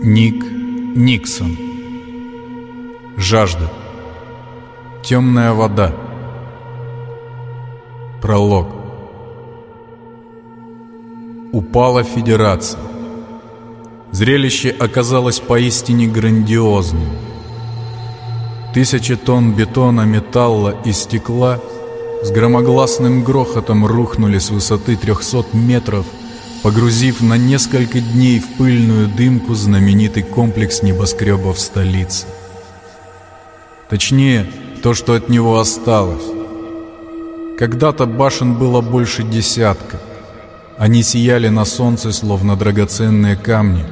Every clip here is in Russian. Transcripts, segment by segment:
Ник Никсон Жажда Темная вода Пролог Упала Федерация. Зрелище оказалось поистине грандиозным. Тысячи тонн бетона, металла и стекла с громогласным грохотом рухнули с высоты 300 метров – погрузив на несколько дней в пыльную дымку знаменитый комплекс небоскребов столицы. Точнее, то, что от него осталось. Когда-то башен было больше десятка. Они сияли на солнце, словно драгоценные камни,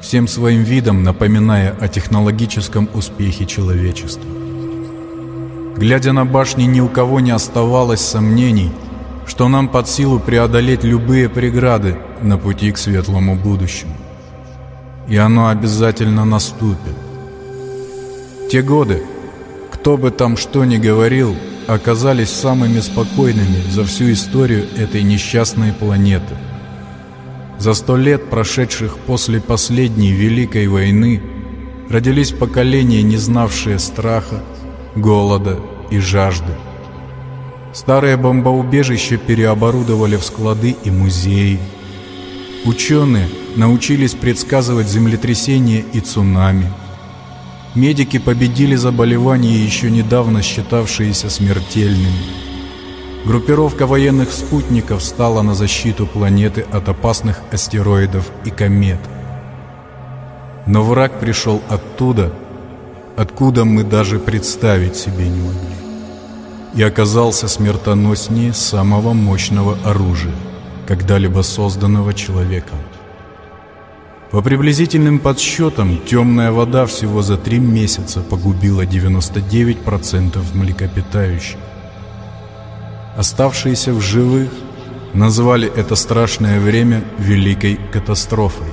всем своим видом напоминая о технологическом успехе человечества. Глядя на башни, ни у кого не оставалось сомнений – что нам под силу преодолеть любые преграды на пути к светлому будущему. И оно обязательно наступит. Те годы, кто бы там что ни говорил, оказались самыми спокойными за всю историю этой несчастной планеты. За сто лет, прошедших после последней Великой войны, родились поколения, не знавшие страха, голода и жажды. Старые бомбоубежища переоборудовали в склады и музеи. Ученые научились предсказывать землетрясения и цунами. Медики победили заболевания, еще недавно считавшиеся смертельными. Группировка военных спутников стала на защиту планеты от опасных астероидов и комет. Но враг пришел оттуда, откуда мы даже представить себе не могли и оказался смертоноснее самого мощного оружия, когда-либо созданного человеком. По приблизительным подсчетам, темная вода всего за три месяца погубила 99% млекопитающих. Оставшиеся в живых назвали это страшное время Великой катастрофой.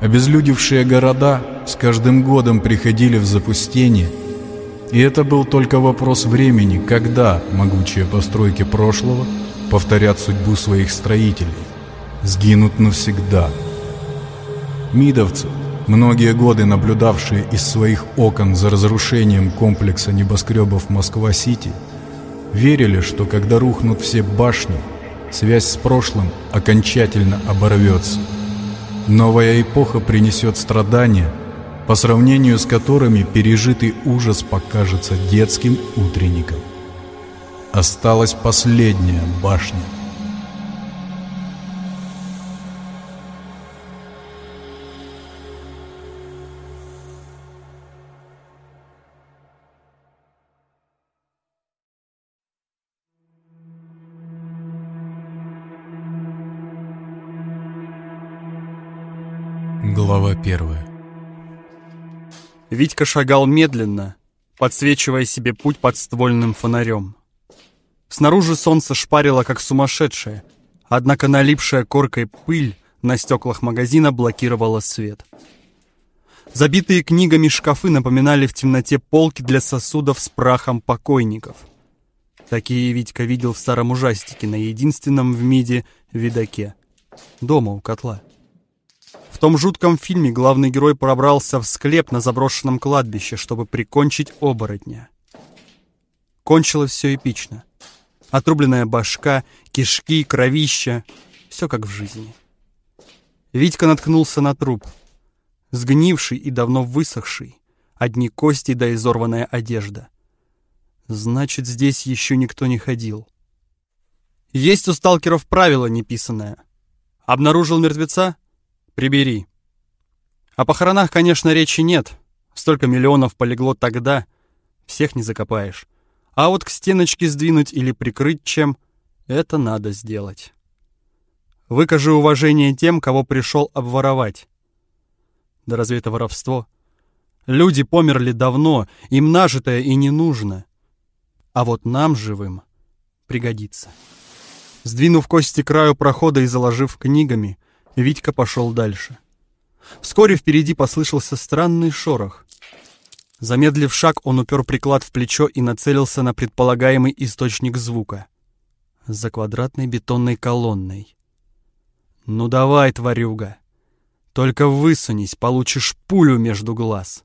Обезлюдевшие города с каждым годом приходили в запустение – и это был только вопрос времени, когда могучие постройки прошлого повторят судьбу своих строителей, сгинут навсегда. Мидовцы, многие годы наблюдавшие из своих окон за разрушением комплекса небоскребов Москва-Сити, верили, что когда рухнут все башни, связь с прошлым окончательно оборвется. Новая эпоха принесет страдания – по сравнению с которыми пережитый ужас покажется детским утренником. Осталась последняя башня. Глава первая Витька шагал медленно, подсвечивая себе путь подствольным фонарем. Снаружи солнце шпарило, как сумасшедшее, однако налипшая коркой пыль на стеклах магазина блокировала свет. Забитые книгами шкафы напоминали в темноте полки для сосудов с прахом покойников. Такие Витька видел в старом ужастике на единственном в МИДе видаке. Дома у котла. В том жутком фильме главный герой пробрался в склеп на заброшенном кладбище, чтобы прикончить оборотня. Кончилось все эпично. Отрубленная башка, кишки, кровища. Все как в жизни. Витька наткнулся на труп. Сгнивший и давно высохший. Одни кости да изорванная одежда. Значит, здесь еще никто не ходил. Есть у сталкеров правило неписанное. Обнаружил мертвеца? Прибери. О похоронах, конечно, речи нет. Столько миллионов полегло тогда. Всех не закопаешь. А вот к стеночке сдвинуть или прикрыть чем — это надо сделать. Выкажи уважение тем, кого пришел обворовать. Да разве это воровство? Люди померли давно, им нажитое и не нужно. А вот нам, живым, пригодится. Сдвинув кости краю прохода и заложив книгами, Витька пошел дальше. Вскоре впереди послышался странный шорох. Замедлив шаг, он упер приклад в плечо и нацелился на предполагаемый источник звука. За квадратной бетонной колонной. «Ну давай, тварюга! Только высунись, получишь пулю между глаз.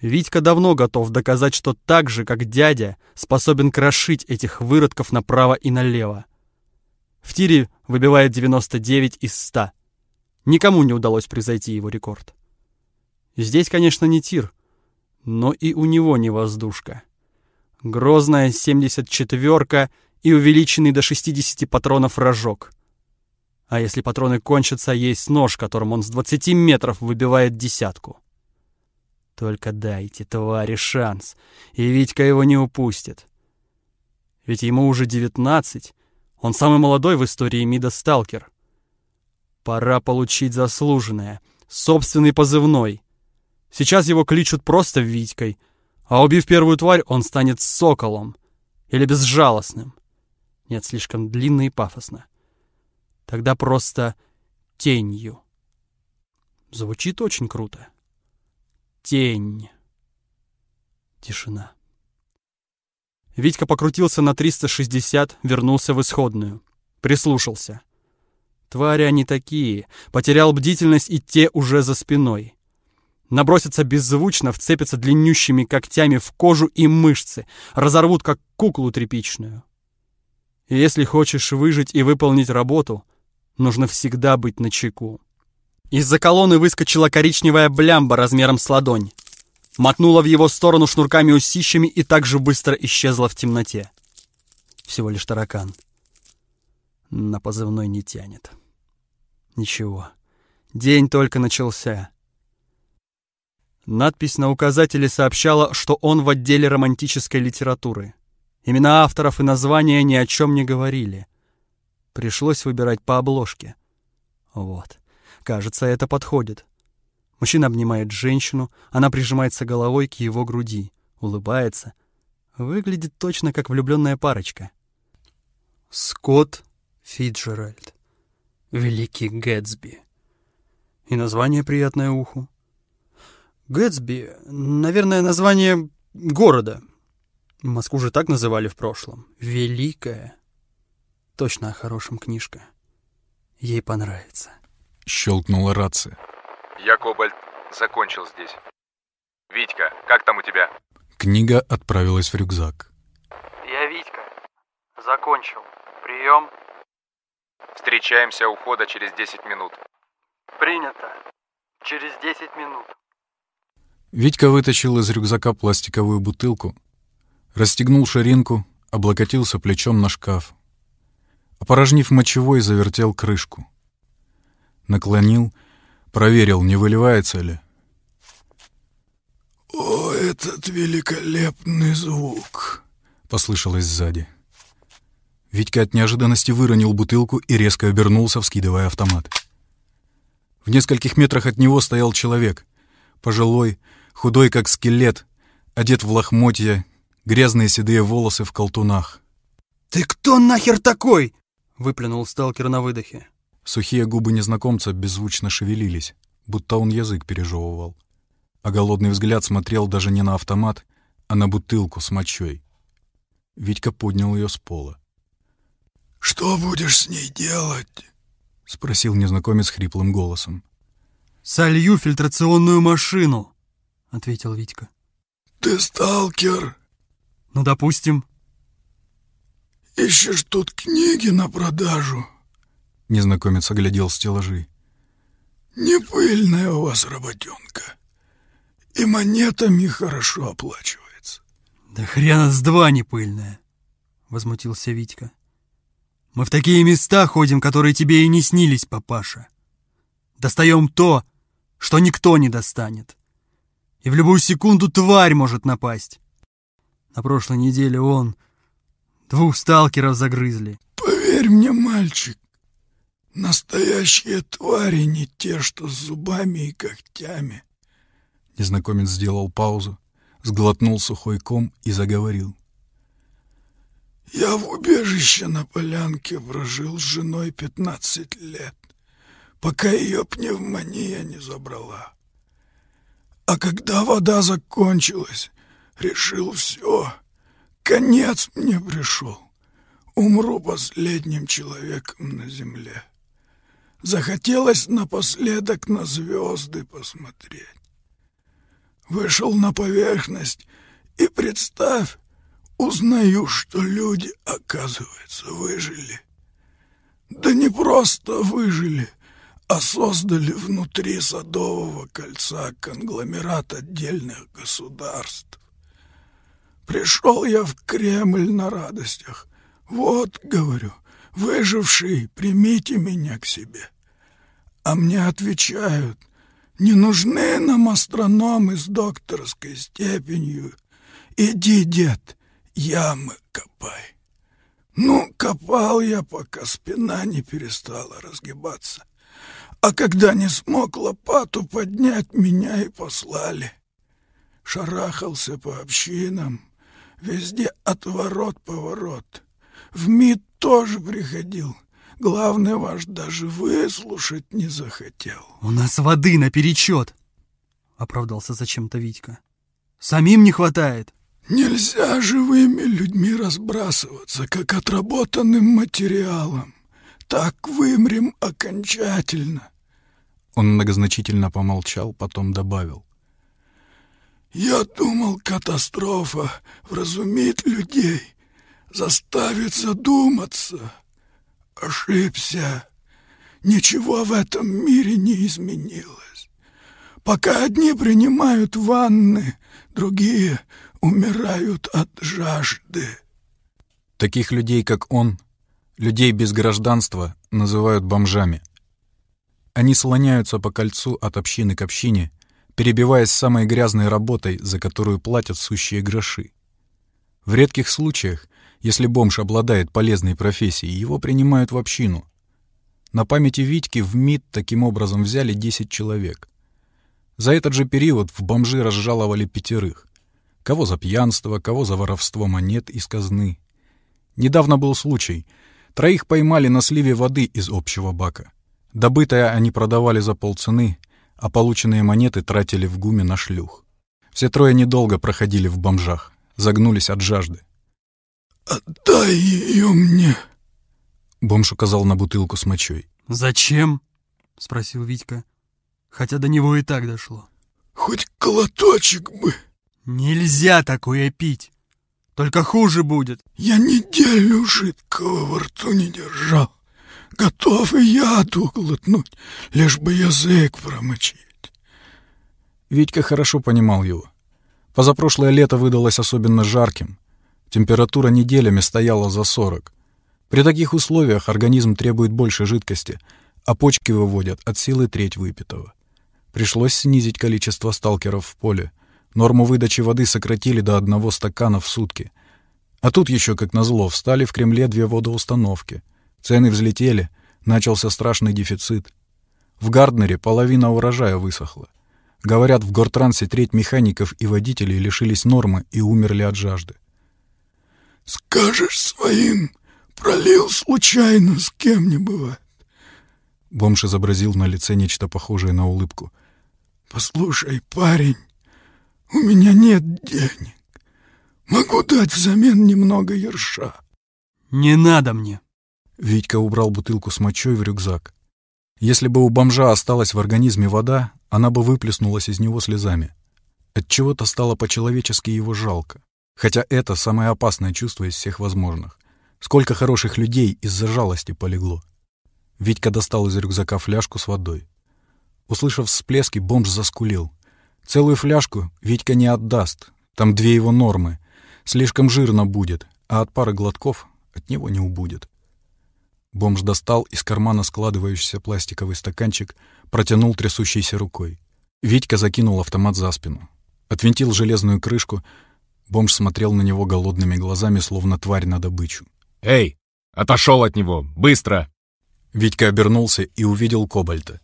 Витька давно готов доказать, что так же, как дядя, способен крошить этих выродков направо и налево. В тире выбивает 99 из 100. Никому не удалось превзойти его рекорд. Здесь, конечно, не тир, но и у него не воздушка. Грозная 74-ка и увеличенный до 60 патронов рожок. А если патроны кончатся, есть нож, которым он с 20 метров выбивает десятку. Только дайте, твари, шанс, и Витька его не упустит. Ведь ему уже 19, он самый молодой в истории МИДа сталкер. Пора получить заслуженное, собственный позывной. Сейчас его кличут просто Витькой, а убив первую тварь, он станет соколом или безжалостным. Нет, слишком длинно и пафосно. Тогда просто тенью. Звучит очень круто. Тень. Тишина. Витька покрутился на 360, вернулся в исходную. Прислушался. Твари они такие. Потерял бдительность, и те уже за спиной. Набросятся беззвучно, вцепятся длиннющими когтями в кожу и мышцы, разорвут, как куклу тряпичную. И если хочешь выжить и выполнить работу, нужно всегда быть начеку. Из-за колонны выскочила коричневая блямба размером с ладонь мотнула в его сторону шнурками-усищами и так же быстро исчезла в темноте. Всего лишь таракан. На позывной не тянет. Ничего. День только начался. Надпись на указателе сообщала, что он в отделе романтической литературы. Имена авторов и названия ни о чем не говорили. Пришлось выбирать по обложке. Вот. Кажется, это подходит. Мужчина обнимает женщину, она прижимается головой к его груди, улыбается. Выглядит точно как влюбленная парочка. Скотт Фиджеральд. Великий Гэтсби. И название приятное уху. Гэтсби, наверное, название города. Москву же так называли в прошлом. Великая. Точно о хорошем книжка. Ей понравится. Щелкнула рация. Я, Кобальт, закончил здесь. Витька, как там у тебя? Книга отправилась в рюкзак. Я Витька. Закончил. Прием. Встречаемся у входа через 10 минут. Принято. Через 10 минут. Витька вытащил из рюкзака пластиковую бутылку, расстегнул ширинку, облокотился плечом на шкаф. Опорожнив мочевой, завертел крышку. Наклонил Проверил, не выливается ли. «О, этот великолепный звук!» — послышалось сзади. Витька от неожиданности выронил бутылку и резко обернулся, вскидывая автомат. В нескольких метрах от него стоял человек. Пожилой, худой как скелет, одет в лохмотья, грязные седые волосы в колтунах. «Ты кто нахер такой?» — выплюнул сталкер на выдохе. Сухие губы незнакомца беззвучно шевелились, будто он язык пережевывал. А голодный взгляд смотрел даже не на автомат, а на бутылку с мочой. Витька поднял ее с пола. «Что будешь с ней делать?» — спросил незнакомец хриплым голосом. «Солью фильтрационную машину», — ответил Витька. «Ты сталкер?» «Ну, допустим». «Ищешь тут книги на продажу?» Незнакомец оглядел стеллажи. «Не пыльная у вас работенка. И монетами хорошо оплачивается». «Да хрена с два не пыльная», — возмутился Витька. «Мы в такие места ходим, которые тебе и не снились, папаша. Достаем то, что никто не достанет. И в любую секунду тварь может напасть. На прошлой неделе он... Двух сталкеров загрызли. Поверь мне, мальчик, Настоящие твари не те, что с зубами и когтями. Незнакомец сделал паузу, сглотнул сухой ком и заговорил. Я в убежище на полянке прожил с женой пятнадцать лет, пока ее пневмония не забрала. А когда вода закончилась, решил все, конец мне пришел. Умру последним человеком на земле. Захотелось напоследок на звезды посмотреть. Вышел на поверхность и, представь, узнаю, что люди, оказывается, выжили. Да не просто выжили, а создали внутри Садового кольца конгломерат отдельных государств. Пришел я в Кремль на радостях. Вот, говорю, выживший, примите меня к себе. А мне отвечают, не нужны нам астрономы с докторской степенью. Иди, дед, ямы копай. Ну, копал я, пока спина не перестала разгибаться. А когда не смог лопату поднять, меня и послали. Шарахался по общинам, везде отворот-поворот. В МИД тоже приходил. Главный ваш даже выслушать не захотел. «У нас воды наперечет!» — оправдался зачем-то Витька. «Самим не хватает!» Нельзя живыми людьми разбрасываться, как отработанным материалом. Так вымрем окончательно. Он многозначительно помолчал, потом добавил. Я думал, катастрофа вразумит людей, заставит задуматься. Ошибся. Ничего в этом мире не изменилось. Пока одни принимают ванны, другие умирают от жажды. Таких людей, как он, людей без гражданства, называют бомжами. Они слоняются по кольцу от общины к общине, перебиваясь самой грязной работой, за которую платят сущие гроши. В редких случаях, если бомж обладает полезной профессией, его принимают в общину. На памяти Витьки в МИД таким образом взяли 10 человек. За этот же период в бомжи разжаловали пятерых. Кого за пьянство, кого за воровство монет из казны. Недавно был случай. Троих поймали на сливе воды из общего бака. Добытое они продавали за полцены, а полученные монеты тратили в гуме на шлюх. Все трое недолго проходили в бомжах, загнулись от жажды. «Отдай ее мне!» Бомж указал на бутылку с мочой. «Зачем?» — спросил Витька. Хотя до него и так дошло. «Хоть колоточек бы!» «Нельзя такое пить! Только хуже будет!» «Я неделю жидкого во рту не держал. Готов и яду глотнуть, лишь бы язык промочить». Витька хорошо понимал его. Позапрошлое лето выдалось особенно жарким. Температура неделями стояла за 40. При таких условиях организм требует больше жидкости, а почки выводят от силы треть выпитого. Пришлось снизить количество сталкеров в поле — Норму выдачи воды сократили до одного стакана в сутки. А тут еще, как назло, встали в Кремле две водоустановки. Цены взлетели, начался страшный дефицит. В Гарднере половина урожая высохла. Говорят, в Гортрансе треть механиков и водителей лишились нормы и умерли от жажды. «Скажешь своим, пролил случайно, с кем не бывает». Бомж изобразил на лице нечто похожее на улыбку. «Послушай, парень, у меня нет денег. Могу дать взамен немного ерша. Не надо мне. Витька убрал бутылку с мочой в рюкзак. Если бы у бомжа осталась в организме вода, она бы выплеснулась из него слезами. От чего-то стало по-человечески его жалко. Хотя это самое опасное чувство из всех возможных. Сколько хороших людей из-за жалости полегло. Витька достал из рюкзака фляжку с водой. Услышав всплески, бомж заскулил. Целую фляжку Витька не отдаст. Там две его нормы. Слишком жирно будет, а от пары глотков от него не убудет. Бомж достал из кармана складывающийся пластиковый стаканчик, протянул трясущейся рукой. Витька закинул автомат за спину. Отвинтил железную крышку. Бомж смотрел на него голодными глазами, словно тварь на добычу. «Эй, отошел от него! Быстро!» Витька обернулся и увидел Кобальта.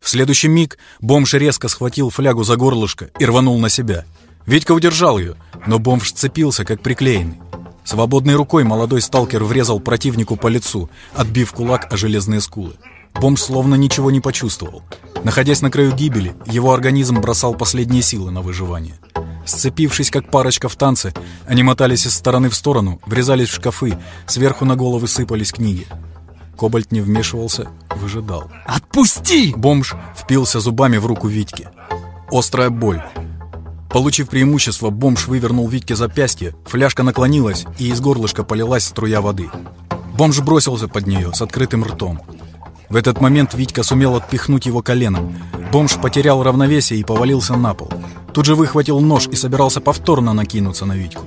В следующий миг бомж резко схватил флягу за горлышко и рванул на себя. Витька удержал ее, но бомж сцепился, как приклеенный. Свободной рукой молодой сталкер врезал противнику по лицу, отбив кулак о железные скулы. Бомж словно ничего не почувствовал. Находясь на краю гибели, его организм бросал последние силы на выживание. Сцепившись как парочка в танце, они мотались из стороны в сторону, врезались в шкафы, сверху на головы сыпались книги. Кобальт не вмешивался, выжидал. «Отпусти!» Бомж впился зубами в руку Витьки. Острая боль. Получив преимущество, бомж вывернул Витьке запястье, фляжка наклонилась, и из горлышка полилась струя воды. Бомж бросился под нее с открытым ртом. В этот момент Витька сумел отпихнуть его коленом. Бомж потерял равновесие и повалился на пол. Тут же выхватил нож и собирался повторно накинуться на Витьку.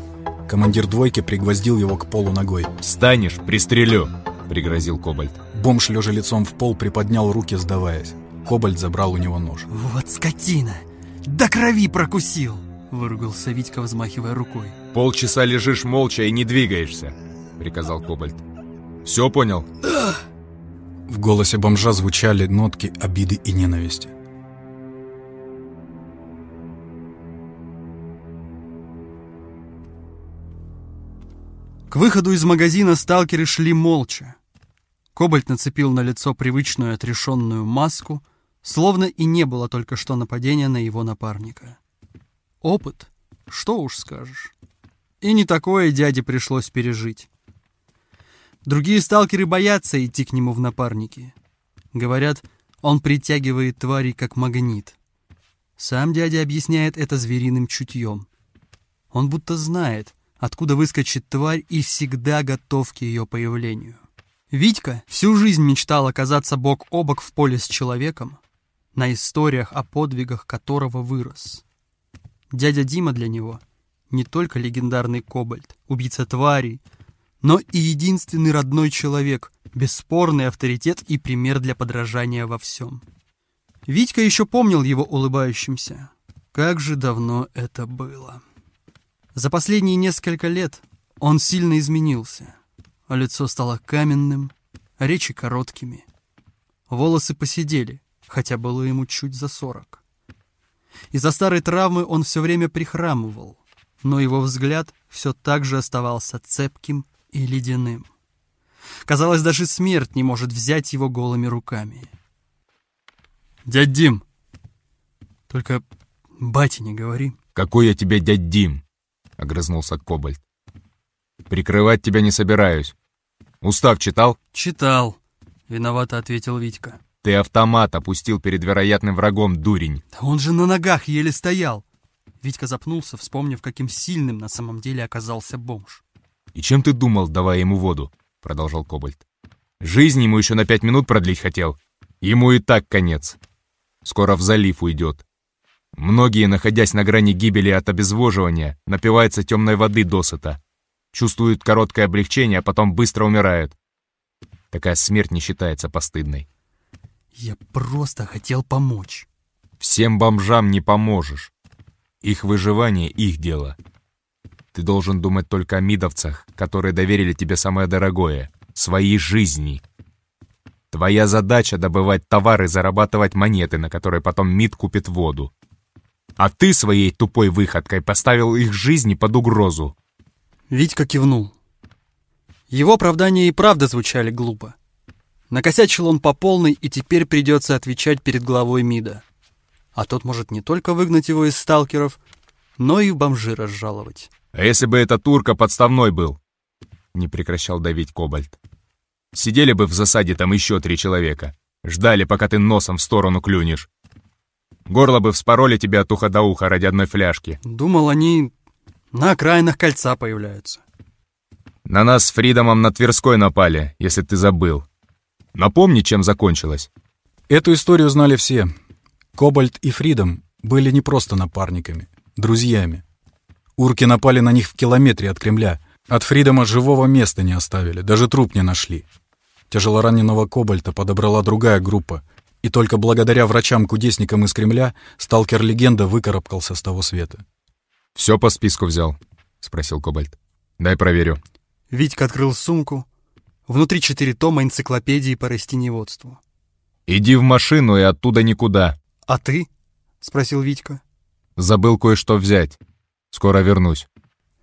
Командир двойки пригвоздил его к полу ногой. «Встанешь, пристрелю!» — пригрозил Кобальт. Бомж, лежа лицом в пол, приподнял руки, сдаваясь. Кобальт забрал у него нож. «Вот скотина! До крови прокусил!» — выругался Витька, взмахивая рукой. «Полчаса лежишь молча и не двигаешься!» — приказал Кобальт. «Все понял?» В голосе бомжа звучали нотки обиды и ненависти. К выходу из магазина сталкеры шли молча. Кобальт нацепил на лицо привычную отрешенную маску, словно и не было только что нападения на его напарника. Опыт, что уж скажешь. И не такое дяде пришлось пережить. Другие сталкеры боятся идти к нему в напарники. Говорят, он притягивает тварей как магнит. Сам дядя объясняет это звериным чутьем. Он будто знает, откуда выскочит тварь и всегда готов к ее появлению. Витька всю жизнь мечтал оказаться бок о бок в поле с человеком, на историях о подвигах которого вырос. Дядя Дима для него не только легендарный кобальт, убийца тварей, но и единственный родной человек, бесспорный авторитет и пример для подражания во всем. Витька еще помнил его улыбающимся. Как же давно это было. За последние несколько лет он сильно изменился. Лицо стало каменным, речи короткими. Волосы посидели, хотя было ему чуть за сорок. Из-за старой травмы он все время прихрамывал, но его взгляд все так же оставался цепким и ледяным. Казалось, даже смерть не может взять его голыми руками. «Дядь Дим!» «Только бате не говори». «Какой я тебе дядь Дим?» — огрызнулся Кобальт. «Прикрывать тебя не собираюсь. Устав читал?» «Читал», — виновато ответил Витька. «Ты автомат опустил перед вероятным врагом, дурень». «Да он же на ногах еле стоял». Витька запнулся, вспомнив, каким сильным на самом деле оказался бомж. «И чем ты думал, давая ему воду?» — продолжал Кобальт. «Жизнь ему еще на пять минут продлить хотел. Ему и так конец. Скоро в залив уйдет. Многие, находясь на грани гибели от обезвоживания, напиваются темной воды досыта. Чувствуют короткое облегчение, а потом быстро умирают. Такая смерть не считается постыдной. Я просто хотел помочь. Всем бомжам не поможешь. Их выживание — их дело. Ты должен думать только о мидовцах, которые доверили тебе самое дорогое — свои жизни. Твоя задача — добывать товары зарабатывать монеты, на которые потом МИД купит воду. А ты своей тупой выходкой поставил их жизни под угрозу. Витька кивнул. Его оправдания и правда звучали глупо. Накосячил он по полной, и теперь придется отвечать перед главой МИДа. А тот может не только выгнать его из сталкеров, но и в бомжи разжаловать. А если бы это турка подставной был? Не прекращал давить Кобальт. Сидели бы в засаде там еще три человека. Ждали, пока ты носом в сторону клюнешь. Горло бы вспороли тебя от уха до уха ради одной фляжки. Думал, они на окраинах кольца появляются. На нас с Фридомом на Тверской напали, если ты забыл. Напомни, чем закончилось. Эту историю знали все. Кобальт и Фридом были не просто напарниками, друзьями. Урки напали на них в километре от Кремля. От Фридома живого места не оставили, даже труп не нашли. Тяжелораненого Кобальта подобрала другая группа, и только благодаря врачам-кудесникам из Кремля сталкер-легенда выкарабкался с того света. «Все по списку взял?» — спросил Кобальт. «Дай проверю». Витька открыл сумку. Внутри четыре тома энциклопедии по растениеводству. «Иди в машину и оттуда никуда». «А ты?» — спросил Витька. «Забыл кое-что взять. Скоро вернусь».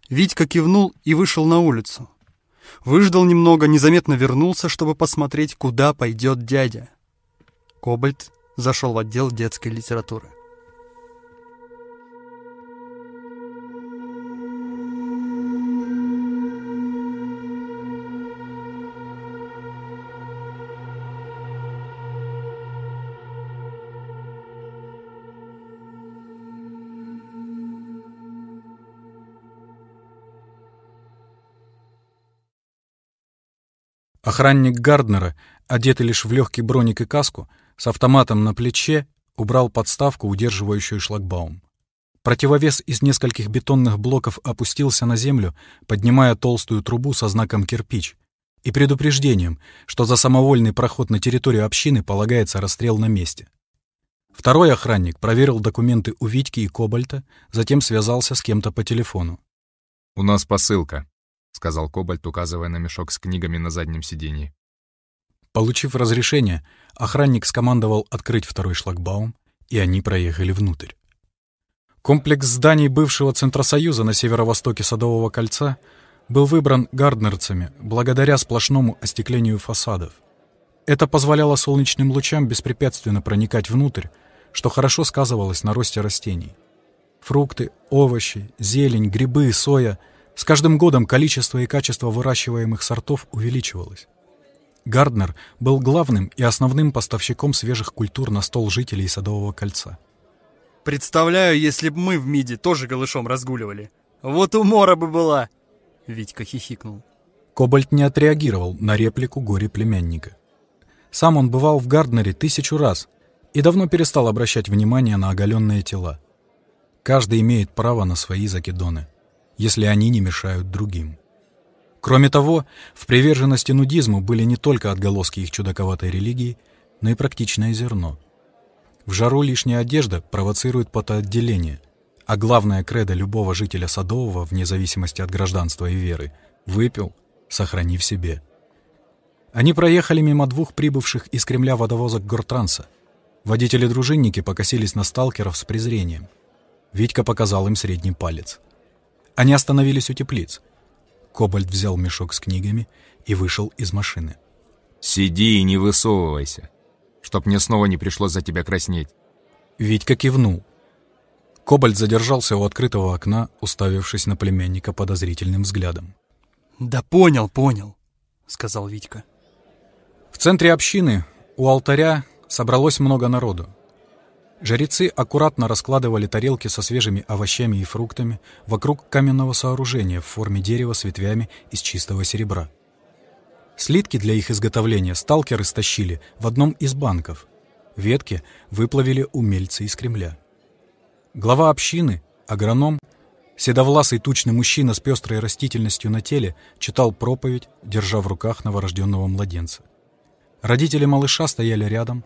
Витька кивнул и вышел на улицу. Выждал немного, незаметно вернулся, чтобы посмотреть, куда пойдет дядя. Кобальт зашел в отдел детской литературы. Охранник Гарднера, одетый лишь в легкий броник и каску, с автоматом на плече, убрал подставку, удерживающую шлагбаум. Противовес из нескольких бетонных блоков опустился на землю, поднимая толстую трубу со знаком «кирпич» и предупреждением, что за самовольный проход на территорию общины полагается расстрел на месте. Второй охранник проверил документы у Витьки и Кобальта, затем связался с кем-то по телефону. «У нас посылка», — сказал Кобальт, указывая на мешок с книгами на заднем сиденье. Получив разрешение, охранник скомандовал открыть второй шлагбаум, и они проехали внутрь. Комплекс зданий бывшего Центросоюза на северо-востоке Садового кольца был выбран гарднерцами благодаря сплошному остеклению фасадов. Это позволяло солнечным лучам беспрепятственно проникать внутрь, что хорошо сказывалось на росте растений. Фрукты, овощи, зелень, грибы, соя — с каждым годом количество и качество выращиваемых сортов увеличивалось. Гарднер был главным и основным поставщиком свежих культур на стол жителей Садового кольца. Представляю, если бы мы в МИДе тоже голышом разгуливали. Вот умора бы была!» Витька хихикнул. Кобальт не отреагировал на реплику горе-племянника. Сам он бывал в Гарднере тысячу раз и давно перестал обращать внимание на оголенные тела. Каждый имеет право на свои закидоны, если они не мешают другим. Кроме того, в приверженности нудизму были не только отголоски их чудаковатой религии, но и практичное зерно. В жару лишняя одежда провоцирует потоотделение, а главная кредо любого жителя Садового, вне зависимости от гражданства и веры, выпил, сохрани в себе. Они проехали мимо двух прибывших из Кремля водовозок Гортранса. Водители-дружинники покосились на сталкеров с презрением. Витька показал им средний палец. Они остановились у теплиц — Кобальт взял мешок с книгами и вышел из машины. «Сиди и не высовывайся, чтоб мне снова не пришлось за тебя краснеть». Витька кивнул. Кобальт задержался у открытого окна, уставившись на племянника подозрительным взглядом. «Да понял, понял», — сказал Витька. В центре общины, у алтаря, собралось много народу. Жрецы аккуратно раскладывали тарелки со свежими овощами и фруктами вокруг каменного сооружения в форме дерева с ветвями из чистого серебра. Слитки для их изготовления сталкеры стащили в одном из банков. Ветки выплавили умельцы из Кремля. Глава общины, агроном, седовласый тучный мужчина с пестрой растительностью на теле, читал проповедь, держа в руках новорожденного младенца. Родители малыша стояли рядом,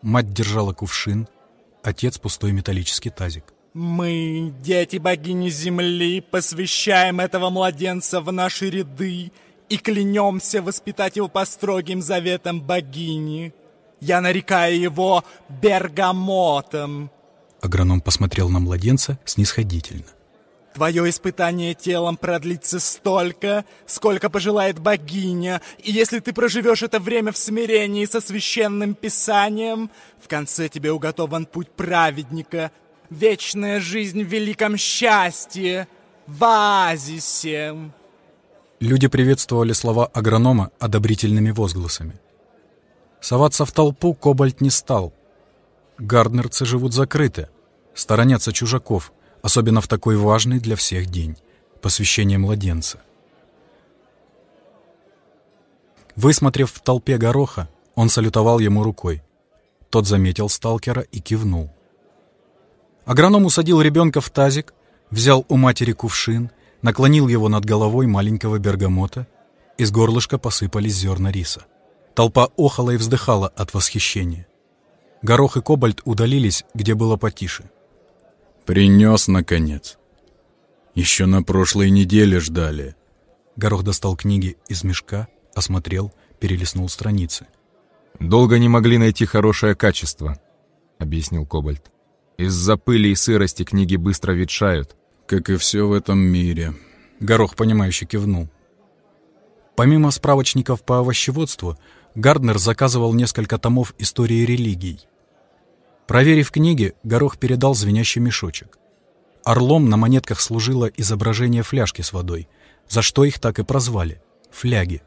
мать держала кувшин — Отец пустой металлический тазик. «Мы, дети богини Земли, посвящаем этого младенца в наши ряды и клянемся воспитать его по строгим заветам богини. Я нарекаю его Бергамотом». Агроном посмотрел на младенца снисходительно. Твое испытание телом продлится столько, сколько пожелает богиня, и если ты проживешь это время в смирении со священным писанием, в конце тебе уготован путь праведника, вечная жизнь в великом счастье, в оазисе. Люди приветствовали слова агронома одобрительными возгласами. Соваться в толпу Кобальт не стал. Гарднерцы живут закрыто, сторонятся чужаков — особенно в такой важный для всех день — посвящение младенца. Высмотрев в толпе гороха, он салютовал ему рукой. Тот заметил сталкера и кивнул. Агроном усадил ребенка в тазик, взял у матери кувшин, наклонил его над головой маленького бергамота, из горлышка посыпались зерна риса. Толпа охала и вздыхала от восхищения. Горох и кобальт удалились, где было потише. Принес, наконец. Еще на прошлой неделе ждали. Горох достал книги из мешка, осмотрел, перелистнул страницы. «Долго не могли найти хорошее качество», — объяснил Кобальт. «Из-за пыли и сырости книги быстро ветшают». «Как и все в этом мире», — Горох, понимающе кивнул. Помимо справочников по овощеводству, Гарднер заказывал несколько томов истории религий. Проверив книги, Горох передал звенящий мешочек. Орлом на монетках служило изображение фляжки с водой, за что их так и прозвали — фляги.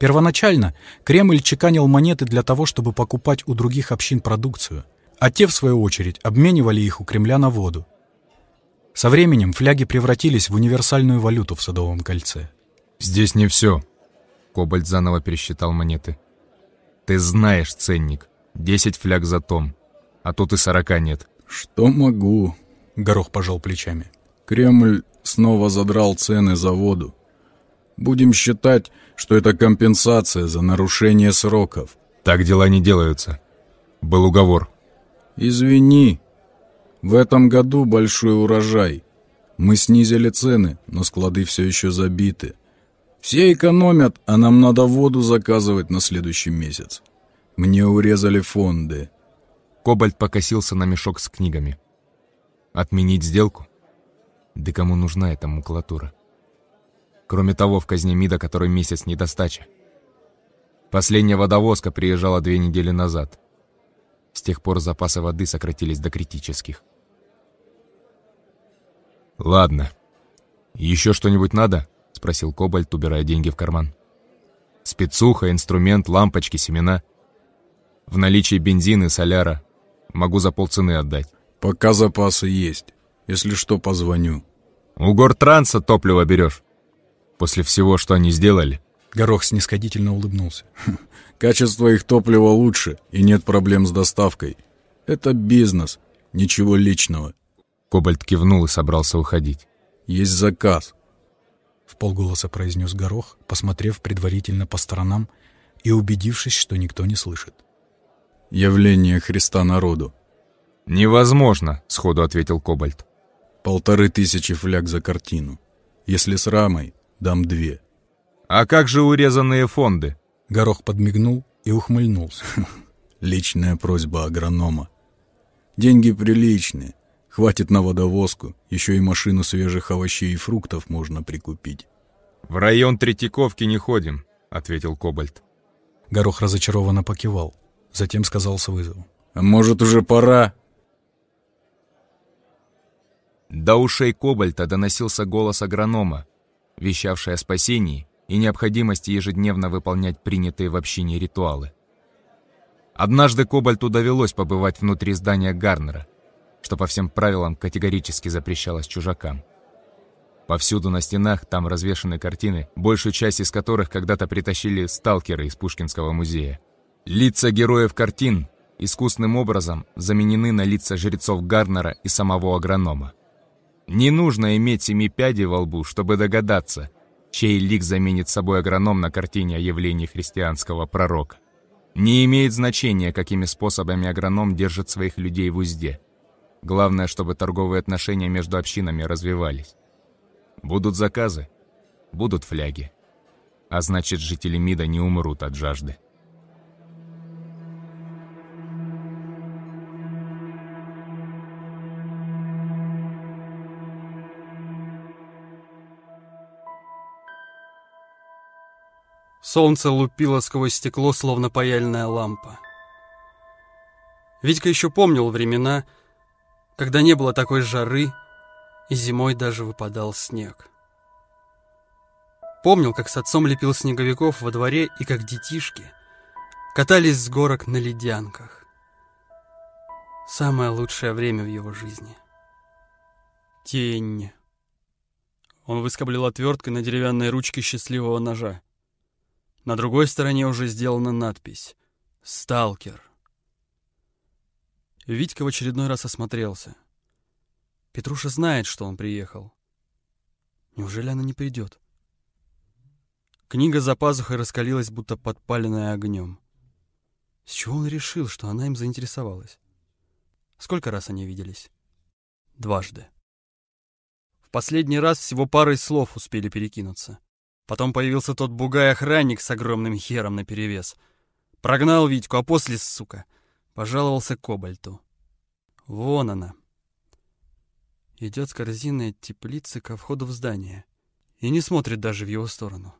Первоначально Кремль чеканил монеты для того, чтобы покупать у других общин продукцию, а те, в свою очередь, обменивали их у Кремля на воду. Со временем фляги превратились в универсальную валюту в Садовом кольце. «Здесь не все», Кобальт заново пересчитал монеты. «Ты знаешь ценник. Десять фляг за том. А тут и сорока нет». «Что могу?» — Горох пожал плечами. «Кремль снова задрал цены за воду. Будем считать, что это компенсация за нарушение сроков». «Так дела не делаются. Был уговор». «Извини. В этом году большой урожай. Мы снизили цены, но склады все еще забиты. Все экономят, а нам надо воду заказывать на следующий месяц. Мне урезали фонды. Кобальт покосился на мешок с книгами. Отменить сделку? Да кому нужна эта макулатура? Кроме того, в казне МИДа который месяц недостача. Последняя водовозка приезжала две недели назад. С тех пор запасы воды сократились до критических. «Ладно. Еще что-нибудь надо?» — спросил Кобальт, убирая деньги в карман. «Спецуха, инструмент, лампочки, семена. В наличии бензин и соляра. Могу за полцены отдать». «Пока запасы есть. Если что, позвоню». «У Гортранса топливо берешь. После всего, что они сделали». Горох снисходительно улыбнулся. «Хм, «Качество их топлива лучше, и нет проблем с доставкой. Это бизнес, ничего личного». Кобальт кивнул и собрался уходить. «Есть заказ в полголоса произнес Горох, посмотрев предварительно по сторонам и убедившись, что никто не слышит. «Явление Христа народу». «Невозможно», — сходу ответил Кобальт. «Полторы тысячи фляг за картину. Если с рамой, дам две». «А как же урезанные фонды?» Горох подмигнул и ухмыльнулся. «Личная просьба агронома. Деньги приличные, Хватит на водовозку, еще и машину свежих овощей и фруктов можно прикупить. «В район Третьяковки не ходим», — ответил Кобальт. Горох разочарованно покивал, затем сказал с вызовом. «А может, уже пора?» До ушей Кобальта доносился голос агронома, вещавший о спасении и необходимости ежедневно выполнять принятые в общине ритуалы. Однажды Кобальту довелось побывать внутри здания Гарнера — что по всем правилам категорически запрещалось чужакам. Повсюду на стенах там развешаны картины, большую часть из которых когда-то притащили сталкеры из Пушкинского музея. Лица героев картин искусным образом заменены на лица жрецов Гарнера и самого агронома. Не нужно иметь семи пядей во лбу, чтобы догадаться, чей лик заменит собой агроном на картине о явлении христианского пророка. Не имеет значения, какими способами агроном держит своих людей в узде – Главное, чтобы торговые отношения между общинами развивались. Будут заказы, будут фляги. А значит, жители МИДа не умрут от жажды. Солнце лупило сквозь стекло, словно паяльная лампа. Витька еще помнил времена, когда не было такой жары, и зимой даже выпадал снег. Помнил, как с отцом лепил снеговиков во дворе и как детишки катались с горок на ледянках. Самое лучшее время в его жизни. Тень. Он выскоблил отверткой на деревянной ручке счастливого ножа. На другой стороне уже сделана надпись «Сталкер». Витька в очередной раз осмотрелся. Петруша знает, что он приехал. Неужели она не придет? Книга за пазухой раскалилась, будто подпаленная огнем. С чего он решил, что она им заинтересовалась? Сколько раз они виделись? Дважды. В последний раз всего парой слов успели перекинуться. Потом появился тот бугай-охранник с огромным хером наперевес. Прогнал Витьку, а после, сука, Пожаловался Кобальту. Вон она. Идет с корзиной теплицы ко входу в здание. И не смотрит даже в его сторону.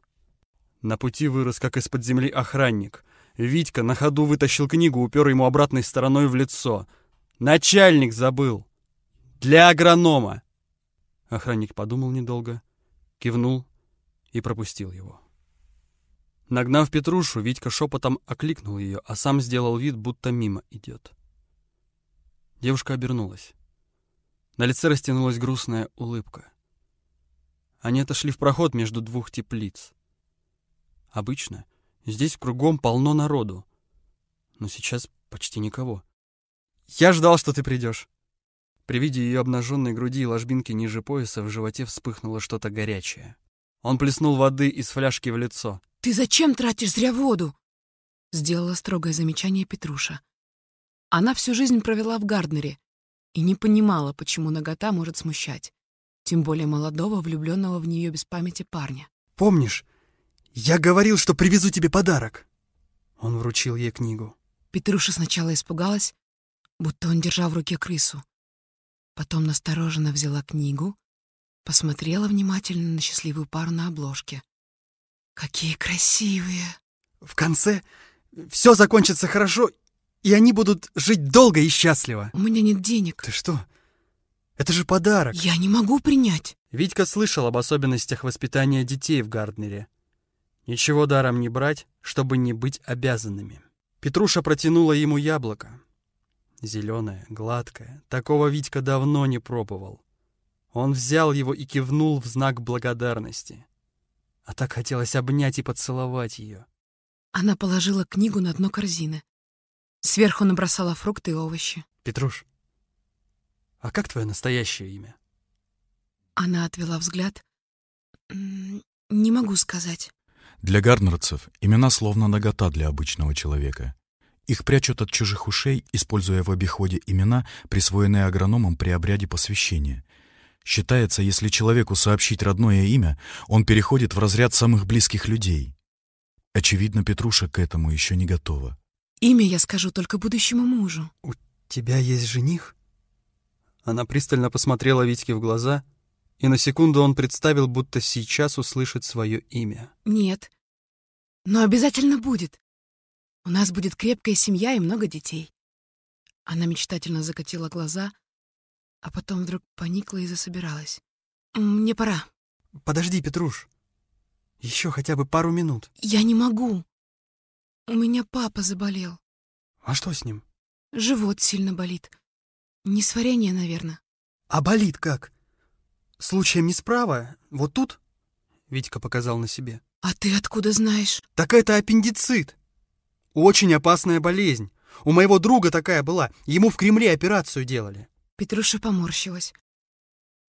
На пути вырос, как из-под земли, охранник. Витька на ходу вытащил книгу, упер ему обратной стороной в лицо. «Начальник забыл! Для агронома!» Охранник подумал недолго, кивнул и пропустил его. Нагнав Петрушу, Витька шепотом окликнул ее, а сам сделал вид, будто мимо идет. Девушка обернулась. На лице растянулась грустная улыбка. Они отошли в проход между двух теплиц. Обычно здесь кругом полно народу, но сейчас почти никого. Я ждал, что ты придешь. При виде ее обнаженной груди и ложбинки ниже пояса в животе вспыхнуло что-то горячее. Он плеснул воды из фляжки в лицо. «Ты зачем тратишь зря воду?» Сделала строгое замечание Петруша. Она всю жизнь провела в Гарднере и не понимала, почему нагота может смущать, тем более молодого, влюбленного в нее без памяти парня. «Помнишь, я говорил, что привезу тебе подарок?» Он вручил ей книгу. Петруша сначала испугалась, будто он держал в руке крысу. Потом настороженно взяла книгу, посмотрела внимательно на счастливую пару на обложке. «Какие красивые!» «В конце все закончится хорошо, и они будут жить долго и счастливо». «У меня нет денег». «Ты что? Это же подарок!» «Я не могу принять!» Витька слышал об особенностях воспитания детей в Гарднере. Ничего даром не брать, чтобы не быть обязанными. Петруша протянула ему яблоко. Зеленое, гладкое. Такого Витька давно не пробовал. Он взял его и кивнул в знак благодарности. А так хотелось обнять и поцеловать ее. Она положила книгу на дно корзины. Сверху набросала фрукты и овощи. «Петруш, а как твое настоящее имя?» Она отвела взгляд. «Не могу сказать». Для гарнерцев имена словно нагота для обычного человека. Их прячут от чужих ушей, используя в обиходе имена, присвоенные агрономом при обряде посвящения. Считается, если человеку сообщить родное имя, он переходит в разряд самых близких людей. Очевидно, Петруша к этому еще не готова. Имя я скажу только будущему мужу. «У тебя есть жених?» Она пристально посмотрела Витьке в глаза — и на секунду он представил, будто сейчас услышит свое имя. «Нет, но обязательно будет. У нас будет крепкая семья и много детей». Она мечтательно закатила глаза, а потом вдруг поникла и засобиралась. «Мне пора». «Подожди, Петруш. Еще хотя бы пару минут». «Я не могу. У меня папа заболел». «А что с ним?» «Живот сильно болит. Несварение, наверное». «А болит как?» Случаем не справа? Вот тут?» Витька показал на себе. «А ты откуда знаешь?» «Так это аппендицит. Очень опасная болезнь. У моего друга такая была. Ему в Кремле операцию делали». Петруша поморщилась.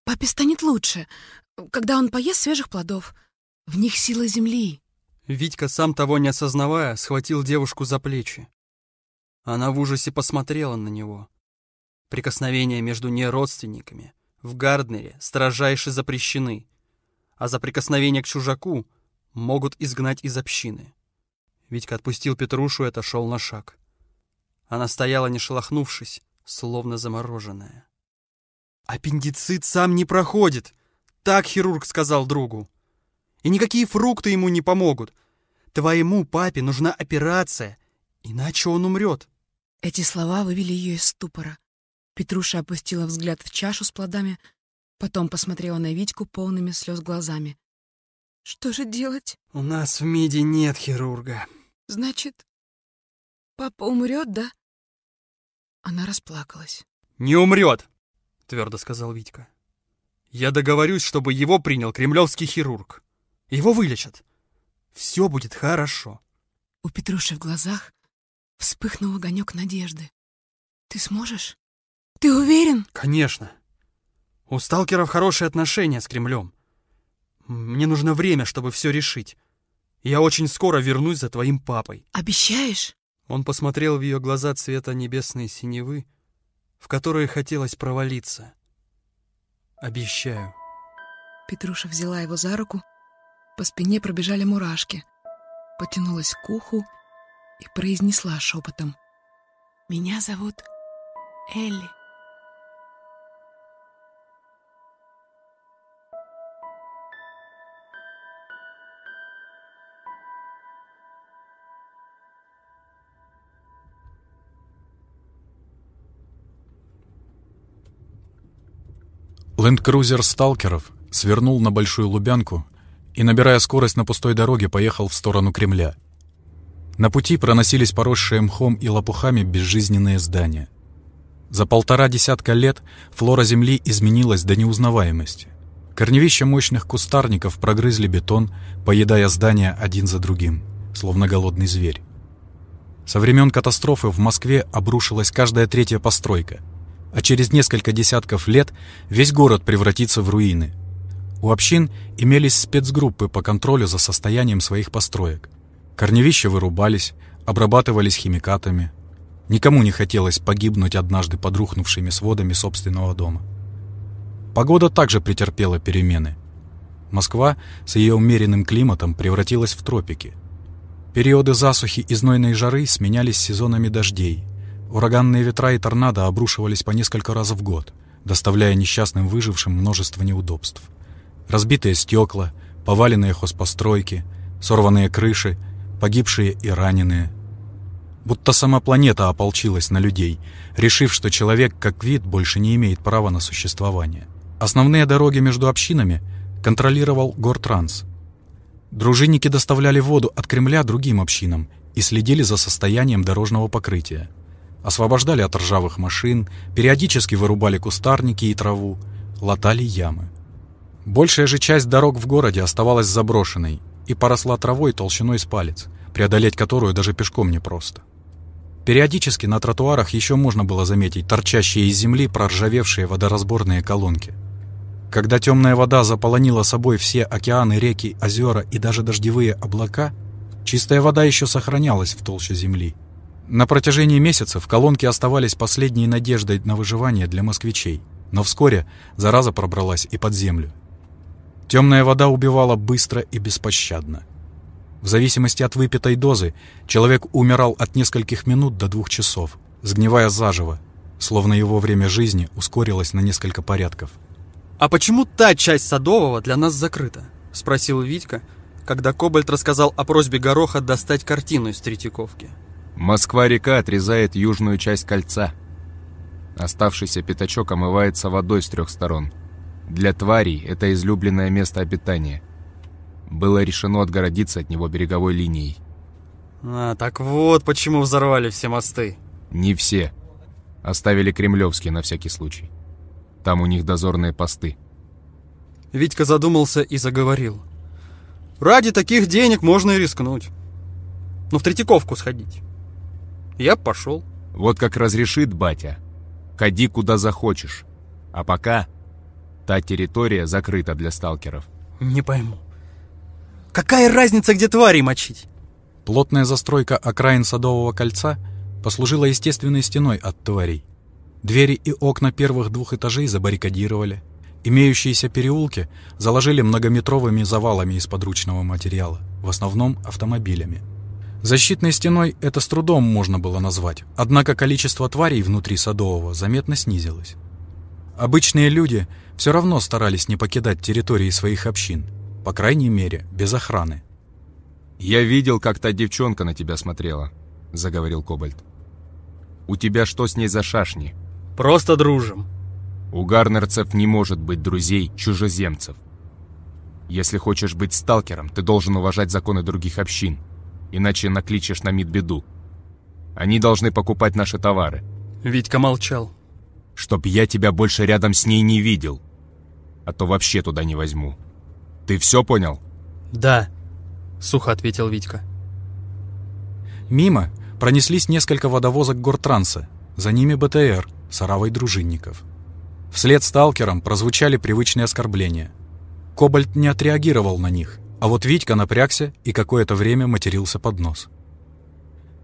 «Папе станет лучше, когда он поест свежих плодов. В них сила земли». Витька, сам того не осознавая, схватил девушку за плечи. Она в ужасе посмотрела на него. Прикосновение между неродственниками в Гарднере строжайше запрещены, а за прикосновение к чужаку могут изгнать из общины. Витька отпустил Петрушу и отошел на шаг. Она стояла, не шелохнувшись, словно замороженная. «Аппендицит сам не проходит!» Так хирург сказал другу. «И никакие фрукты ему не помогут. Твоему папе нужна операция, иначе он умрет». Эти слова вывели ее из ступора. Петруша опустила взгляд в чашу с плодами, потом посмотрела на Витьку полными слез глазами. «Что же делать?» «У нас в МИДе нет хирурга». «Значит, папа умрет, да?» Она расплакалась. «Не умрет!» — твердо сказал Витька. «Я договорюсь, чтобы его принял кремлевский хирург. Его вылечат. Все будет хорошо». У Петруши в глазах вспыхнул огонек надежды. «Ты сможешь?» Ты уверен? Конечно. У сталкеров хорошие отношения с Кремлем. Мне нужно время, чтобы все решить. Я очень скоро вернусь за твоим папой. Обещаешь? Он посмотрел в ее глаза цвета небесной синевы, в которые хотелось провалиться. Обещаю. Петруша взяла его за руку. По спине пробежали мурашки. Потянулась к уху и произнесла шепотом. «Меня зовут Элли». Ленд-крузер сталкеров свернул на большую лубянку и, набирая скорость на пустой дороге, поехал в сторону Кремля. На пути проносились поросшие мхом и лопухами безжизненные здания. За полтора десятка лет флора Земли изменилась до неузнаваемости. Корневища мощных кустарников прогрызли бетон, поедая здания один за другим, словно голодный зверь. Со времен катастрофы в Москве обрушилась каждая третья постройка, а через несколько десятков лет весь город превратится в руины. У общин имелись спецгруппы по контролю за состоянием своих построек. Корневища вырубались, обрабатывались химикатами. Никому не хотелось погибнуть однажды под рухнувшими сводами собственного дома. Погода также претерпела перемены. Москва с ее умеренным климатом превратилась в тропики. Периоды засухи и знойной жары сменялись сезонами дождей. Ураганные ветра и торнадо обрушивались по несколько раз в год, доставляя несчастным выжившим множество неудобств. Разбитые стекла, поваленные хозпостройки, сорванные крыши, погибшие и раненые. Будто сама планета ополчилась на людей, решив, что человек как вид больше не имеет права на существование. Основные дороги между общинами контролировал Гортранс – Дружинники доставляли воду от Кремля другим общинам и следили за состоянием дорожного покрытия. Освобождали от ржавых машин, периодически вырубали кустарники и траву, латали ямы. Большая же часть дорог в городе оставалась заброшенной и поросла травой толщиной с палец, преодолеть которую даже пешком непросто. Периодически на тротуарах еще можно было заметить торчащие из земли проржавевшие водоразборные колонки. Когда темная вода заполонила собой все океаны, реки, озера и даже дождевые облака, чистая вода еще сохранялась в толще земли. На протяжении месяцев колонки оставались последней надеждой на выживание для москвичей, но вскоре зараза пробралась и под землю. Темная вода убивала быстро и беспощадно. В зависимости от выпитой дозы человек умирал от нескольких минут до двух часов, сгнивая заживо, словно его время жизни ускорилось на несколько порядков. «А почему та часть Садового для нас закрыта?» — спросил Витька, когда Кобальт рассказал о просьбе Гороха достать картину из Третьяковки. Москва-река отрезает южную часть кольца. Оставшийся пятачок омывается водой с трех сторон. Для тварей это излюбленное место обитания. Было решено отгородиться от него береговой линией. А, так вот почему взорвали все мосты. Не все. Оставили кремлевские на всякий случай. Там у них дозорные посты. Витька задумался и заговорил. Ради таких денег можно и рискнуть. Ну, в Третьяковку сходить. Я пошел. Вот как разрешит батя. Ходи куда захочешь. А пока та территория закрыта для сталкеров. Не пойму. Какая разница, где твари мочить? Плотная застройка окраин Садового кольца послужила естественной стеной от тварей. Двери и окна первых двух этажей забаррикадировали. Имеющиеся переулки заложили многометровыми завалами из подручного материала, в основном автомобилями. Защитной стеной это с трудом можно было назвать, однако количество тварей внутри Садового заметно снизилось. Обычные люди все равно старались не покидать территории своих общин, по крайней мере, без охраны. «Я видел, как та девчонка на тебя смотрела», — заговорил Кобальт. «У тебя что с ней за шашни?» Просто дружим. У гарнерцев не может быть друзей чужеземцев. Если хочешь быть сталкером, ты должен уважать законы других общин, иначе накличешь на МИД беду. Они должны покупать наши товары. Витька молчал. Чтоб я тебя больше рядом с ней не видел. А то вообще туда не возьму. Ты все понял? Да, сухо ответил Витька. Мимо пронеслись несколько водовозок Гортранса, за ними БТР — с оравой дружинников. Вслед сталкерам прозвучали привычные оскорбления. Кобальт не отреагировал на них, а вот Витька напрягся и какое-то время матерился под нос.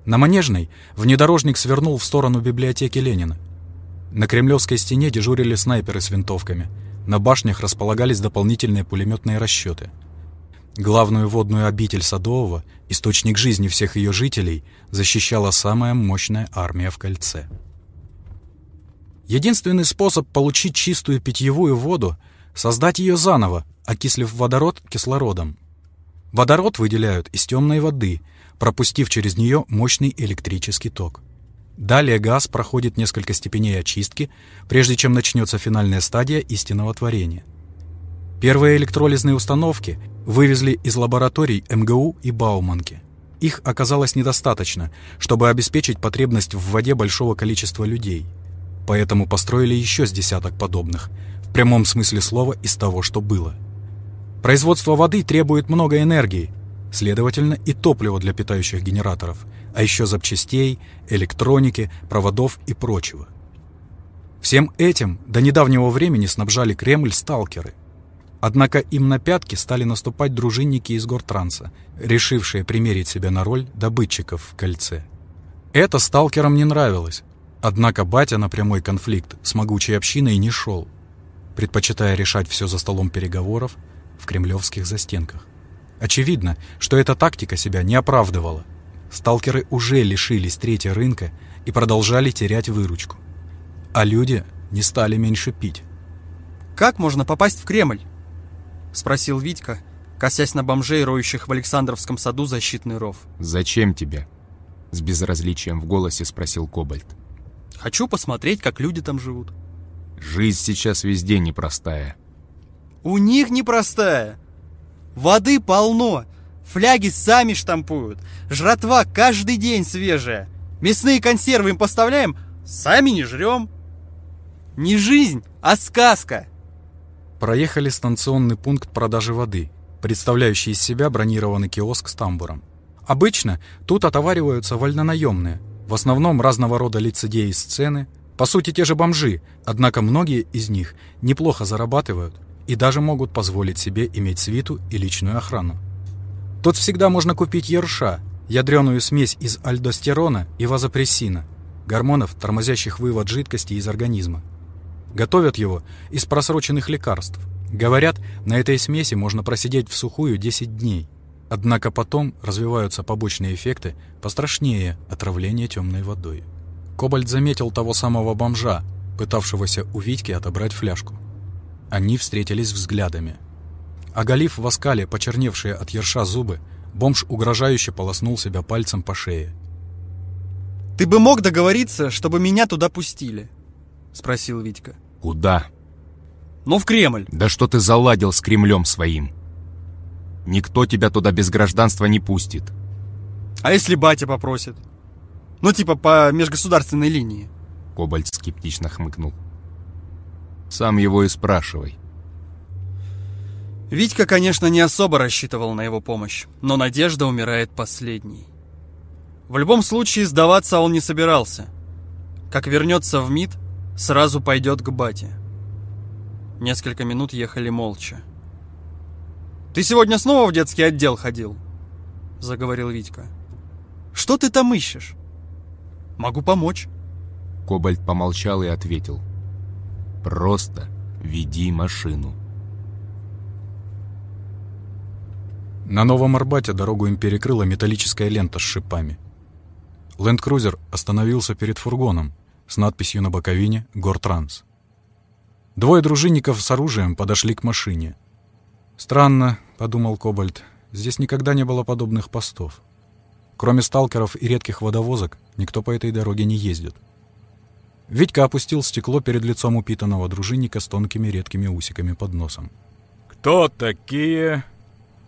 На Манежной внедорожник свернул в сторону библиотеки Ленина. На Кремлевской стене дежурили снайперы с винтовками. На башнях располагались дополнительные пулеметные расчеты. Главную водную обитель Садового, источник жизни всех ее жителей, защищала самая мощная армия в кольце. Единственный способ получить чистую питьевую воду — создать ее заново, окислив водород кислородом. Водород выделяют из темной воды, пропустив через нее мощный электрический ток. Далее газ проходит несколько степеней очистки, прежде чем начнется финальная стадия истинного творения. Первые электролизные установки вывезли из лабораторий МГУ и Бауманки. Их оказалось недостаточно, чтобы обеспечить потребность в воде большого количества людей – поэтому построили еще с десяток подобных, в прямом смысле слова из того, что было. Производство воды требует много энергии, следовательно, и топлива для питающих генераторов, а еще запчастей, электроники, проводов и прочего. Всем этим до недавнего времени снабжали Кремль сталкеры. Однако им на пятки стали наступать дружинники из Гортранса, решившие примерить себя на роль добытчиков в кольце. Это сталкерам не нравилось, однако батя на прямой конфликт с могучей общиной не шел, предпочитая решать все за столом переговоров в кремлевских застенках. Очевидно, что эта тактика себя не оправдывала. Сталкеры уже лишились третьего рынка и продолжали терять выручку а люди не стали меньше пить. «Как можно попасть в Кремль?» — спросил Витька, косясь на бомжей, роющих в Александровском саду защитный ров. «Зачем тебе?» — с безразличием в голосе спросил Кобальт. «Хочу посмотреть, как люди там живут». «Жизнь сейчас везде непростая». «У них непростая. Воды полно, фляги сами штампуют, жратва каждый день свежая. Мясные консервы им поставляем, сами не жрем». Не жизнь, а сказка. Проехали станционный пункт продажи воды, представляющий из себя бронированный киоск с тамбуром. Обычно тут отовариваются вольнонаемные, в основном разного рода лицедеи сцены, по сути те же бомжи, однако многие из них неплохо зарабатывают и даже могут позволить себе иметь свиту и личную охрану. Тут всегда можно купить ерша, ядреную смесь из альдостерона и вазопрессина, гормонов, тормозящих вывод жидкости из организма. Готовят его из просроченных лекарств. Говорят, на этой смеси можно просидеть в сухую 10 дней. Однако потом развиваются побочные эффекты пострашнее отравления темной водой. Кобальт заметил того самого бомжа, пытавшегося у Витьки отобрать фляжку. Они встретились взглядами. Оголив в оскале почерневшие от ерша зубы, бомж угрожающе полоснул себя пальцем по шее. «Ты бы мог договориться, чтобы меня туда пустили?» Спросил Витька. Куда? Ну, в Кремль. Да что ты заладил с Кремлем своим? Никто тебя туда без гражданства не пустит. А если батя попросит? Ну, типа по межгосударственной линии. Кобальт скептично хмыкнул. Сам его и спрашивай. Витька, конечно, не особо рассчитывал на его помощь, но надежда умирает последней. В любом случае, сдаваться он не собирался. Как вернется в МИД, сразу пойдет к бате. Несколько минут ехали молча. «Ты сегодня снова в детский отдел ходил?» Заговорил Витька. «Что ты там ищешь?» «Могу помочь». Кобальт помолчал и ответил. «Просто веди машину». На Новом Арбате дорогу им перекрыла металлическая лента с шипами. Ленд-крузер остановился перед фургоном, с надписью на боковине «Гортранс». Двое дружинников с оружием подошли к машине. «Странно», — подумал Кобальт, — «здесь никогда не было подобных постов. Кроме сталкеров и редких водовозок, никто по этой дороге не ездит». Витька опустил стекло перед лицом упитанного дружинника с тонкими редкими усиками под носом. «Кто такие?»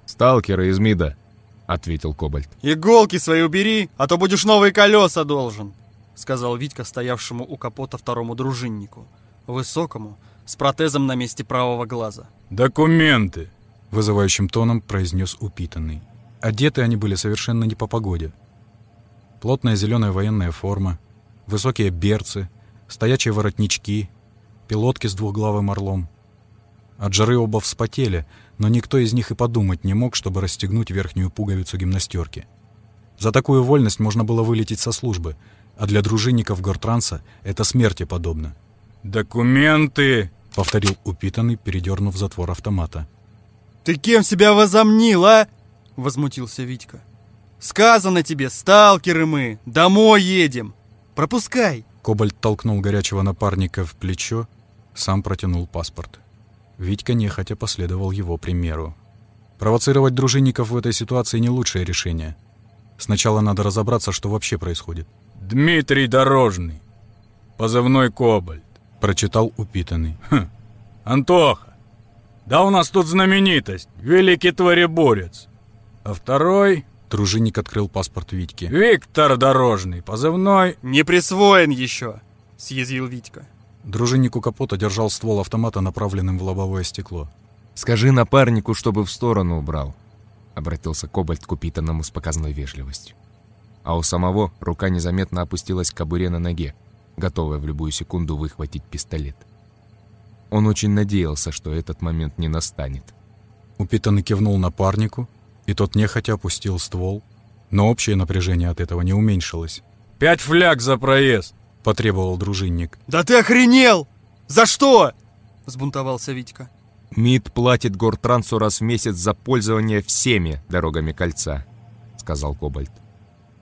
«Сталкеры из МИДа», — ответил Кобальт. «Иголки свои убери, а то будешь новые колеса должен», сказал Витька стоявшему у капота второму дружиннику, высокому, с протезом на месте правого глаза. «Документы!» — вызывающим тоном произнес упитанный. Одеты они были совершенно не по погоде. Плотная зеленая военная форма, высокие берцы, стоячие воротнички, пилотки с двухглавым орлом. От жары оба вспотели, но никто из них и подумать не мог, чтобы расстегнуть верхнюю пуговицу гимнастерки. За такую вольность можно было вылететь со службы — а для дружинников Гортранса это смерти подобно. «Документы!» — повторил упитанный, передернув затвор автомата. «Ты кем себя возомнил, а?» — возмутился Витька. «Сказано тебе, сталкеры мы, домой едем! Пропускай!» Кобальт толкнул горячего напарника в плечо, сам протянул паспорт. Витька нехотя последовал его примеру. Провоцировать дружинников в этой ситуации не лучшее решение. Сначала надо разобраться, что вообще происходит. Дмитрий Дорожный. Позывной Кобальт. Прочитал упитанный. Хм. Антоха. Да у нас тут знаменитость. Великий твореборец. А второй... Дружинник открыл паспорт Витьки. Виктор Дорожный. Позывной... Не присвоен еще, съязвил Витька. Дружинник у капота держал ствол автомата, направленным в лобовое стекло. «Скажи напарнику, чтобы в сторону убрал», — обратился Кобальт к упитанному с показной вежливостью. А у самого рука незаметно опустилась к кобуре на ноге, готовая в любую секунду выхватить пистолет. Он очень надеялся, что этот момент не настанет. Упитанный кивнул напарнику, и тот нехотя опустил ствол, но общее напряжение от этого не уменьшилось. «Пять фляг за проезд!» — потребовал дружинник. «Да ты охренел! За что?» — взбунтовался Витька. «МИД платит гортрансу раз в месяц за пользование всеми дорогами кольца», — сказал Кобальт.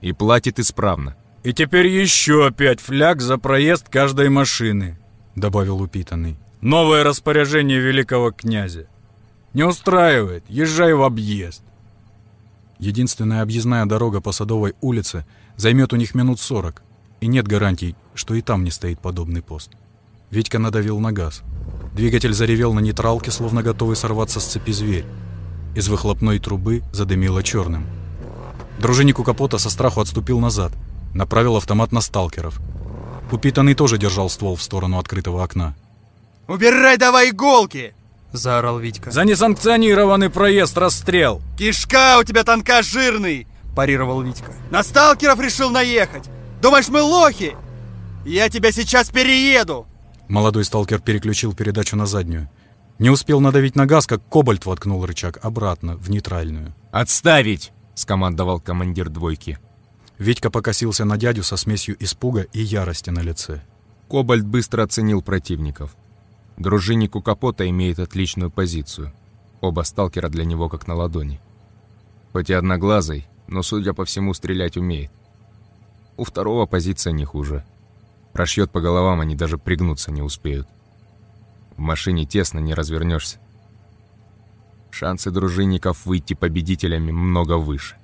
«И платит исправно». «И теперь еще пять фляг за проезд каждой машины», — добавил упитанный. «Новое распоряжение великого князя. Не устраивает, езжай в объезд». Единственная объездная дорога по Садовой улице займет у них минут сорок, и нет гарантий, что и там не стоит подобный пост. Витька надавил на газ. Двигатель заревел на нейтралке, словно готовый сорваться с цепи зверь. Из выхлопной трубы задымило черным. Дружинник у капота со страху отступил назад, направил автомат на сталкеров. Упитанный тоже держал ствол в сторону открытого окна. «Убирай давай иголки!» — заорал Витька. «За несанкционированный проезд расстрел!» «Кишка у тебя тонка жирный!» — парировал Витька. «На сталкеров решил наехать! Думаешь, мы лохи? Я тебя сейчас перееду!» Молодой сталкер переключил передачу на заднюю. Не успел надавить на газ, как Кобальт воткнул рычаг обратно, в нейтральную. «Отставить!» — скомандовал командир двойки. Витька покосился на дядю со смесью испуга и ярости на лице. Кобальт быстро оценил противников. Дружинник у капота имеет отличную позицию. Оба сталкера для него как на ладони. Хоть и одноглазый, но, судя по всему, стрелять умеет. У второго позиция не хуже. Прошьет по головам, они даже пригнуться не успеют. В машине тесно, не развернешься. Шансы дружинников выйти победителями много выше.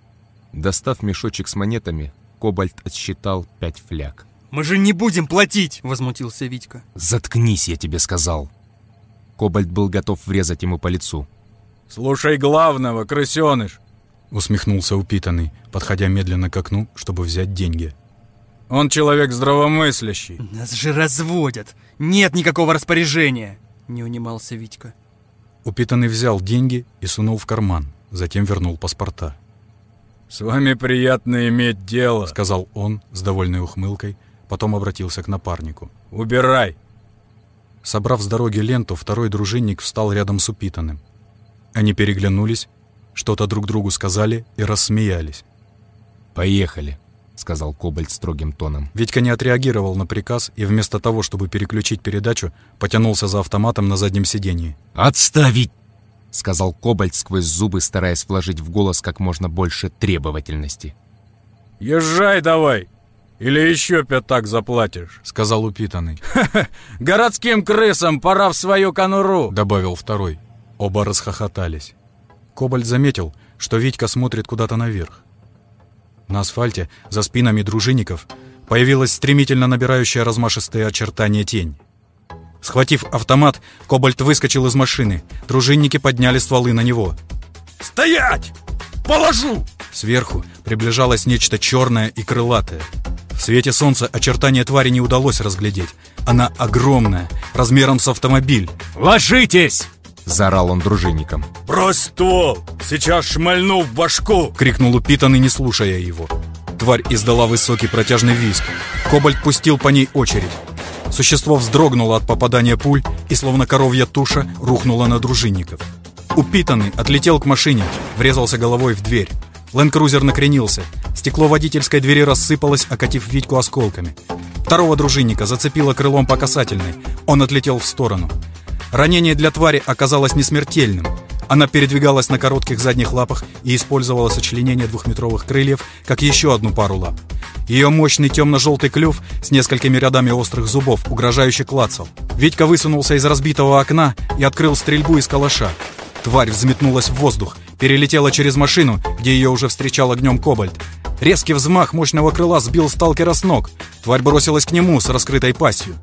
Достав мешочек с монетами, Кобальт отсчитал пять фляг. «Мы же не будем платить!» — возмутился Витька. «Заткнись, я тебе сказал!» Кобальт был готов врезать ему по лицу. «Слушай главного, крысеныш!» — усмехнулся упитанный, подходя медленно к окну, чтобы взять деньги. «Он человек здравомыслящий!» «Нас же разводят! Нет никакого распоряжения!» — не унимался Витька. Упитанный взял деньги и сунул в карман, затем вернул паспорта. «С вами приятно иметь дело», — сказал он с довольной ухмылкой, потом обратился к напарнику. «Убирай!» Собрав с дороги ленту, второй дружинник встал рядом с упитанным. Они переглянулись, что-то друг другу сказали и рассмеялись. «Поехали», — сказал Кобальт строгим тоном. Витька не отреагировал на приказ и вместо того, чтобы переключить передачу, потянулся за автоматом на заднем сидении. «Отставить!» — сказал Кобальт сквозь зубы, стараясь вложить в голос как можно больше требовательности. «Езжай давай! Или еще пятак заплатишь!» — сказал упитанный. «Ха-ха! Городским крысам пора в свою конуру!» — добавил второй. Оба расхохотались. Кобальт заметил, что Витька смотрит куда-то наверх. На асфальте, за спинами дружинников, появилась стремительно набирающая размашистые очертания тень. Схватив автомат, Кобальт выскочил из машины. Дружинники подняли стволы на него. «Стоять! Положу!» Сверху приближалось нечто черное и крылатое. В свете солнца очертания твари не удалось разглядеть. Она огромная, размером с автомобиль. «Ложитесь!» — заорал он дружинникам. «Брось ствол! Сейчас шмальну в башку!» — крикнул упитанный, не слушая его. Тварь издала высокий протяжный визг. Кобальт пустил по ней очередь. Существо вздрогнуло от попадания пуль и, словно коровья туша, рухнуло на дружинников. Упитанный отлетел к машине, врезался головой в дверь. Ленд-крузер накренился. Стекло водительской двери рассыпалось, окатив Витьку осколками. Второго дружинника зацепило крылом по касательной. Он отлетел в сторону. Ранение для твари оказалось несмертельным. Она передвигалась на коротких задних лапах и использовала сочленение двухметровых крыльев как еще одну пару лап. Ее мощный темно-желтый клюв с несколькими рядами острых зубов угрожающе клацал. Витька высунулся из разбитого окна и открыл стрельбу из калаша. Тварь взметнулась в воздух, перелетела через машину, где ее уже встречал огнем кобальт. Резкий взмах мощного крыла сбил сталкера с ног. Тварь бросилась к нему с раскрытой пастью.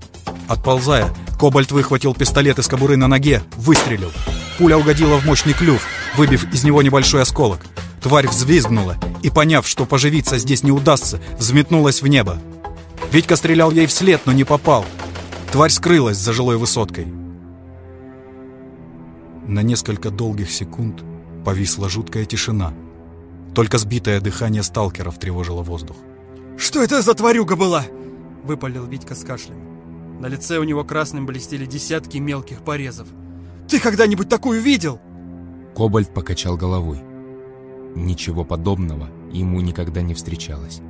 Отползая, Кобальт выхватил пистолет из кобуры на ноге, выстрелил. Пуля угодила в мощный клюв, выбив из него небольшой осколок. Тварь взвизгнула и, поняв, что поживиться здесь не удастся, взметнулась в небо. Витька стрелял ей вслед, но не попал. Тварь скрылась за жилой высоткой. На несколько долгих секунд повисла жуткая тишина. Только сбитое дыхание сталкеров тревожило воздух. «Что это за тварюга была?» — выпалил Витька с кашлем. На лице у него красным блестели десятки мелких порезов. «Ты когда-нибудь такую видел?» Кобальт покачал головой. Ничего подобного ему никогда не встречалось.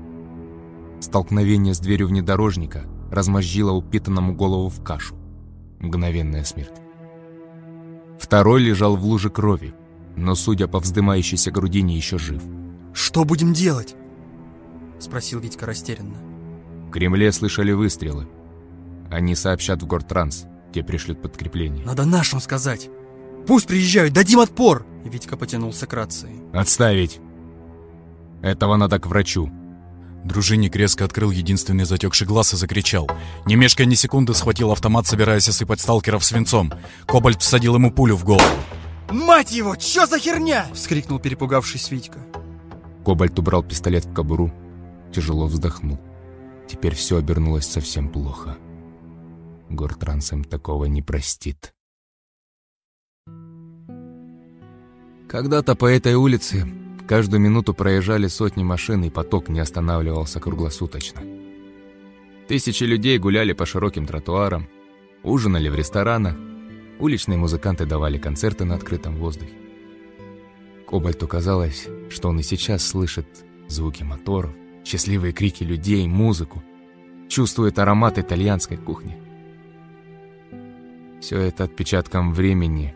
Столкновение с дверью внедорожника размозжило упитанному голову в кашу. Мгновенная смерть. Второй лежал в луже крови, но, судя по вздымающейся грудине, еще жив. «Что будем делать?» — спросил Витька растерянно. В Кремле слышали выстрелы. Они сообщат в Гортранс, те пришлют подкрепление. «Надо нашим сказать! Пусть приезжают, дадим отпор!» И Витька потянулся к рации. «Отставить! Этого надо к врачу!» Дружинник резко открыл единственный затекший глаз и закричал. Не мешкая ни секунды, схватил автомат, собираясь осыпать сталкеров свинцом. Кобальт всадил ему пулю в голову. «Мать его, чё за херня?» — вскрикнул перепугавшись Витька. Кобальт убрал пистолет в кобуру, тяжело вздохнул. Теперь все обернулось совсем плохо. Гортранс им такого не простит. Когда-то по этой улице каждую минуту проезжали сотни машин, и поток не останавливался круглосуточно. Тысячи людей гуляли по широким тротуарам, ужинали в ресторанах, уличные музыканты давали концерты на открытом воздухе. Кобальту казалось, что он и сейчас слышит звуки моторов, счастливые крики людей, музыку, чувствует аромат итальянской кухни. Все это отпечатком времени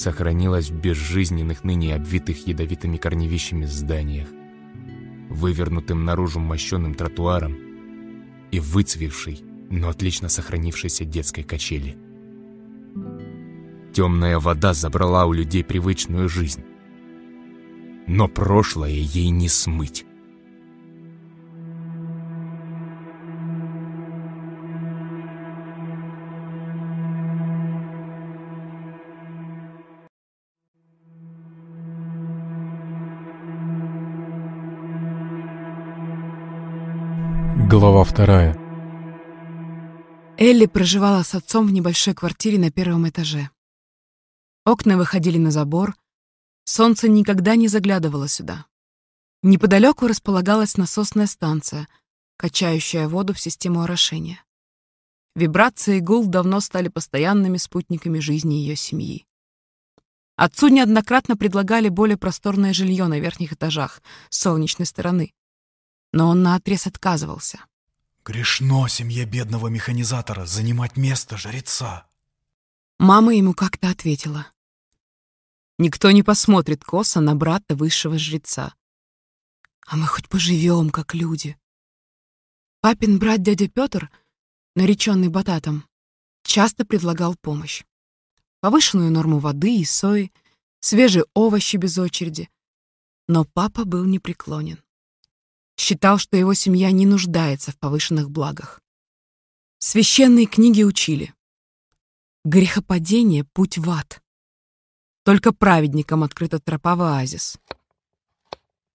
сохранилось в безжизненных ныне обвитых ядовитыми корневищами зданиях, вывернутым наружу мощенным тротуаром и выцвевшей, но отлично сохранившейся детской качели. Темная вода забрала у людей привычную жизнь, но прошлое ей не смыть. Глава вторая. Элли проживала с отцом в небольшой квартире на первом этаже. Окна выходили на забор, солнце никогда не заглядывало сюда. Неподалеку располагалась насосная станция, качающая воду в систему орошения. Вибрации и гул давно стали постоянными спутниками жизни ее семьи. Отцу неоднократно предлагали более просторное жилье на верхних этажах, с солнечной стороны. Но он наотрез отказывался. Грешно семье бедного механизатора занимать место жреца. Мама ему как-то ответила. Никто не посмотрит косо на брата высшего жреца. А мы хоть поживем, как люди. Папин брат дядя Петр, нареченный бататом, часто предлагал помощь. Повышенную норму воды и сои, свежие овощи без очереди. Но папа был непреклонен. Считал, что его семья не нуждается в повышенных благах. Священные книги учили. Грехопадение — путь в ад. Только праведникам открыта тропа в оазис.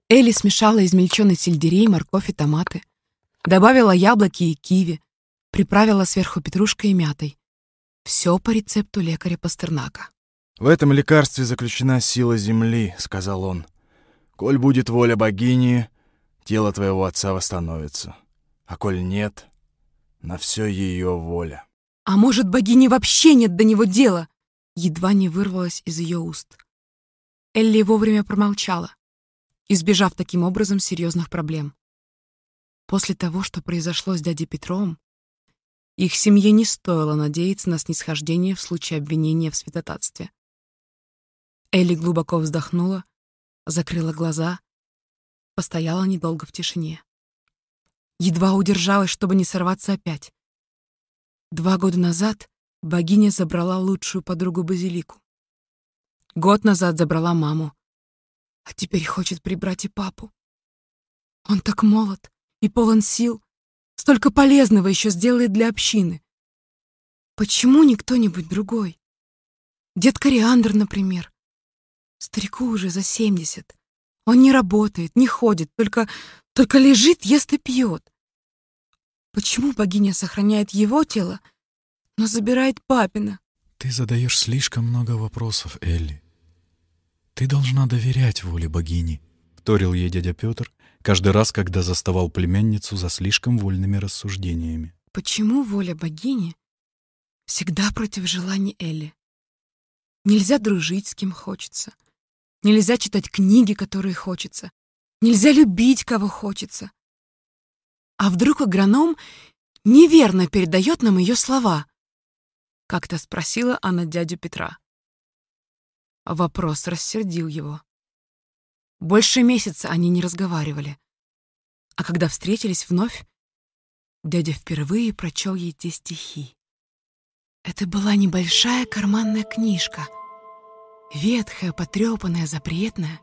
Элли смешала измельченный сельдерей, морковь и томаты, добавила яблоки и киви, приправила сверху петрушкой и мятой. Все по рецепту лекаря Пастернака. «В этом лекарстве заключена сила земли», — сказал он. «Коль будет воля богини, тело твоего отца восстановится. А коль нет, на все ее воля». «А может, богини вообще нет до него дела?» Едва не вырвалось из ее уст. Элли вовремя промолчала, избежав таким образом серьезных проблем. После того, что произошло с дядей Петром, их семье не стоило надеяться на снисхождение в случае обвинения в святотатстве. Элли глубоко вздохнула, закрыла глаза, постояла недолго в тишине. Едва удержалась, чтобы не сорваться опять. Два года назад богиня забрала лучшую подругу Базилику. Год назад забрала маму, а теперь хочет прибрать и папу. Он так молод и полон сил, столько полезного еще сделает для общины. Почему не кто-нибудь другой? Дед Кориандр, например. Старику уже за семьдесят. Он не работает, не ходит, только, только лежит, ест и пьет. Почему богиня сохраняет его тело, но забирает папина. Ты задаешь слишком много вопросов, Элли. Ты должна доверять воле богини, вторил ей дядя Петр, каждый раз, когда заставал племянницу за слишком вольными рассуждениями. Почему воля богини всегда против желаний Элли? Нельзя дружить с кем хочется. Нельзя читать книги, которые хочется. Нельзя любить, кого хочется. А вдруг агроном неверно передает нам ее слова? Как-то спросила она дядю Петра. Вопрос рассердил его. Больше месяца они не разговаривали. А когда встретились вновь, дядя впервые прочел ей те стихи. Это была небольшая карманная книжка, ветхая, потрепанная, запретная.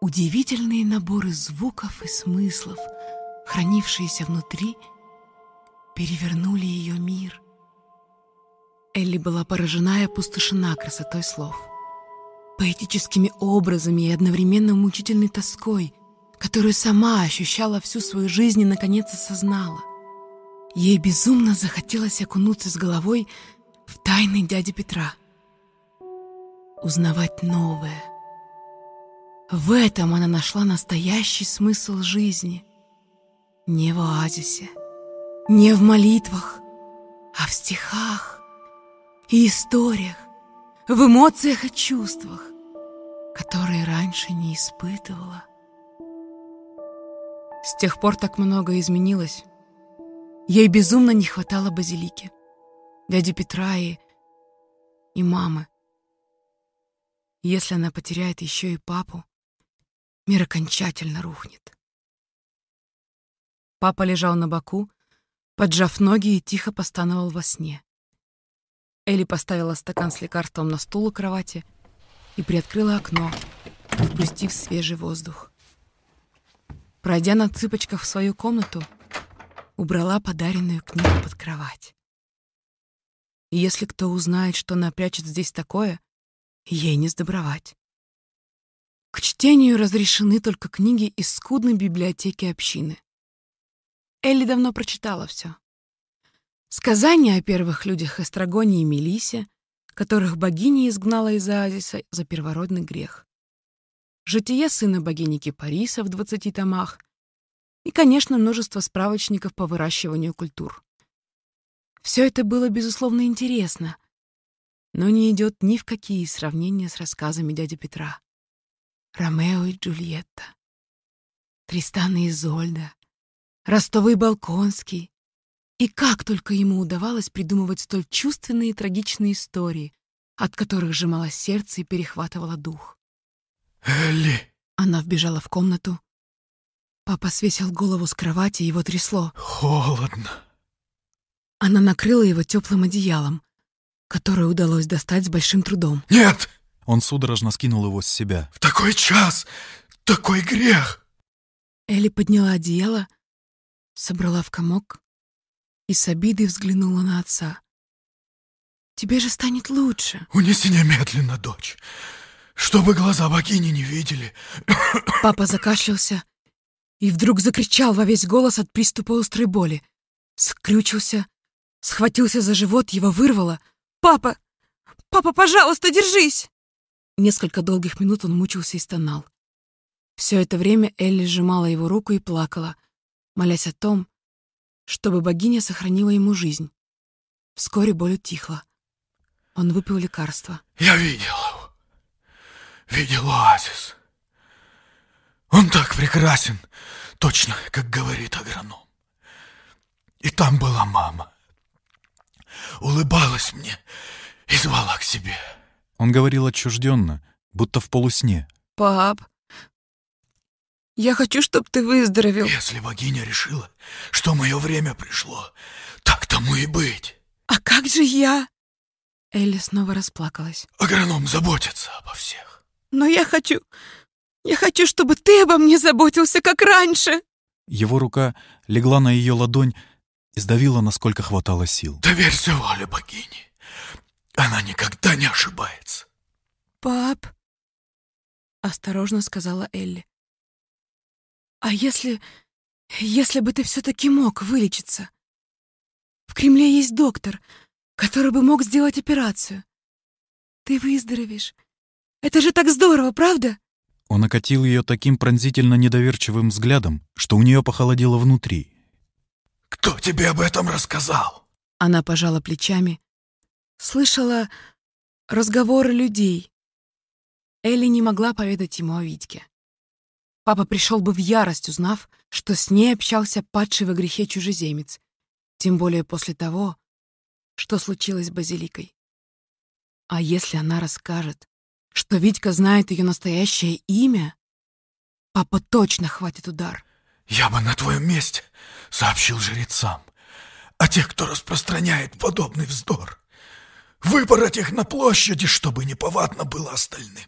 Удивительные наборы звуков и смыслов, хранившиеся внутри, перевернули ее мир. Элли была поражена и опустошена красотой слов, поэтическими образами и одновременно мучительной тоской, которую сама ощущала всю свою жизнь и наконец осознала. Ей безумно захотелось окунуться с головой в тайны дяди Петра. Узнавать новое. В этом она нашла настоящий смысл жизни. Не в оазисе, не в молитвах, а в стихах и историях, в эмоциях и чувствах, которые раньше не испытывала. С тех пор так много изменилось. Ей безумно не хватало базилики, дяди Петра и, и мамы. Если она потеряет еще и папу, мир окончательно рухнет. Папа лежал на боку, поджав ноги и тихо постановал во сне. Элли поставила стакан с лекарством на стул у кровати и приоткрыла окно, впустив свежий воздух. Пройдя на цыпочках в свою комнату, убрала подаренную книгу под кровать. Если кто узнает, что она прячет здесь такое, ей не сдобровать. К чтению разрешены только книги из скудной библиотеки общины. Элли давно прочитала все. Сказания о первых людях Эстрагоне и Мелисе, которых богиня изгнала из Оазиса за первородный грех. Житие сына богини Кипариса в двадцати томах и, конечно, множество справочников по выращиванию культур. Все это было, безусловно, интересно, но не идет ни в какие сравнения с рассказами дяди Петра. Ромео и Джульетта, Тристан и Изольда, Ростовый Балконский. И как только ему удавалось придумывать столь чувственные и трагичные истории, от которых сжимало сердце и перехватывало дух. «Элли!» Она вбежала в комнату, Папа свесил голову с кровати, его трясло. «Холодно». Она накрыла его теплым одеялом, которое удалось достать с большим трудом. «Нет!» Он судорожно скинул его с себя. «В такой час! Такой грех!» Элли подняла одеяло, собрала в комок и с обидой взглянула на отца. «Тебе же станет лучше!» «Унеси немедленно, дочь, чтобы глаза богини не видели!» Папа закашлялся и вдруг закричал во весь голос от приступа острой боли. Скрючился, схватился за живот, его вырвало. «Папа! Папа, пожалуйста, держись!» Несколько долгих минут он мучился и стонал. Все это время Элли сжимала его руку и плакала, молясь о том, чтобы богиня сохранила ему жизнь. Вскоре боль утихла. Он выпил лекарство. «Я видел его. Видел оазис. Он так прекрасен, точно, как говорит агроном. И там была мама. Улыбалась мне и звала к себе. Он говорил отчужденно, будто в полусне. «Пап, я хочу, чтобы ты выздоровел». Если богиня решила, что мое время пришло, так тому и быть. «А как же я?» Элли снова расплакалась. Агроном заботится обо всех. «Но я хочу, я хочу, чтобы ты обо мне заботился, как раньше!» Его рука легла на ее ладонь и сдавила, насколько хватало сил. «Доверься воле богини. Она никогда не ошибается». «Пап», — осторожно сказала Элли, «а если... если бы ты все-таки мог вылечиться? В В Кремле есть доктор, который бы мог сделать операцию. Ты выздоровеешь. Это же так здорово, правда? Он окатил ее таким пронзительно недоверчивым взглядом, что у нее похолодело внутри. «Кто тебе об этом рассказал?» Она пожала плечами. Слышала разговоры людей. Элли не могла поведать ему о Витьке. Папа пришел бы в ярость, узнав, что с ней общался падший во грехе чужеземец, тем более после того, что случилось с Базиликой. А если она расскажет, что Витька знает ее настоящее имя, папа точно хватит удар. «Я бы на твоем месте сообщил жрецам, а тех, кто распространяет подобный вздор, выпороть их на площади, чтобы неповадно было остальным.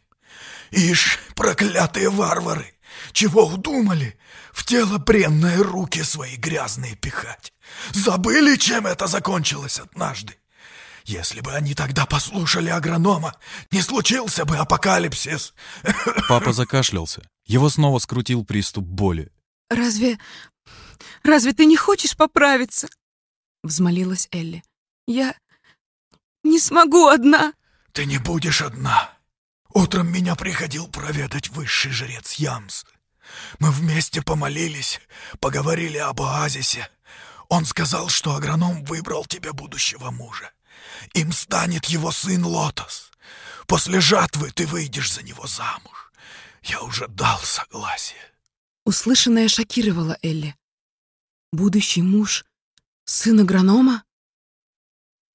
Ишь, проклятые варвары, чего удумали? В тело бренные руки свои грязные пихать. Забыли, чем это закончилось однажды? Если бы они тогда послушали агронома, не случился бы апокалипсис. Папа закашлялся. Его снова скрутил приступ боли. «Разве... разве ты не хочешь поправиться?» Взмолилась Элли. «Я не смогу одна». «Ты не будешь одна. Утром меня приходил проведать высший жрец Ямс. Мы вместе помолились, поговорили об оазисе. Он сказал, что агроном выбрал тебе будущего мужа. Им станет его сын Лотос. После жатвы ты выйдешь за него замуж. Я уже дал согласие. Услышанное шокировало Элли. Будущий муж, сын агронома?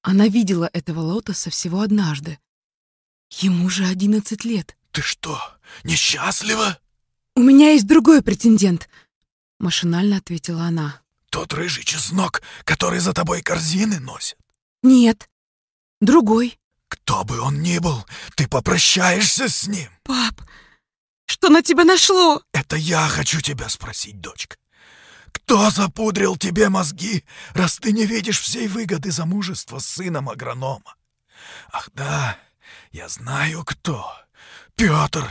Она видела этого Лотоса всего однажды. Ему же одиннадцать лет. Ты что, несчастлива? У меня есть другой претендент, машинально ответила она. Тот рыжий чеснок, который за тобой корзины носит? Нет, другой. Кто бы он ни был, ты попрощаешься с ним. Пап, что на тебя нашло? Это я хочу тебя спросить, дочка. Кто запудрил тебе мозги, раз ты не видишь всей выгоды замужества с сыном агронома? Ах да, я знаю кто. Петр.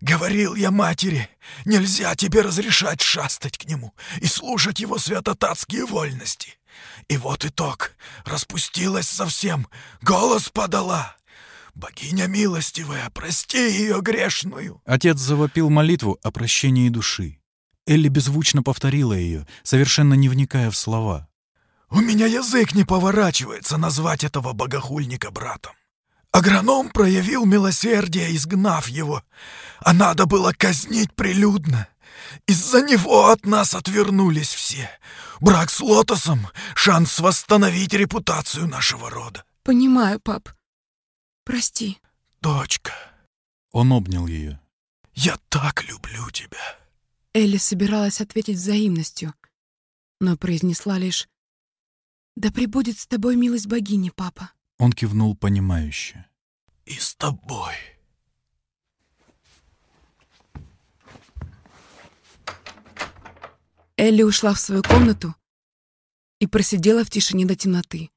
Говорил я матери, нельзя тебе разрешать шастать к нему и слушать его святотатские вольности. И вот итог. Распустилась совсем, голос подала. Богиня милостивая, прости ее грешную. Отец завопил молитву о прощении души. Элли беззвучно повторила ее, совершенно не вникая в слова. «У меня язык не поворачивается назвать этого богохульника братом. Агроном проявил милосердие, изгнав его, а надо было казнить прилюдно. Из-за него от нас отвернулись все. Брак с Лотосом — шанс восстановить репутацию нашего рода. Понимаю, пап. Прости. Дочка. Он обнял ее. Я так люблю тебя. Элли собиралась ответить взаимностью, но произнесла лишь «Да пребудет с тобой милость богини, папа». Он кивнул понимающе. «И с тобой». Элли ушла в свою комнату и просидела в тишине до темноты,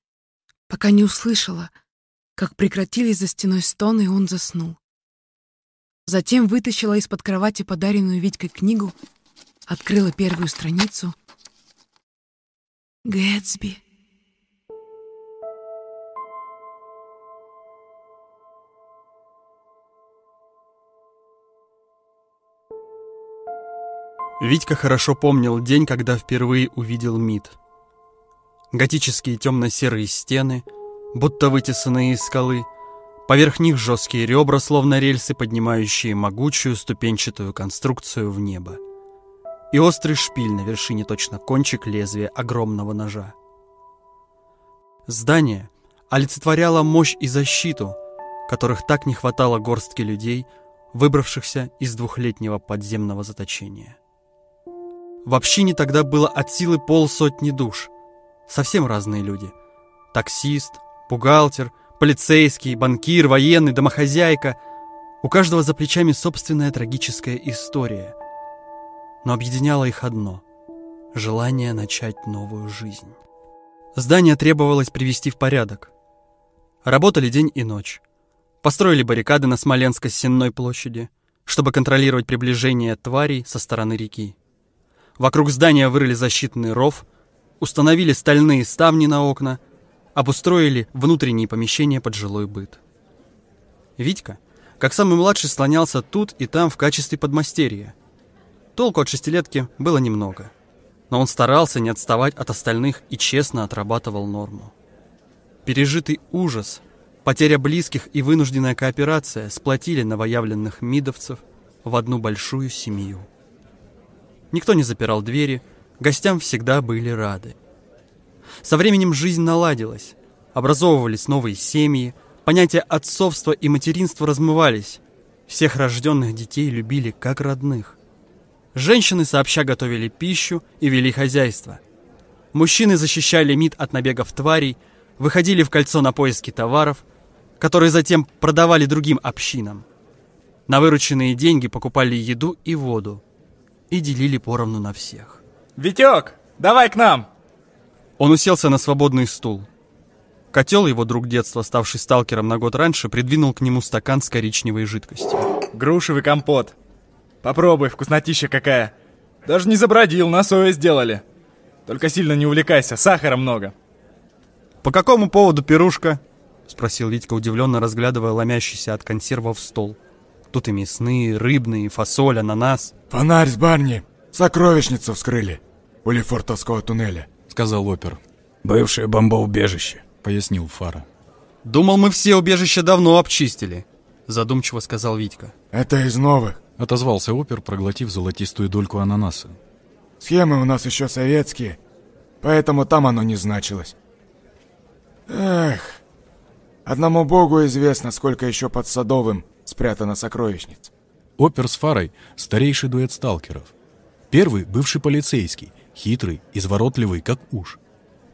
пока не услышала, как прекратились за стеной стоны, и он заснул. Затем вытащила из-под кровати подаренную Витькой книгу, открыла первую страницу. Гэтсби. Витька хорошо помнил день, когда впервые увидел МИД. Готические темно-серые стены, будто вытесанные из скалы, поверх них жесткие ребра, словно рельсы, поднимающие могучую ступенчатую конструкцию в небо. И острый шпиль на вершине точно кончик лезвия огромного ножа. Здание олицетворяло мощь и защиту, которых так не хватало горстке людей, выбравшихся из двухлетнего подземного заточения. В общине тогда было от силы полсотни душ. Совсем разные люди. Таксист, бухгалтер, полицейский, банкир, военный, домохозяйка. У каждого за плечами собственная трагическая история. Но объединяло их одно — желание начать новую жизнь. Здание требовалось привести в порядок. Работали день и ночь. Построили баррикады на Смоленско-Сенной площади, чтобы контролировать приближение тварей со стороны реки. Вокруг здания вырыли защитный ров, установили стальные ставни на окна, обустроили внутренние помещения под жилой быт. Витька, как самый младший, слонялся тут и там в качестве подмастерья. Толку от шестилетки было немного, но он старался не отставать от остальных и честно отрабатывал норму. Пережитый ужас, потеря близких и вынужденная кооперация сплотили новоявленных мидовцев в одну большую семью. Никто не запирал двери, гостям всегда были рады. Со временем жизнь наладилась, образовывались новые семьи, понятия отцовства и материнства размывались. Всех рожденных детей любили как родных. Женщины сообща готовили пищу и вели хозяйство. Мужчины защищали МИД от набегов тварей, выходили в кольцо на поиски товаров, которые затем продавали другим общинам. На вырученные деньги покупали еду и воду и делили поровну на всех. «Витек, давай к нам!» Он уселся на свободный стул. Котел, его друг детства, ставший сталкером на год раньше, придвинул к нему стакан с коричневой жидкостью. Грушевый компот. Попробуй, вкуснотища какая. Даже не забродил, на совесть сделали. Только сильно не увлекайся, сахара много. «По какому поводу пирушка?» — спросил Витька, удивленно разглядывая ломящийся от консервов стол. Тут и мясные, рыбные, фасоль, ананас. «Фонарь с барни! Сокровищницу вскрыли! У Лефортовского туннеля!» — сказал опер. «Бывшее бомбоубежище», — пояснил Фара. «Думал, мы все убежища давно обчистили», — задумчиво сказал Витька. «Это из новых», — отозвался опер, проглотив золотистую дольку ананаса. «Схемы у нас еще советские, поэтому там оно не значилось. Эх, одному богу известно, сколько еще под Садовым спрятано сокровищниц. Опер с Фарой — старейший дуэт сталкеров. Первый — бывший полицейский, хитрый, изворотливый, как уж.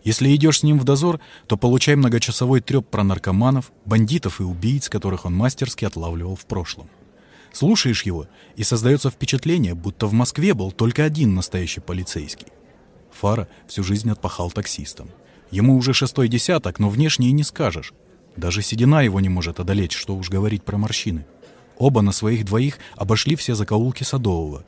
Если идешь с ним в дозор, то получай многочасовой треп про наркоманов, бандитов и убийц, которых он мастерски отлавливал в прошлом. Слушаешь его, и создается впечатление, будто в Москве был только один настоящий полицейский. Фара всю жизнь отпахал таксистом. Ему уже шестой десяток, но внешне и не скажешь. Даже седина его не может одолеть, что уж говорить про морщины. Оба на своих двоих обошли все закоулки Садового.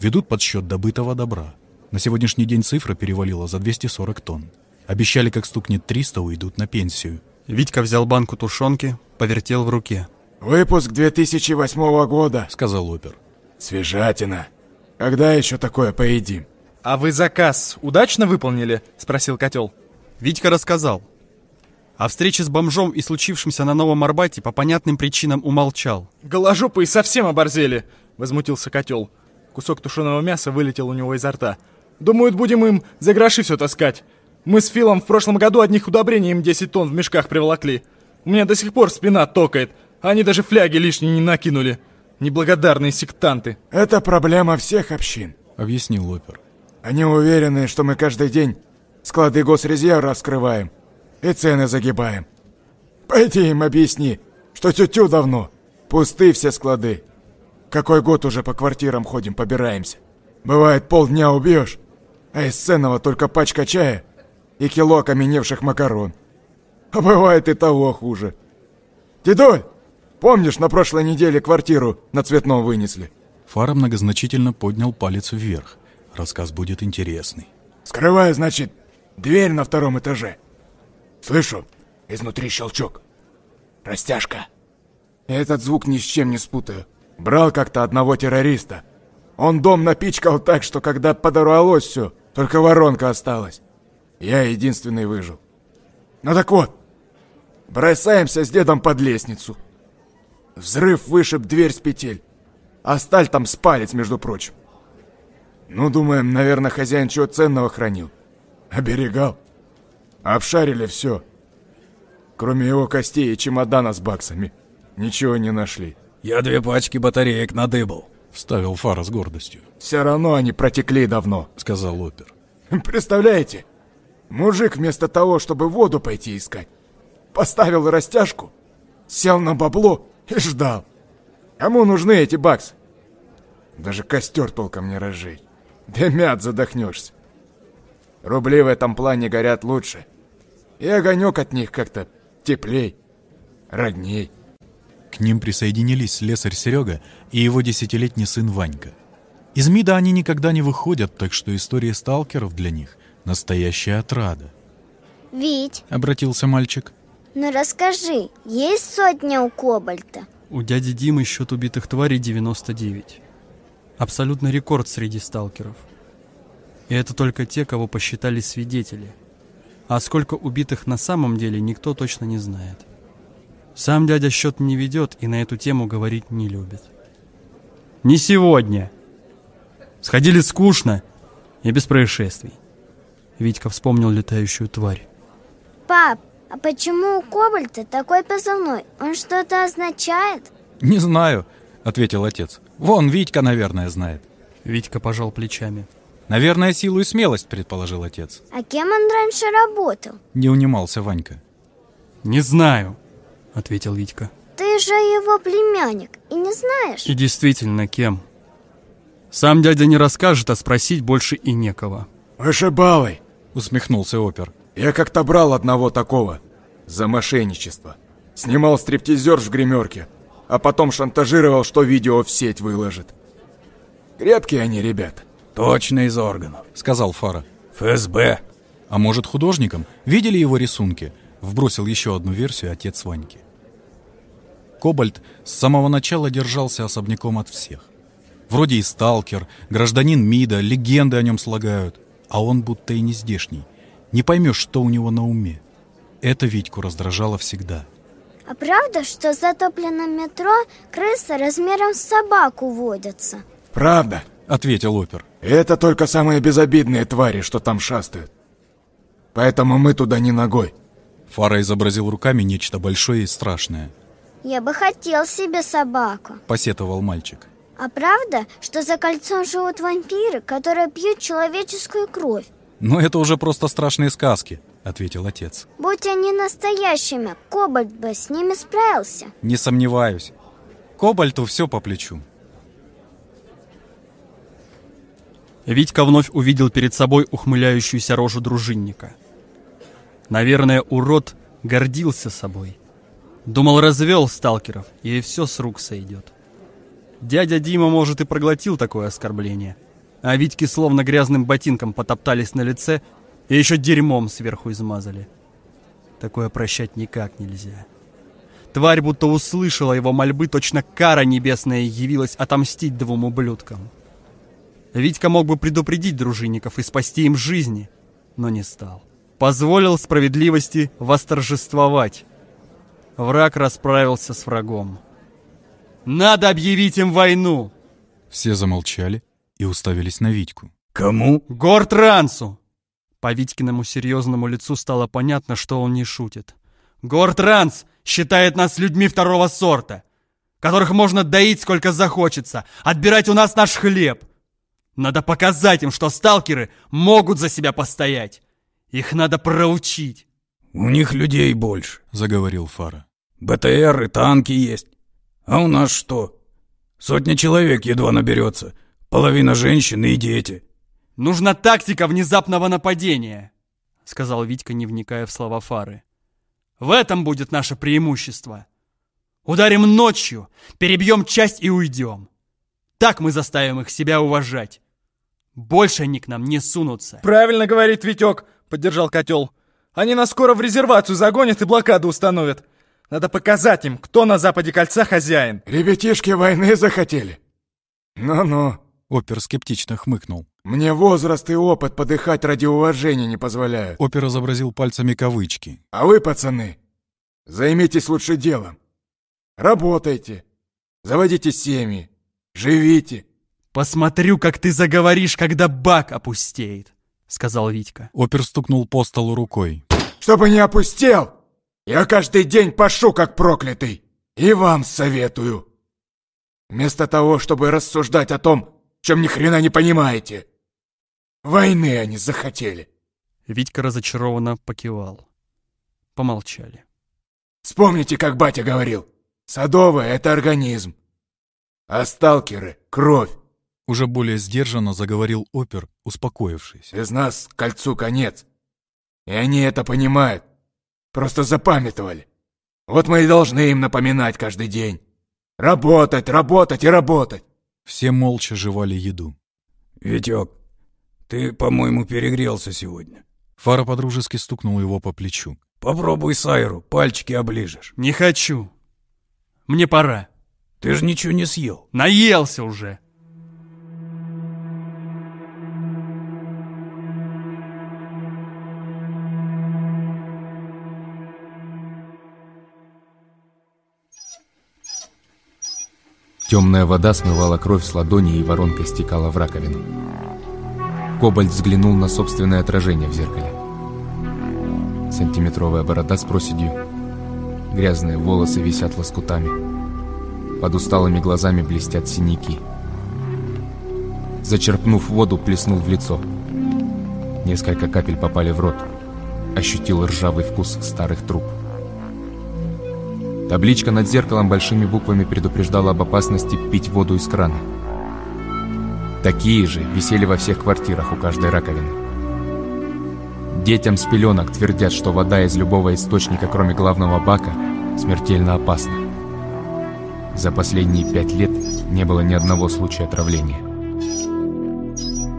Ведут подсчет добытого добра. На сегодняшний день цифра перевалила за 240 тонн. Обещали, как стукнет 300, уйдут на пенсию. Витька взял банку тушенки, повертел в руке. «Выпуск 2008 года», — сказал опер. «Свежатина. Когда еще такое поедим?» «А вы заказ удачно выполнили?» — спросил котел. Витька рассказал. О встрече с бомжом и случившемся на Новом Арбате по понятным причинам умолчал. «Голожопые совсем оборзели!» — возмутился котел. Кусок тушеного мяса вылетел у него изо рта. «Думают, будем им за гроши все таскать. Мы с Филом в прошлом году одних удобрений им 10 тонн в мешках приволокли. У меня до сих пор спина токает, а они даже фляги лишние не накинули. Неблагодарные сектанты». «Это проблема всех общин», — объяснил опер. «Они уверены, что мы каждый день склады госрезерва раскрываем и цены загибаем. Пойди им объясни, что тю-тю давно. Пусты все склады. Какой год уже по квартирам ходим, побираемся. Бывает, полдня убьешь, а из ценного только пачка чая и кило окаменевших макарон. А бывает и того хуже. Дедуль, помнишь, на прошлой неделе квартиру на цветном вынесли? Фара многозначительно поднял палец вверх. Рассказ будет интересный. Скрываю, значит, дверь на втором этаже. Слышу, изнутри щелчок. Растяжка. Этот звук ни с чем не спутаю. Брал как-то одного террориста. Он дом напичкал так, что когда подорвалось все, только воронка осталась. Я единственный выжил. Ну так вот, бросаемся с дедом под лестницу. Взрыв вышиб дверь с петель. А сталь там с палец, между прочим. Ну, думаем, наверное, хозяин чего ценного хранил. Оберегал. Обшарили все. Кроме его костей и чемодана с баксами. Ничего не нашли. «Я две пачки батареек надыбал», — вставил Фара с гордостью. «Все равно они протекли давно», — сказал опер. «Представляете, мужик вместо того, чтобы воду пойти искать, поставил растяжку, сел на бабло и ждал. Кому нужны эти баксы? Даже костер толком не разжечь. Дымят, задохнешься. Рубли в этом плане горят лучше. И огонек от них как-то теплей, родней. К ним присоединились слесарь Серега и его десятилетний сын Ванька. Из МИДа они никогда не выходят, так что истории сталкеров для них Настоящая отрада. Вить, Обратился мальчик. ну расскажи, есть сотня у Кобальта? У дяди Димы счет убитых тварей 99. Абсолютный рекорд среди сталкеров. И это только те, кого посчитали свидетели. А сколько убитых на самом деле, никто точно не знает. Сам дядя счет не ведет и на эту тему говорить не любит. Не сегодня. Сходили скучно и без происшествий. Витька вспомнил летающую тварь. Пап, а почему у Кобальта такой позывной? Он что-то означает? Не знаю, ответил отец. Вон Витька, наверное, знает. Витька пожал плечами. Наверное, силу и смелость, предположил отец. А кем он раньше работал? Не унимался Ванька. «Не знаю», — ответил Витька. Ты же его племянник, и не знаешь? И действительно, кем? Сам дядя не расскажет, а спросить больше и некого. Вышибалой. Усмехнулся опер. Я как-то брал одного такого. За мошенничество. Снимал стриптизер в гримерке, а потом шантажировал, что видео в сеть выложит. Крепкие они, ребят. Точно из органов. Сказал Фара. ФСБ. А может, художником? Видели его рисунки? Вбросил еще одну версию отец Ваньки. Кобальт с самого начала держался особняком от всех. Вроде и сталкер, гражданин МИДа, легенды о нем слагают. А он будто и не здешний. Не поймешь, что у него на уме. Это Витьку раздражало всегда. А правда, что в затопленном метро крысы размером с собаку водятся? Правда. Ответил опер. Это только самые безобидные твари, что там шастают. Поэтому мы туда не ногой. Фара изобразил руками нечто большое и страшное. Я бы хотел себе собаку. Посетовал мальчик. А правда, что за кольцом живут вампиры, которые пьют человеческую кровь? Но это уже просто страшные сказки, ответил отец. Будь они настоящими, Кобальт бы с ними справился. Не сомневаюсь. Кобальту все по плечу. Витька вновь увидел перед собой ухмыляющуюся рожу дружинника. Наверное, урод гордился собой. Думал, развел сталкеров, и все с рук сойдет. Дядя Дима, может, и проглотил такое оскорбление. А Витьки словно грязным ботинком потоптались на лице и еще дерьмом сверху измазали. Такое прощать никак нельзя. Тварь будто услышала его мольбы, точно кара небесная явилась отомстить двум ублюдкам. Витька мог бы предупредить дружинников и спасти им жизни, но не стал. Позволил справедливости восторжествовать. Враг расправился с врагом. Надо объявить им войну! Все замолчали и уставились на Витьку. Кому? Гортрансу! По Витькиному серьезному лицу стало понятно, что он не шутит. Гортранс считает нас людьми второго сорта, которых можно доить сколько захочется, отбирать у нас наш хлеб. Надо показать им, что сталкеры могут за себя постоять. Их надо проучить. У них людей больше, заговорил Фара. БТР и танки есть. А у нас что? Сотня человек едва наберется. Половина женщины и дети. Нужна тактика внезапного нападения, сказал Витька, не вникая в слова Фары. В этом будет наше преимущество. Ударим ночью, перебьем часть и уйдем. Так мы заставим их себя уважать. Больше они к нам не сунутся. Правильно говорит Витек, поддержал котел. Они нас скоро в резервацию загонят и блокаду установят. Надо показать им, кто на западе кольца хозяин. Ребятишки войны захотели. Ну-ну. Опер скептично хмыкнул. Мне возраст и опыт подыхать ради уважения не позволяют. Опер изобразил пальцами кавычки. А вы, пацаны, займитесь лучше делом. Работайте, заводите семьи, живите. Посмотрю, как ты заговоришь, когда бак опустеет, сказал Витька. Опер стукнул по столу рукой. Чтобы не опустел, я каждый день пашу, как проклятый. И вам советую. Вместо того, чтобы рассуждать о том, чем ни хрена не понимаете. Войны они захотели. Витька разочарованно покивал. Помолчали. Вспомните, как батя говорил. Садовое — это организм. А сталкеры — кровь. Уже более сдержанно заговорил опер, успокоившись. Из нас кольцу конец. И они это понимают. Просто запамятовали. Вот мы и должны им напоминать каждый день. Работать, работать и работать. Все молча жевали еду. Витек, Ты, по-моему, перегрелся сегодня. Фара подружески стукнул его по плечу. Попробуй Сайру, пальчики оближешь. Не хочу. Мне пора. Ты же ничего не съел. Наелся уже. Темная вода смывала кровь с ладони и воронкой стекала в раковину. Кобальт взглянул на собственное отражение в зеркале. Сантиметровая борода с проседью. Грязные волосы висят лоскутами. Под усталыми глазами блестят синяки. Зачерпнув воду, плеснул в лицо. Несколько капель попали в рот. Ощутил ржавый вкус старых труб. Табличка над зеркалом большими буквами предупреждала об опасности пить воду из крана. Такие же висели во всех квартирах у каждой раковины. Детям с пеленок твердят, что вода из любого источника, кроме главного бака, смертельно опасна. За последние пять лет не было ни одного случая отравления.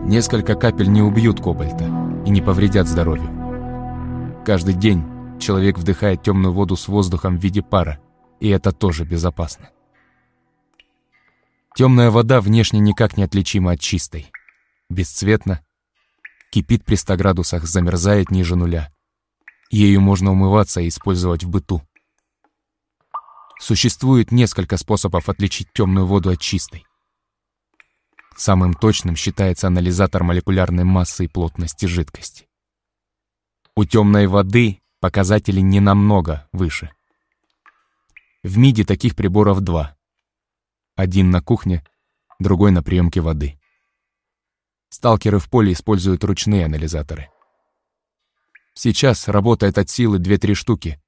Несколько капель не убьют кобальта и не повредят здоровью. Каждый день человек вдыхает темную воду с воздухом в виде пара, и это тоже безопасно. Темная вода внешне никак не отличима от чистой. Бесцветна, кипит при 100 градусах, замерзает ниже нуля. Ею можно умываться и использовать в быту. Существует несколько способов отличить темную воду от чистой. Самым точным считается анализатор молекулярной массы и плотности жидкости. У темной воды показатели не намного выше. В МИДе таких приборов два. Один на кухне, другой на приемке воды. Сталкеры в поле используют ручные анализаторы. Сейчас работает от силы 2-3 штуки,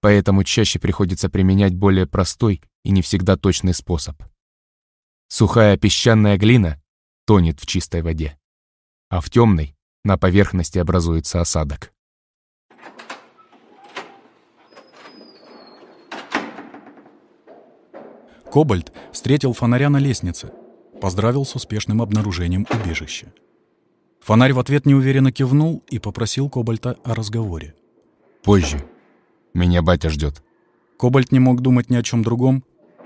поэтому чаще приходится применять более простой и не всегда точный способ. Сухая песчаная глина тонет в чистой воде, а в темной на поверхности образуется осадок. Кобальт встретил фонаря на лестнице, поздравил с успешным обнаружением убежища. Фонарь в ответ неуверенно кивнул и попросил Кобальта о разговоре. «Позже. Меня батя ждет». Кобальт не мог думать ни о чем другом,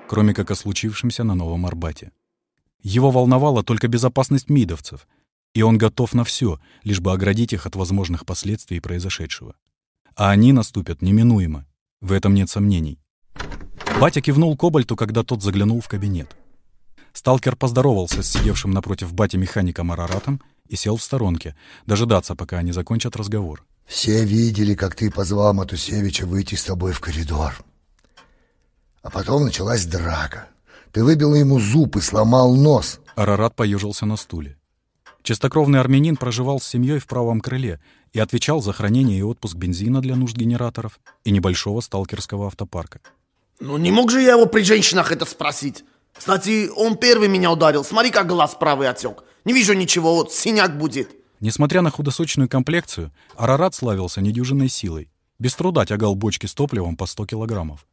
кроме как о случившемся на Новом Арбате. Его волновала только безопасность мидовцев, и он готов на все, лишь бы оградить их от возможных последствий произошедшего. А они наступят неминуемо, в этом нет сомнений. Батя кивнул Кобальту, когда тот заглянул в кабинет. Сталкер поздоровался с сидевшим напротив бати механиком Араратом и сел в сторонке, дожидаться, пока они закончат разговор. «Все видели, как ты позвал Матусевича выйти с тобой в коридор. А потом началась драка. Ты выбил ему зуб и сломал нос». Арарат поежился на стуле. Чистокровный армянин проживал с семьей в правом крыле и отвечал за хранение и отпуск бензина для нужд генераторов и небольшого сталкерского автопарка. Ну, не мог же я его при женщинах это спросить. Кстати, он первый меня ударил. Смотри, как глаз правый отек. Не вижу ничего, вот синяк будет. Несмотря на худосочную комплекцию, Арарат славился недюжинной силой. Без труда тягал бочки с топливом по 100 килограммов.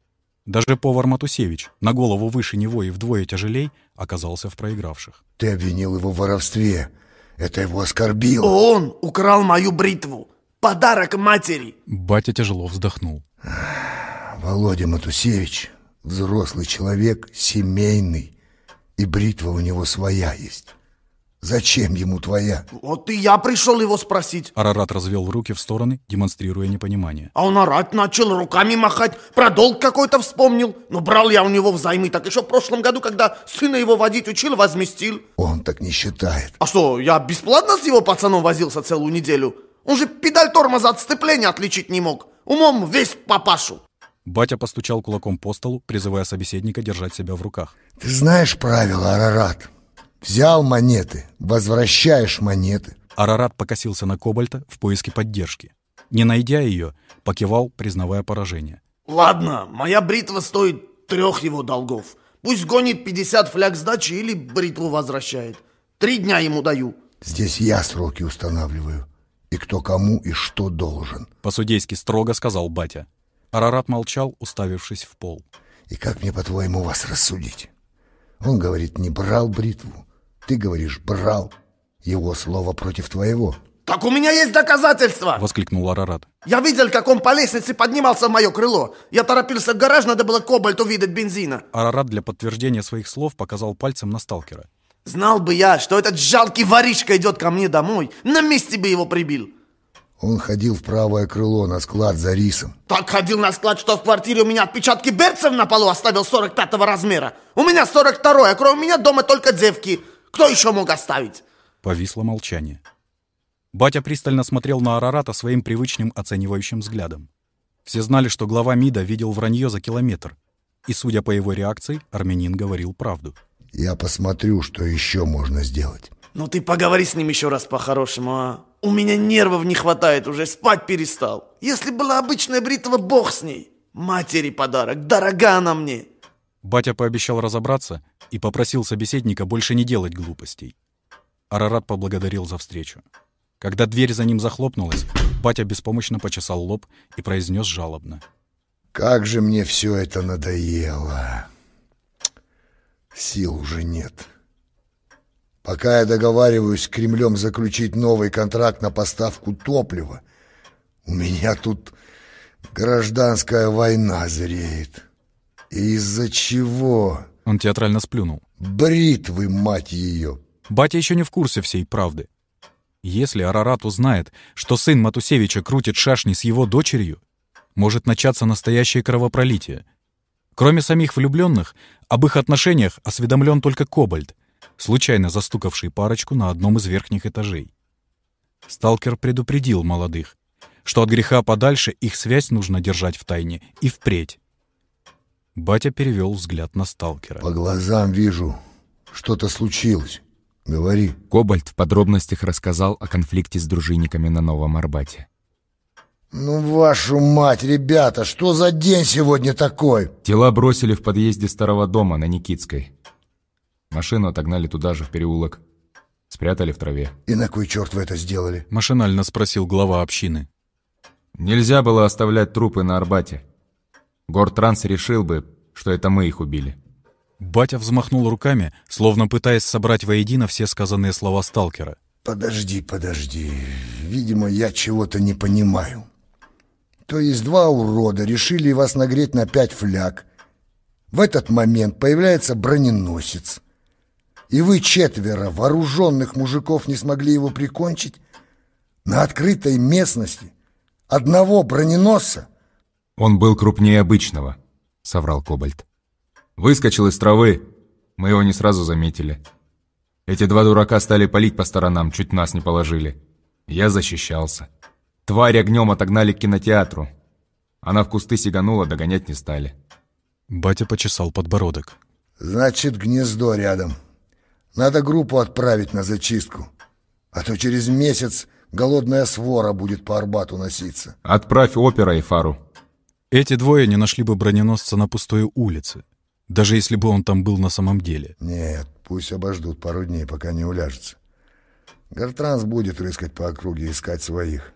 Даже повар Матусевич, на голову выше него и вдвое тяжелей, оказался в проигравших. Ты обвинил его в воровстве. Это его оскорбило. Он украл мою бритву. Подарок матери. Батя тяжело вздохнул. Володя Матусевич — взрослый человек, семейный, и бритва у него своя есть. Зачем ему твоя? Вот и я пришел его спросить. Арарат развел руки в стороны, демонстрируя непонимание. А он орать начал, руками махать, про долг какой-то вспомнил. Но брал я у него взаймы, так еще в прошлом году, когда сына его водить учил, возместил. Он так не считает. А что, я бесплатно с его пацаном возился целую неделю? Он же педаль тормоза от сцепления отличить не мог. Умом весь папашу. Батя постучал кулаком по столу, призывая собеседника держать себя в руках. Ты знаешь правила, Арарат. Взял монеты, возвращаешь монеты. Арарат покосился на Кобальта в поиске поддержки. Не найдя ее, покивал, признавая поражение. Ладно, моя бритва стоит трех его долгов. Пусть гонит 50 фляг сдачи или бритву возвращает. Три дня ему даю. Здесь я сроки устанавливаю. И кто кому и что должен. По-судейски строго сказал батя. Арарат молчал, уставившись в пол. И как мне, по-твоему, вас рассудить? Он говорит, не брал бритву. Ты говоришь, брал. Его слово против твоего. Так у меня есть доказательства! Воскликнул Арарат. Я видел, как он по лестнице поднимался в мое крыло. Я торопился в гараж, надо было кобальт увидеть бензина. Арарат для подтверждения своих слов показал пальцем на сталкера. Знал бы я, что этот жалкий воришка идет ко мне домой, на месте бы его прибил. Он ходил в правое крыло на склад за рисом. Так ходил на склад, что в квартире у меня отпечатки берцев на полу оставил 45-го размера. У меня 42 а кроме меня дома только девки. Кто еще мог оставить? Повисло молчание. Батя пристально смотрел на Арарата своим привычным оценивающим взглядом. Все знали, что глава МИДа видел вранье за километр. И, судя по его реакции, армянин говорил правду. Я посмотрю, что еще можно сделать. Ну ты поговори с ним еще раз по-хорошему, а? У меня нервов не хватает, уже спать перестал. Если была обычная бритва, бог с ней. Матери подарок, дорога она мне. Батя пообещал разобраться и попросил собеседника больше не делать глупостей. Арарат поблагодарил за встречу. Когда дверь за ним захлопнулась, батя беспомощно почесал лоб и произнес жалобно. «Как же мне все это надоело! Сил уже нет. Пока я договариваюсь с Кремлем заключить новый контракт на поставку топлива, у меня тут гражданская война зреет. И из-за чего? Он театрально сплюнул. Бритвы, мать ее! Батя еще не в курсе всей правды. Если Арарат узнает, что сын Матусевича крутит шашни с его дочерью, может начаться настоящее кровопролитие. Кроме самих влюбленных, об их отношениях осведомлен только Кобальт, случайно застукавший парочку на одном из верхних этажей. Сталкер предупредил молодых, что от греха подальше их связь нужно держать в тайне и впредь. Батя перевел взгляд на сталкера. По глазам вижу, что-то случилось. Говори. Кобальт в подробностях рассказал о конфликте с дружинниками на Новом Арбате. Ну, вашу мать, ребята, что за день сегодня такой? Тела бросили в подъезде старого дома на Никитской. Машину отогнали туда же, в переулок. Спрятали в траве. И на кой черт вы это сделали? Машинально спросил глава общины. Нельзя было оставлять трупы на Арбате. Гортранс решил бы, что это мы их убили. Батя взмахнул руками, словно пытаясь собрать воедино все сказанные слова сталкера. Подожди, подожди. Видимо, я чего-то не понимаю. То есть два урода решили вас нагреть на пять фляг. В этот момент появляется броненосец. И вы четверо вооруженных мужиков не смогли его прикончить? На открытой местности? Одного броненосца? Он был крупнее обычного, соврал Кобальт. Выскочил из травы. Мы его не сразу заметили. Эти два дурака стали палить по сторонам, чуть нас не положили. Я защищался. Тварь огнем отогнали к кинотеатру. Она в кусты сиганула, догонять не стали. Батя почесал подбородок. Значит, гнездо рядом. Надо группу отправить на зачистку. А то через месяц голодная свора будет по Арбату носиться. Отправь опера и фару. Эти двое не нашли бы броненосца на пустой улице даже если бы он там был на самом деле. Нет, пусть обождут пару дней, пока не уляжется. Гартранс будет рыскать по округе и искать своих.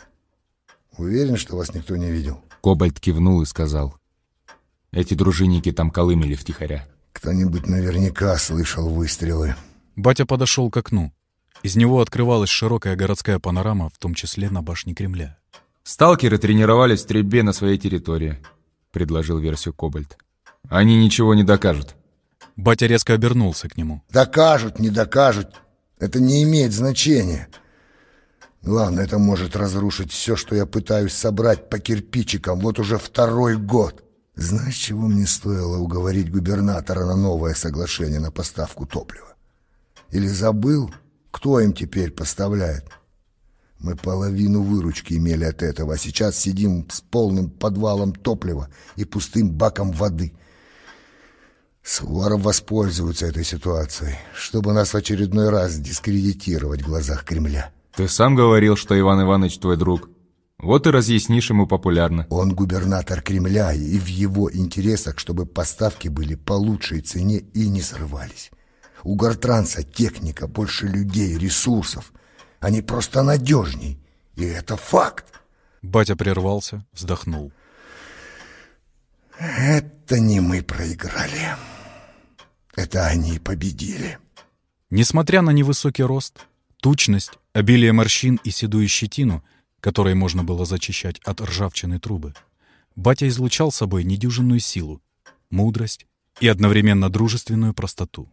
Уверен, что вас никто не видел? Кобальт кивнул и сказал. Эти дружинники там колымели втихаря. Кто-нибудь наверняка слышал выстрелы. Батя подошел к окну. Из него открывалась широкая городская панорама, в том числе на башне Кремля. «Сталкеры тренировались в стрельбе на своей территории», — предложил версию Кобальт. Они ничего не докажут. Батя резко обернулся к нему. Докажут, не докажут. Это не имеет значения. Главное, это может разрушить все, что я пытаюсь собрать по кирпичикам вот уже второй год. Знаешь, чего мне стоило уговорить губернатора на новое соглашение на поставку топлива? Или забыл, кто им теперь поставляет? Мы половину выручки имели от этого, а сейчас сидим с полным подвалом топлива и пустым баком воды. Суворов воспользуется этой ситуацией, чтобы нас в очередной раз дискредитировать в глазах Кремля. Ты сам говорил, что Иван Иванович твой друг. Вот и разъяснишь ему популярно. Он губернатор Кремля, и в его интересах, чтобы поставки были по лучшей цене и не срывались. У Гортранса техника, больше людей, ресурсов. Они просто надежней. И это факт. Батя прервался, вздохнул. Это не мы проиграли. Это они победили. Несмотря на невысокий рост, Тучность, обилие морщин и седую щетину, которой можно было зачищать от ржавчины трубы, батя излучал собой недюжинную силу, мудрость и одновременно дружественную простоту.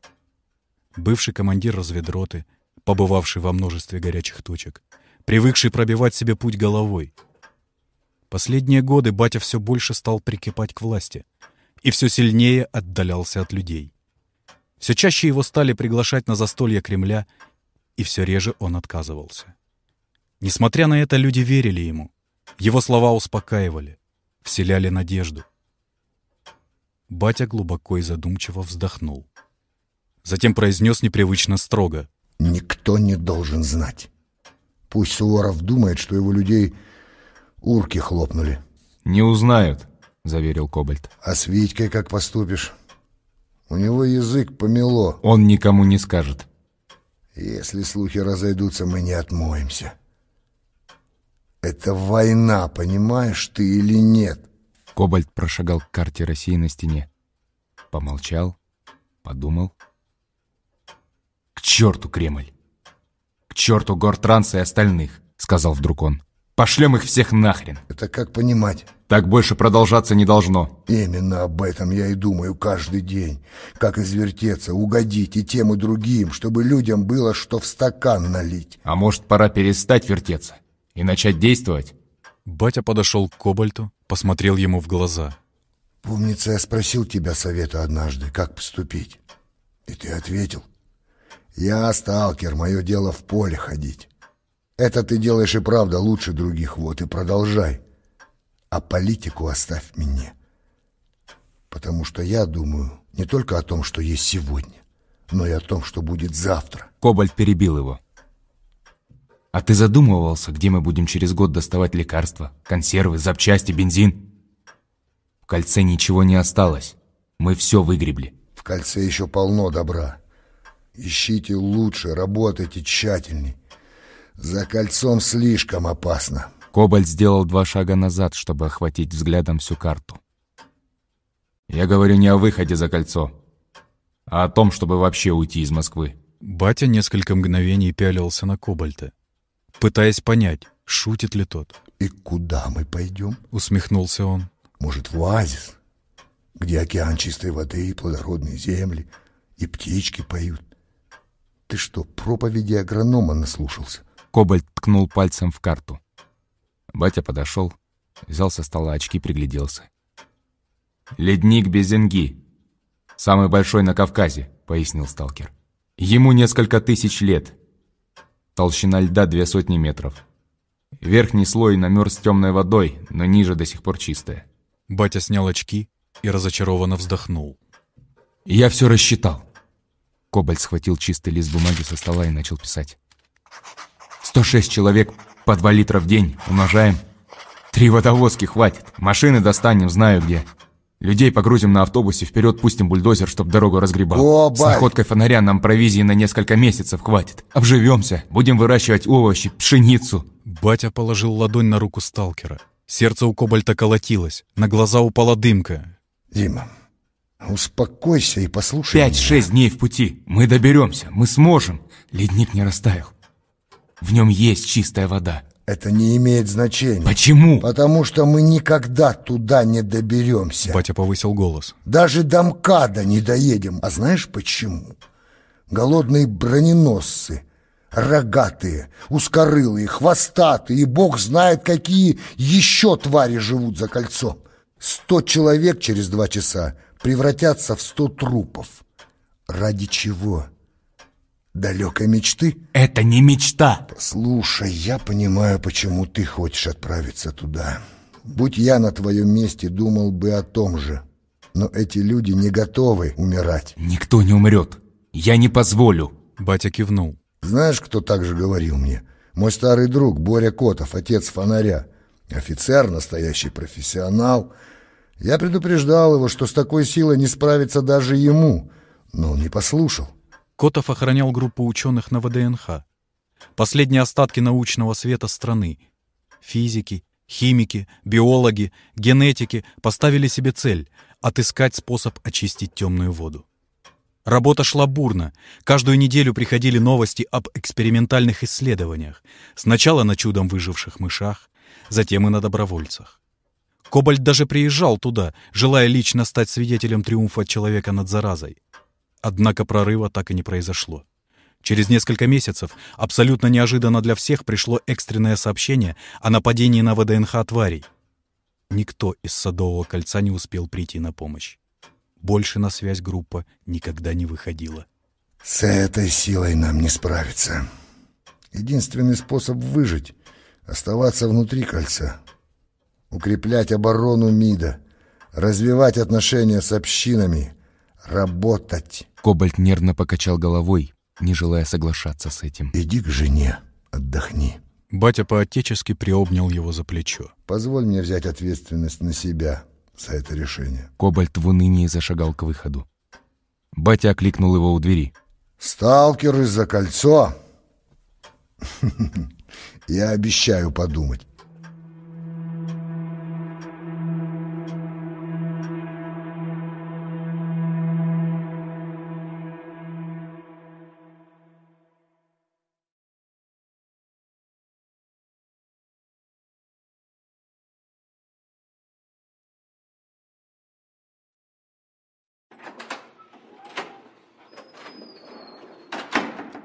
Бывший командир разведроты, побывавший во множестве горячих точек, привыкший пробивать себе путь головой. Последние годы батя все больше стал прикипать к власти и все сильнее отдалялся от людей. Все чаще его стали приглашать на застолье Кремля, и все реже он отказывался. Несмотря на это, люди верили ему. Его слова успокаивали, вселяли надежду. Батя глубоко и задумчиво вздохнул. Затем произнес непривычно строго. «Никто не должен знать. Пусть Суворов думает, что его людей урки хлопнули». «Не узнают», — заверил Кобальт. «А с Витькой как поступишь? У него язык помело». «Он никому не скажет». «Если слухи разойдутся, мы не отмоемся». «Это война, понимаешь ты или нет?» Кобальт прошагал к карте России на стене. Помолчал, подумал. «К черту Кремль! К черту Гортранс и остальных!» — сказал вдруг он. «Пошлем их всех нахрен!» «Это как понимать?» «Так больше продолжаться не должно!» «Именно об этом я и думаю каждый день. Как извертеться, угодить и тем, и другим, чтобы людям было что в стакан налить». «А может, пора перестать вертеться и начать действовать?» Батя подошел к Кобальту, посмотрел ему в глаза. «Помнится, я спросил тебя совета однажды, как поступить. И ты ответил. Я сталкер, мое дело в поле ходить. Это ты делаешь и правда лучше других, вот и продолжай. А политику оставь мне. Потому что я думаю не только о том, что есть сегодня, но и о том, что будет завтра». Кобальт перебил его. А ты задумывался, где мы будем через год доставать лекарства, консервы, запчасти, бензин? В кольце ничего не осталось. Мы все выгребли. В кольце еще полно добра. Ищите лучше, работайте тщательней. За кольцом слишком опасно. Кобальт сделал два шага назад, чтобы охватить взглядом всю карту. Я говорю не о выходе за кольцо, а о том, чтобы вообще уйти из Москвы. Батя несколько мгновений пялился на Кобальта пытаясь понять, шутит ли тот. «И куда мы пойдем?» — усмехнулся он. «Может, в оазис, где океан чистой воды и плодородные земли, и птички поют? Ты что, проповеди агронома наслушался?» Кобальт ткнул пальцем в карту. Батя подошел, взял со стола очки, пригляделся. «Ледник Безенги. Самый большой на Кавказе», — пояснил сталкер. «Ему несколько тысяч лет, Толщина льда две сотни метров. Верхний слой намерз темной водой, но ниже до сих пор чистая. Батя снял очки и разочарованно вздохнул. «Я все рассчитал». Кобальт схватил чистый лист бумаги со стола и начал писать. «106 человек по 2 литра в день. Умножаем. Три водовозки хватит. Машины достанем, знаю где. Людей погрузим на автобусе, вперед пустим бульдозер, чтоб дорогу разгребал. О, С находкой фонаря нам провизии на несколько месяцев хватит. Обживемся, будем выращивать овощи, пшеницу. Батя положил ладонь на руку сталкера. Сердце у Кобальта колотилось, на глаза упала дымка. Дима, успокойся и послушай Пять-шесть дней в пути. Мы доберемся, мы сможем. Ледник не растаял. В нем есть чистая вода. Это не имеет значения. Почему? Потому что мы никогда туда не доберемся. Батя повысил голос. Даже до МКАДа не доедем. А знаешь почему? Голодные броненосцы, рогатые, узкорылые, хвостатые, и бог знает, какие еще твари живут за кольцом. Сто человек через два часа превратятся в сто трупов. Ради чего? далекой мечты? Это не мечта. Слушай, я понимаю, почему ты хочешь отправиться туда. Будь я на твоем месте, думал бы о том же. Но эти люди не готовы умирать. Никто не умрет. Я не позволю. Батя кивнул. Знаешь, кто так же говорил мне? Мой старый друг Боря Котов, отец фонаря. Офицер, настоящий профессионал. Я предупреждал его, что с такой силой не справится даже ему. Но он не послушал. Котов охранял группу ученых на ВДНХ. Последние остатки научного света страны. Физики, химики, биологи, генетики поставили себе цель — отыскать способ очистить темную воду. Работа шла бурно. Каждую неделю приходили новости об экспериментальных исследованиях. Сначала на чудом выживших мышах, затем и на добровольцах. Кобальт даже приезжал туда, желая лично стать свидетелем триумфа человека над заразой. Однако прорыва так и не произошло. Через несколько месяцев, абсолютно неожиданно для всех, пришло экстренное сообщение о нападении на ВДНХ тварей. Никто из Садового кольца не успел прийти на помощь. Больше на связь группа никогда не выходила. С этой силой нам не справиться. Единственный способ выжить — оставаться внутри кольца. Укреплять оборону МИДа, развивать отношения с общинами, работать. Кобальт нервно покачал головой, не желая соглашаться с этим. Иди к жене, отдохни. Батя по-отечески приобнял его за плечо. Позволь мне взять ответственность на себя за это решение. Кобальт в унынии зашагал к выходу. Батя окликнул его у двери. «Сталкеры за кольцо!» «Я обещаю подумать».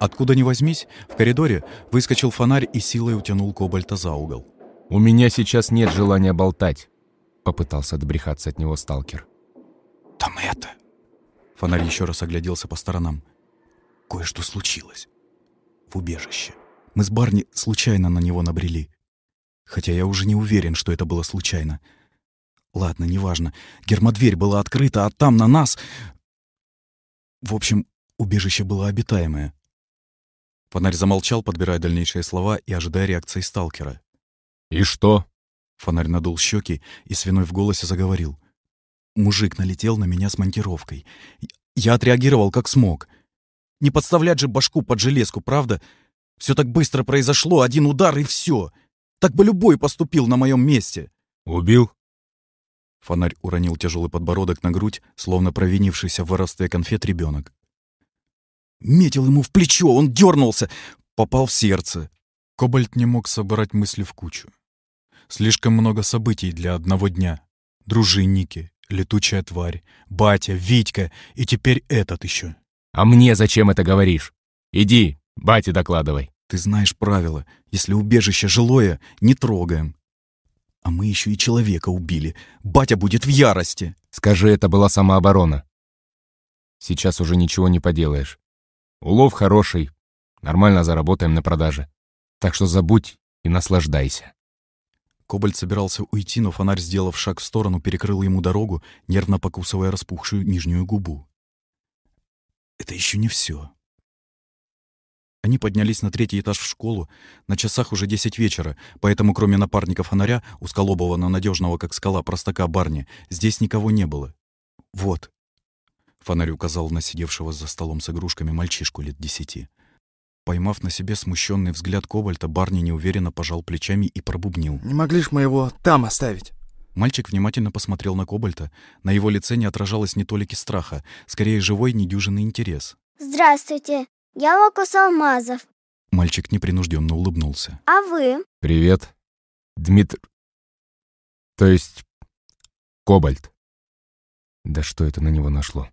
Откуда ни возьмись, в коридоре выскочил фонарь и силой утянул Кобальта за угол. «У меня сейчас нет желания болтать», — попытался отбрехаться от него сталкер. «Там это...» Фонарь еще раз огляделся по сторонам. «Кое-что случилось. В убежище. Мы с Барни случайно на него набрели. Хотя я уже не уверен, что это было случайно. Ладно, неважно. Гермодверь была открыта, а там на нас... В общем, убежище было обитаемое. Фонарь замолчал, подбирая дальнейшие слова и ожидая реакции сталкера. «И что?» Фонарь надул щеки и свиной в голосе заговорил. Мужик налетел на меня с монтировкой. Я отреагировал как смог. Не подставлять же башку под железку, правда? Все так быстро произошло, один удар и все. Так бы любой поступил на моем месте. «Убил?» Фонарь уронил тяжелый подбородок на грудь, словно провинившийся в воровстве конфет ребенок. Метил ему в плечо, он дернулся, попал в сердце. Кобальт не мог собрать мысли в кучу. Слишком много событий для одного дня. Дружинники, летучая тварь, батя, Витька и теперь этот еще. «А мне зачем это говоришь? Иди, бате докладывай». «Ты знаешь правила. Если убежище жилое, не трогаем. А мы еще и человека убили. Батя будет в ярости». «Скажи, это была самооборона. Сейчас уже ничего не поделаешь. Улов хороший, нормально заработаем на продаже. Так что забудь и наслаждайся. Кобальт собирался уйти, но фонарь, сделав шаг в сторону, перекрыл ему дорогу, нервно покусывая распухшую нижнюю губу. Это еще не все. Они поднялись на третий этаж в школу. На часах уже десять вечера, поэтому кроме напарника фонаря, узколобого, но надежного как скала простака Барни, здесь никого не было. Вот, Фонарь указал на сидевшего за столом с игрушками мальчишку лет десяти. Поймав на себе смущенный взгляд Кобальта, Барни неуверенно пожал плечами и пробубнил. «Не могли ж мы его там оставить?» Мальчик внимательно посмотрел на Кобальта. На его лице не отражалось ни толики страха, скорее живой недюжинный интерес. «Здравствуйте, я Локус Алмазов». Мальчик непринужденно улыбнулся. «А вы?» «Привет, Дмитр... То есть... Кобальт». Да что это на него нашло?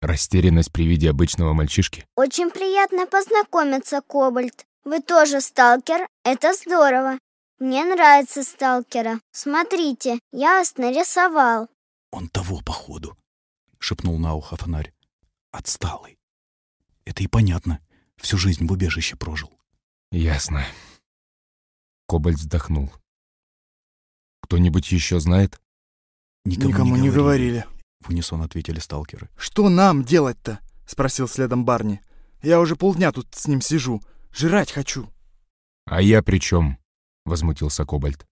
Растерянность при виде обычного мальчишки. Очень приятно познакомиться, Кобальт. Вы тоже сталкер, это здорово. Мне нравится сталкера. Смотрите, я вас нарисовал. Он того, походу, шепнул на ухо фонарь. Отсталый. Это и понятно. Всю жизнь в убежище прожил. Ясно. Кобальт вздохнул. Кто-нибудь еще знает? Никому, Никому не, говорили. не говорили. — в унисон ответили сталкеры. «Что нам делать-то?» — спросил следом Барни. «Я уже полдня тут с ним сижу. Жрать хочу». «А я при чем? возмутился Кобальт.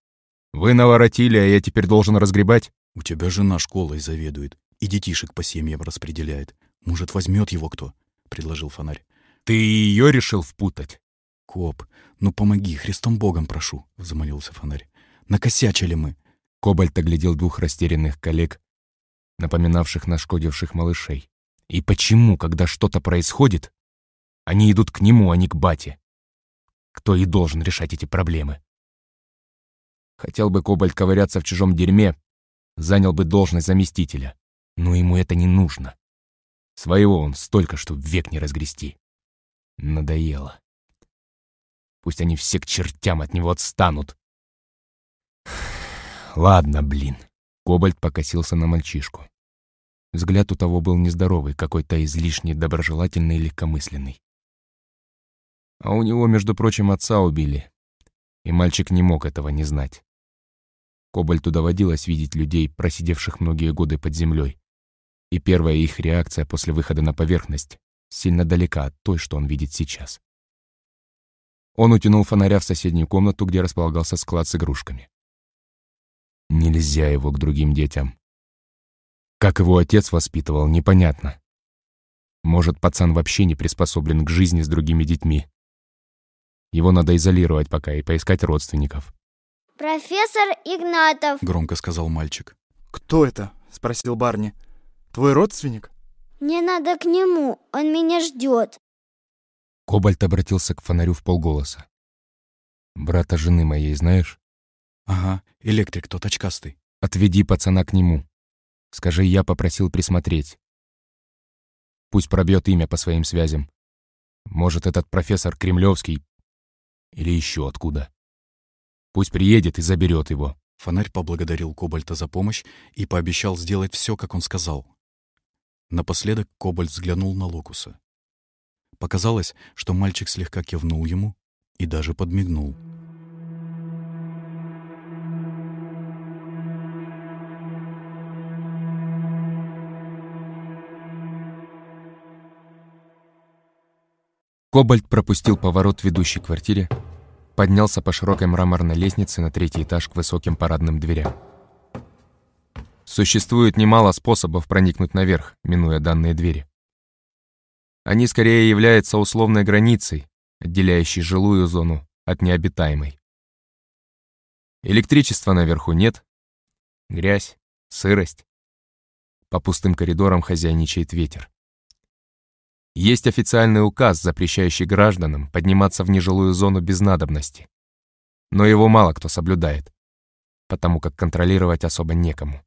«Вы наворотили, а я теперь должен разгребать?» «У тебя жена школой заведует и детишек по семьям распределяет. Может, возьмет его кто?» — предложил фонарь. «Ты ее решил впутать?» «Коп, ну помоги, Христом Богом прошу», — взмолился фонарь. «Накосячили мы». Кобальт оглядел двух растерянных коллег, напоминавших нашкодивших малышей, И почему, когда что-то происходит, они идут к нему, а не к бате? Кто и должен решать эти проблемы? Хотел бы Кобальт ковыряться в чужом дерьме, занял бы должность заместителя. Но ему это не нужно. Своего он столько, что век не разгрести. Надоело. Пусть они все к чертям от него отстанут. Ладно, блин. Кобальт покосился на мальчишку. Взгляд у того был нездоровый, какой-то излишне доброжелательный и легкомысленный. А у него, между прочим, отца убили. И мальчик не мог этого не знать. Кобальту доводилось видеть людей, просидевших многие годы под землей. И первая их реакция после выхода на поверхность сильно далека от той, что он видит сейчас. Он утянул фонаря в соседнюю комнату, где располагался склад с игрушками. Нельзя его к другим детям. Как его отец воспитывал, непонятно. Может, пацан вообще не приспособлен к жизни с другими детьми. Его надо изолировать пока и поискать родственников. «Профессор Игнатов!» — громко сказал мальчик. «Кто это?» — спросил Барни. «Твой родственник?» «Мне надо к нему, он меня ждет». Кобальт обратился к фонарю в полголоса. «Брата жены моей знаешь?» «Ага, электрик тот очкастый». «Отведи пацана к нему. Скажи, я попросил присмотреть. Пусть пробьет имя по своим связям. Может, этот профессор Кремлевский или еще откуда». Пусть приедет и заберет его». Фонарь поблагодарил Кобальта за помощь и пообещал сделать все, как он сказал. Напоследок Кобальт взглянул на Локуса. Показалось, что мальчик слегка кивнул ему и даже подмигнул. Кобальт пропустил поворот ведущей квартире поднялся по широкой мраморной лестнице на третий этаж к высоким парадным дверям. Существует немало способов проникнуть наверх, минуя данные двери. Они скорее являются условной границей, отделяющей жилую зону от необитаемой. Электричества наверху нет, грязь, сырость. По пустым коридорам хозяйничает ветер. Есть официальный указ, запрещающий гражданам подниматься в нежилую зону без надобности. Но его мало кто соблюдает, потому как контролировать особо некому.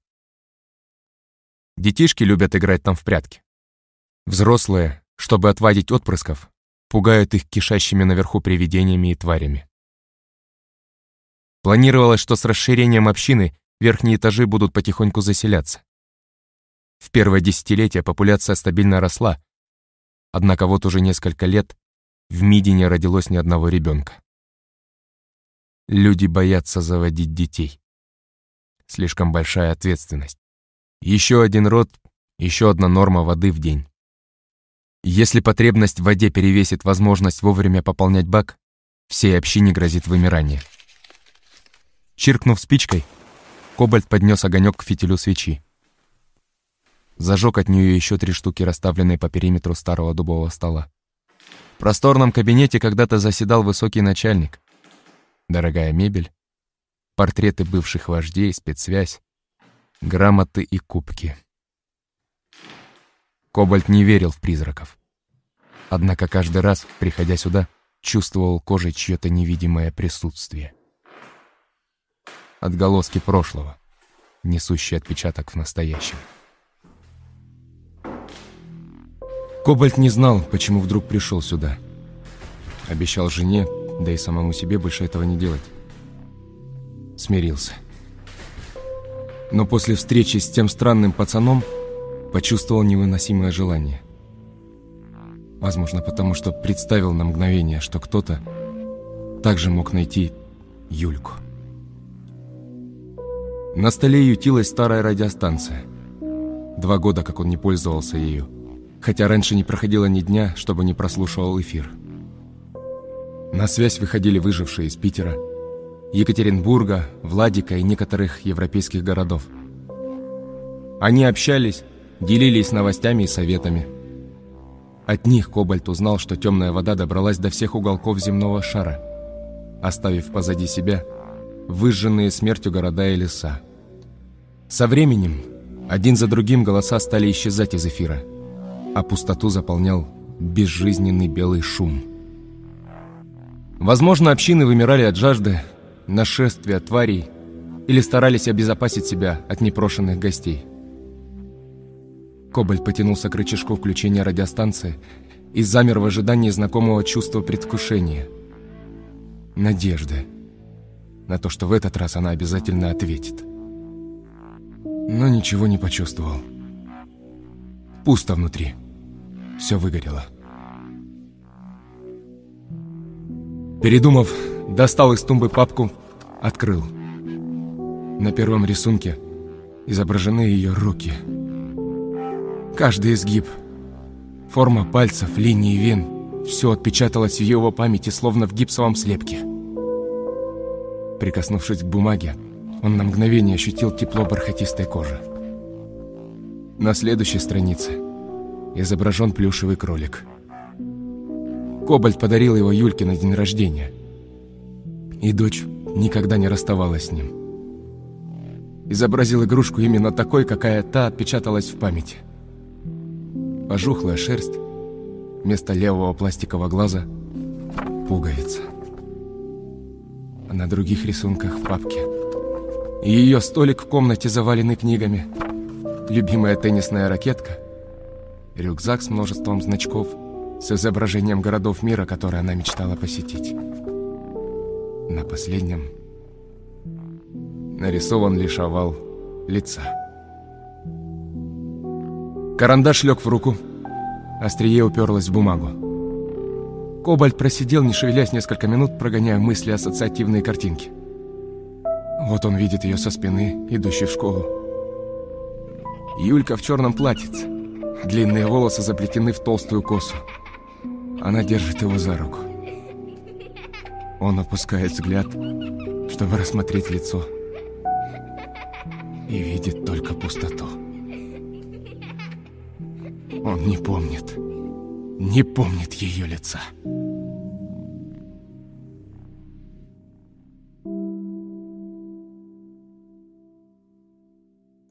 Детишки любят играть там в прятки. Взрослые, чтобы отвадить отпрысков, пугают их кишащими наверху привидениями и тварями. Планировалось, что с расширением общины верхние этажи будут потихоньку заселяться. В первое десятилетие популяция стабильно росла, Однако вот уже несколько лет в Миде не родилось ни одного ребенка. Люди боятся заводить детей. Слишком большая ответственность. Еще один род, еще одна норма воды в день. Если потребность в воде перевесит возможность вовремя пополнять бак, всей общине грозит вымирание. Чиркнув спичкой, Кобальт поднес огонек к фитилю свечи зажег от нее еще три штуки, расставленные по периметру старого дубового стола. В просторном кабинете когда-то заседал высокий начальник. Дорогая мебель, портреты бывших вождей, спецсвязь, грамоты и кубки. Кобальт не верил в призраков. Однако каждый раз, приходя сюда, чувствовал кожей чье-то невидимое присутствие. Отголоски прошлого, несущие отпечаток в настоящем. Кобальт не знал, почему вдруг пришел сюда. Обещал жене, да и самому себе больше этого не делать. Смирился. Но после встречи с тем странным пацаном почувствовал невыносимое желание. Возможно, потому что представил на мгновение, что кто-то также мог найти Юльку. На столе ютилась старая радиостанция. Два года, как он не пользовался ею хотя раньше не проходило ни дня, чтобы не прослушивал эфир. На связь выходили выжившие из Питера, Екатеринбурга, Владика и некоторых европейских городов. Они общались, делились новостями и советами. От них Кобальт узнал, что темная вода добралась до всех уголков земного шара, оставив позади себя выжженные смертью города и леса. Со временем один за другим голоса стали исчезать из эфира – а пустоту заполнял безжизненный белый шум. Возможно, общины вымирали от жажды, нашествия тварей или старались обезопасить себя от непрошенных гостей. Кобальт потянулся к рычажку включения радиостанции и замер в ожидании знакомого чувства предвкушения. Надежды на то, что в этот раз она обязательно ответит. Но ничего не почувствовал. Пусто внутри. Все выгорело. Передумав, достал из тумбы папку, открыл. На первом рисунке изображены ее руки. Каждый изгиб, форма пальцев, линии вен, все отпечаталось в его памяти, словно в гипсовом слепке. Прикоснувшись к бумаге, он на мгновение ощутил тепло бархатистой кожи. На следующей странице изображен плюшевый кролик. Кобальт подарил его Юльке на день рождения. И дочь никогда не расставалась с ним. Изобразил игрушку именно такой, какая та отпечаталась в памяти. Пожухлая шерсть, вместо левого пластикового глаза – пуговица. А на других рисунках в папке – и ее столик в комнате заваленный книгами, любимая теннисная ракетка, рюкзак с множеством значков с изображением городов мира, которые она мечтала посетить. На последнем нарисован лишь овал лица. Карандаш лег в руку, острие уперлось в бумагу. Кобальт просидел, не шевелясь несколько минут, прогоняя мысли ассоциативные картинки. Вот он видит ее со спины, идущей в школу. Юлька в черном платьице. Длинные волосы заплетены в толстую косу. Она держит его за руку. Он опускает взгляд, чтобы рассмотреть лицо. И видит только пустоту. Он не помнит, не помнит ее лица.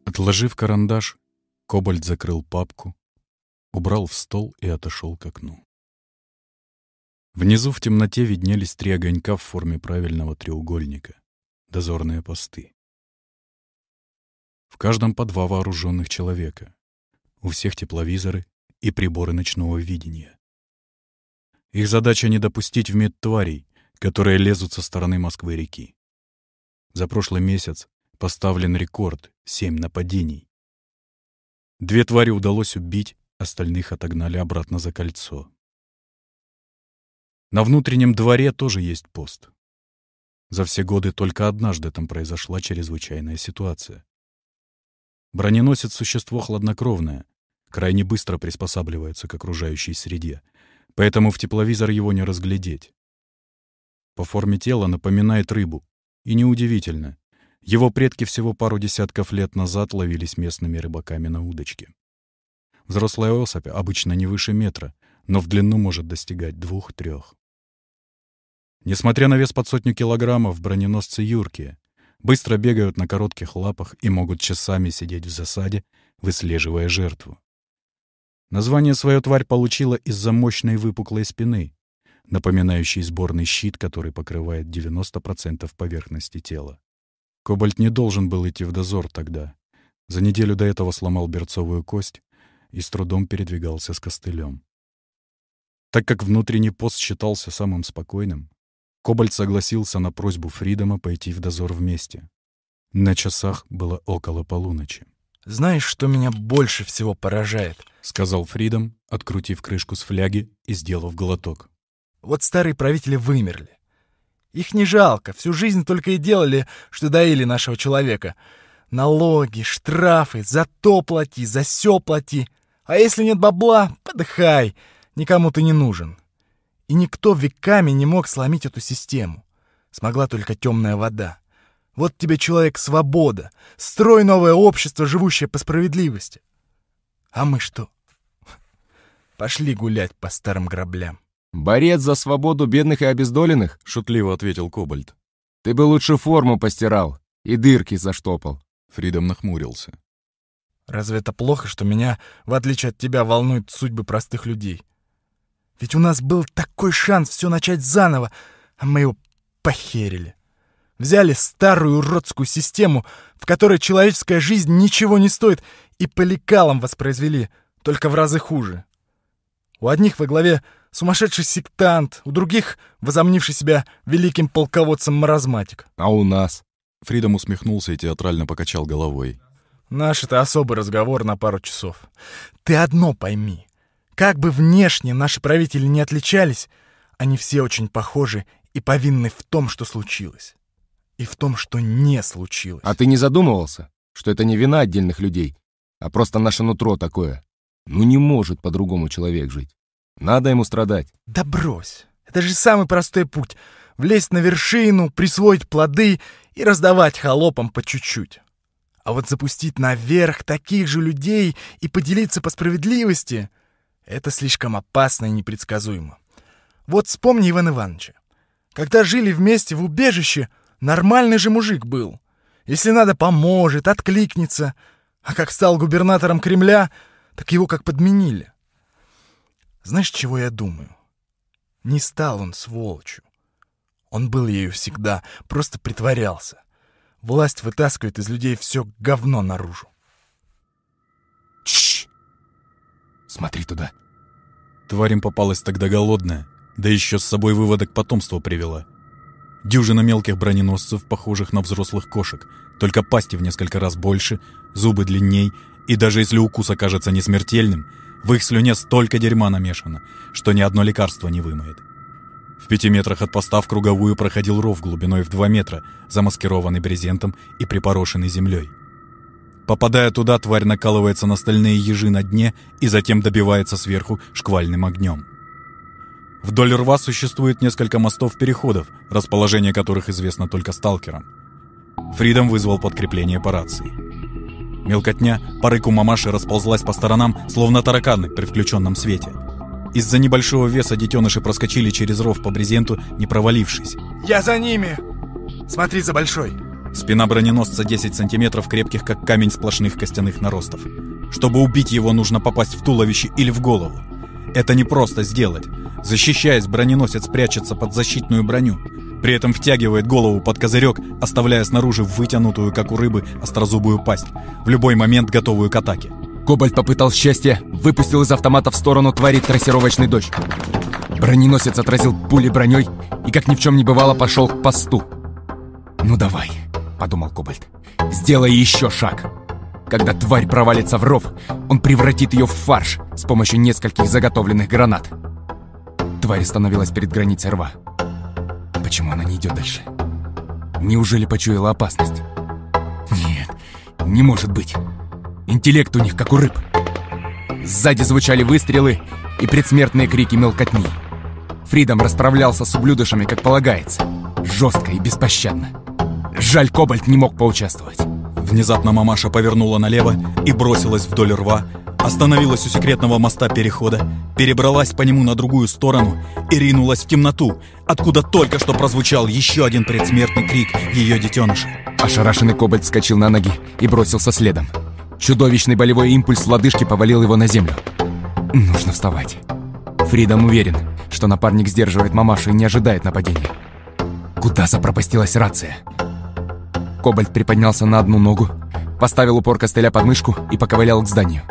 Отложив карандаш, Кобальт закрыл папку, убрал в стол и отошел к окну. Внизу в темноте виднелись три огонька в форме правильного треугольника — дозорные посты. В каждом по два вооруженных человека, у всех тепловизоры и приборы ночного видения. Их задача не допустить в мед тварей, которые лезут со стороны Москвы-реки. За прошлый месяц Поставлен рекорд — семь нападений. Две твари удалось убить, остальных отогнали обратно за кольцо. На внутреннем дворе тоже есть пост. За все годы только однажды там произошла чрезвычайная ситуация. Броненосец — существо хладнокровное, крайне быстро приспосабливается к окружающей среде, поэтому в тепловизор его не разглядеть. По форме тела напоминает рыбу, и неудивительно, его предки всего пару десятков лет назад ловились местными рыбаками на удочке. Взрослая особь обычно не выше метра, но в длину может достигать двух-трех. Несмотря на вес под сотню килограммов, броненосцы юркие, быстро бегают на коротких лапах и могут часами сидеть в засаде, выслеживая жертву. Название свою тварь получила из-за мощной выпуклой спины, напоминающей сборный щит, который покрывает 90% поверхности тела. Кобальт не должен был идти в дозор тогда. За неделю до этого сломал берцовую кость и с трудом передвигался с костылем. Так как внутренний пост считался самым спокойным, Кобальт согласился на просьбу Фридома пойти в дозор вместе. На часах было около полуночи. «Знаешь, что меня больше всего поражает?» — сказал Фридом, открутив крышку с фляги и сделав глоток. «Вот старые правители вымерли. Их не жалко, всю жизнь только и делали, что доили нашего человека. Налоги, штрафы, за то плати, за сё плати. А если нет бабла, подыхай, никому ты не нужен. И никто веками не мог сломить эту систему. Смогла только темная вода. Вот тебе человек свобода, строй новое общество, живущее по справедливости. А мы что? Пошли гулять по старым граблям. «Борец за свободу бедных и обездоленных?» — шутливо ответил Кобальт. «Ты бы лучше форму постирал и дырки заштопал». Фридом нахмурился. Разве это плохо, что меня, в отличие от тебя, волнуют судьбы простых людей? Ведь у нас был такой шанс все начать заново, а мы его похерили. Взяли старую уродскую систему, в которой человеческая жизнь ничего не стоит, и по лекалам воспроизвели, только в разы хуже. У одних во главе сумасшедший сектант, у других возомнивший себя великим полководцем-маразматик. А у нас? Фридом усмехнулся и театрально покачал головой. Наш — это особый разговор на пару часов. Ты одно пойми. Как бы внешне наши правители не отличались, они все очень похожи и повинны в том, что случилось. И в том, что не случилось. А ты не задумывался, что это не вина отдельных людей, а просто наше нутро такое? Ну не может по-другому человек жить. Надо ему страдать. Да брось. Это же самый простой путь. Влезть на вершину, присвоить плоды и раздавать холопам по чуть-чуть. А вот запустить наверх таких же людей и поделиться по справедливости — это слишком опасно и непредсказуемо. Вот вспомни Ивана Ивановича. Когда жили вместе в убежище, нормальный же мужик был. Если надо, поможет, откликнется. А как стал губернатором Кремля, так его как подменили. Знаешь, чего я думаю? Не стал он сволочью. Он был ею всегда, просто притворялся. Власть вытаскивает из людей все говно наружу. Чш! Смотри туда. Тварь им попалась тогда голодная, да еще с собой выводок потомства привела. Дюжина мелких броненосцев, похожих на взрослых кошек, только пасти в несколько раз больше, зубы длинней, и даже если укус окажется несмертельным, в их слюне столько дерьма намешано, что ни одно лекарство не вымоет. В пяти метрах от поста в круговую проходил ров глубиной в два метра, замаскированный брезентом и припорошенный землей. Попадая туда, тварь накалывается на стальные ежи на дне и затем добивается сверху шквальным огнем. Вдоль рва существует несколько мостов-переходов, расположение которых известно только сталкерам. Фридом вызвал подкрепление по рации. Мелкотня по рыку мамаши расползлась по сторонам, словно тараканы при включенном свете. Из-за небольшого веса детеныши проскочили через ров по брезенту, не провалившись. «Я за ними! Смотри за большой!» Спина броненосца 10 сантиметров крепких, как камень сплошных костяных наростов. Чтобы убить его, нужно попасть в туловище или в голову. Это не просто сделать. Защищаясь, броненосец прячется под защитную броню. При этом втягивает голову под козырек, оставляя снаружи вытянутую, как у рыбы, острозубую пасть, в любой момент готовую к атаке. Кобальт попытал счастье, выпустил из автомата в сторону твари трассировочный дождь. Броненосец отразил пули броней и, как ни в чем не бывало, пошел к посту. «Ну давай», — подумал Кобальт, — «сделай еще шаг». Когда тварь провалится в ров, он превратит ее в фарш с помощью нескольких заготовленных гранат. Тварь остановилась перед границей рва. Почему она не идет дальше? Неужели почуяла опасность? Нет, не может быть. Интеллект у них как у рыб. Сзади звучали выстрелы и предсмертные крики мелкотни. Фридом расправлялся с ублюдышами, как полагается. Жестко и беспощадно. Жаль, Кобальт не мог поучаствовать. Внезапно мамаша повернула налево и бросилась вдоль рва, остановилась у секретного моста перехода, перебралась по нему на другую сторону и ринулась в темноту, откуда только что прозвучал еще один предсмертный крик ее детеныша. Ошарашенный Кобальт вскочил на ноги и бросился следом. Чудовищный болевой импульс в лодыжке повалил его на землю. Нужно вставать. Фридом уверен, что напарник сдерживает мамашу и не ожидает нападения. Куда запропастилась рация? Кобальт приподнялся на одну ногу, поставил упор костыля под мышку и поковылял к зданию.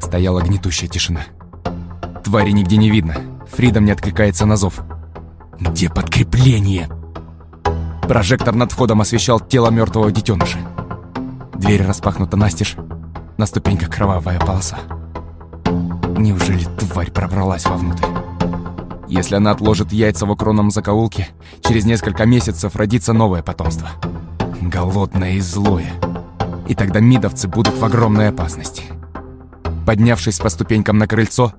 Стояла гнетущая тишина. Твари нигде не видно. Фридом не откликается на зов. Где подкрепление? Прожектор над входом освещал тело мертвого детеныша. Дверь распахнута настежь. На ступеньках кровавая полоса. Неужели тварь пробралась вовнутрь? Если она отложит яйца в укромном закоулке, через несколько месяцев родится новое потомство. Голодное и злое. И тогда мидовцы будут в огромной опасности. Поднявшись по ступенькам на крыльцо,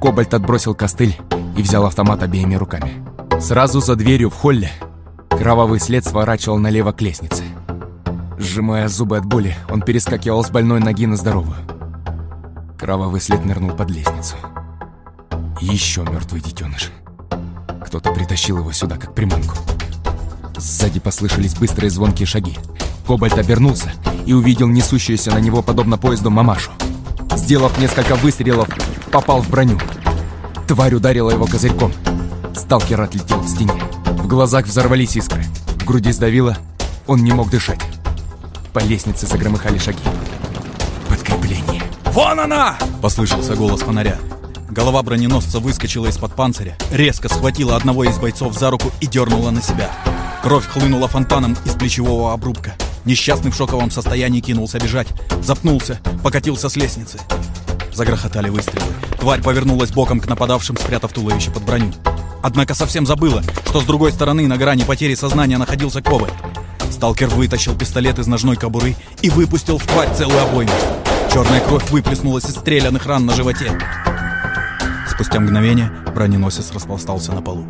Кобальт отбросил костыль и взял автомат обеими руками. Сразу за дверью в холле кровавый след сворачивал налево к лестнице. Сжимая зубы от боли, он перескакивал с больной ноги на здоровую. Кровавый след нырнул под лестницу. Еще мертвый детеныш. Кто-то притащил его сюда, как приманку. Сзади послышались быстрые звонкие шаги. Кобальт обернулся и увидел несущуюся на него подобно поезду мамашу. Сделав несколько выстрелов, попал в броню. Тварь ударила его козырьком. Сталкер отлетел к стене. В глазах взорвались искры. В груди сдавило, он не мог дышать. По лестнице загромыхали шаги. Подкрепление. «Вон она!» — послышался голос фонаря. Голова броненосца выскочила из-под панциря, резко схватила одного из бойцов за руку и дернула на себя. Кровь хлынула фонтаном из плечевого обрубка. Несчастный в шоковом состоянии кинулся бежать, запнулся, покатился с лестницы. Загрохотали выстрелы. Тварь повернулась боком к нападавшим, спрятав туловище под броню. Однако совсем забыла, что с другой стороны на грани потери сознания находился Коваль. Сталкер вытащил пистолет из ножной кобуры и выпустил в тварь целую обойму. Черная кровь выплеснулась из стрелянных ран на животе. Спустя мгновение броненосец распластался на полу.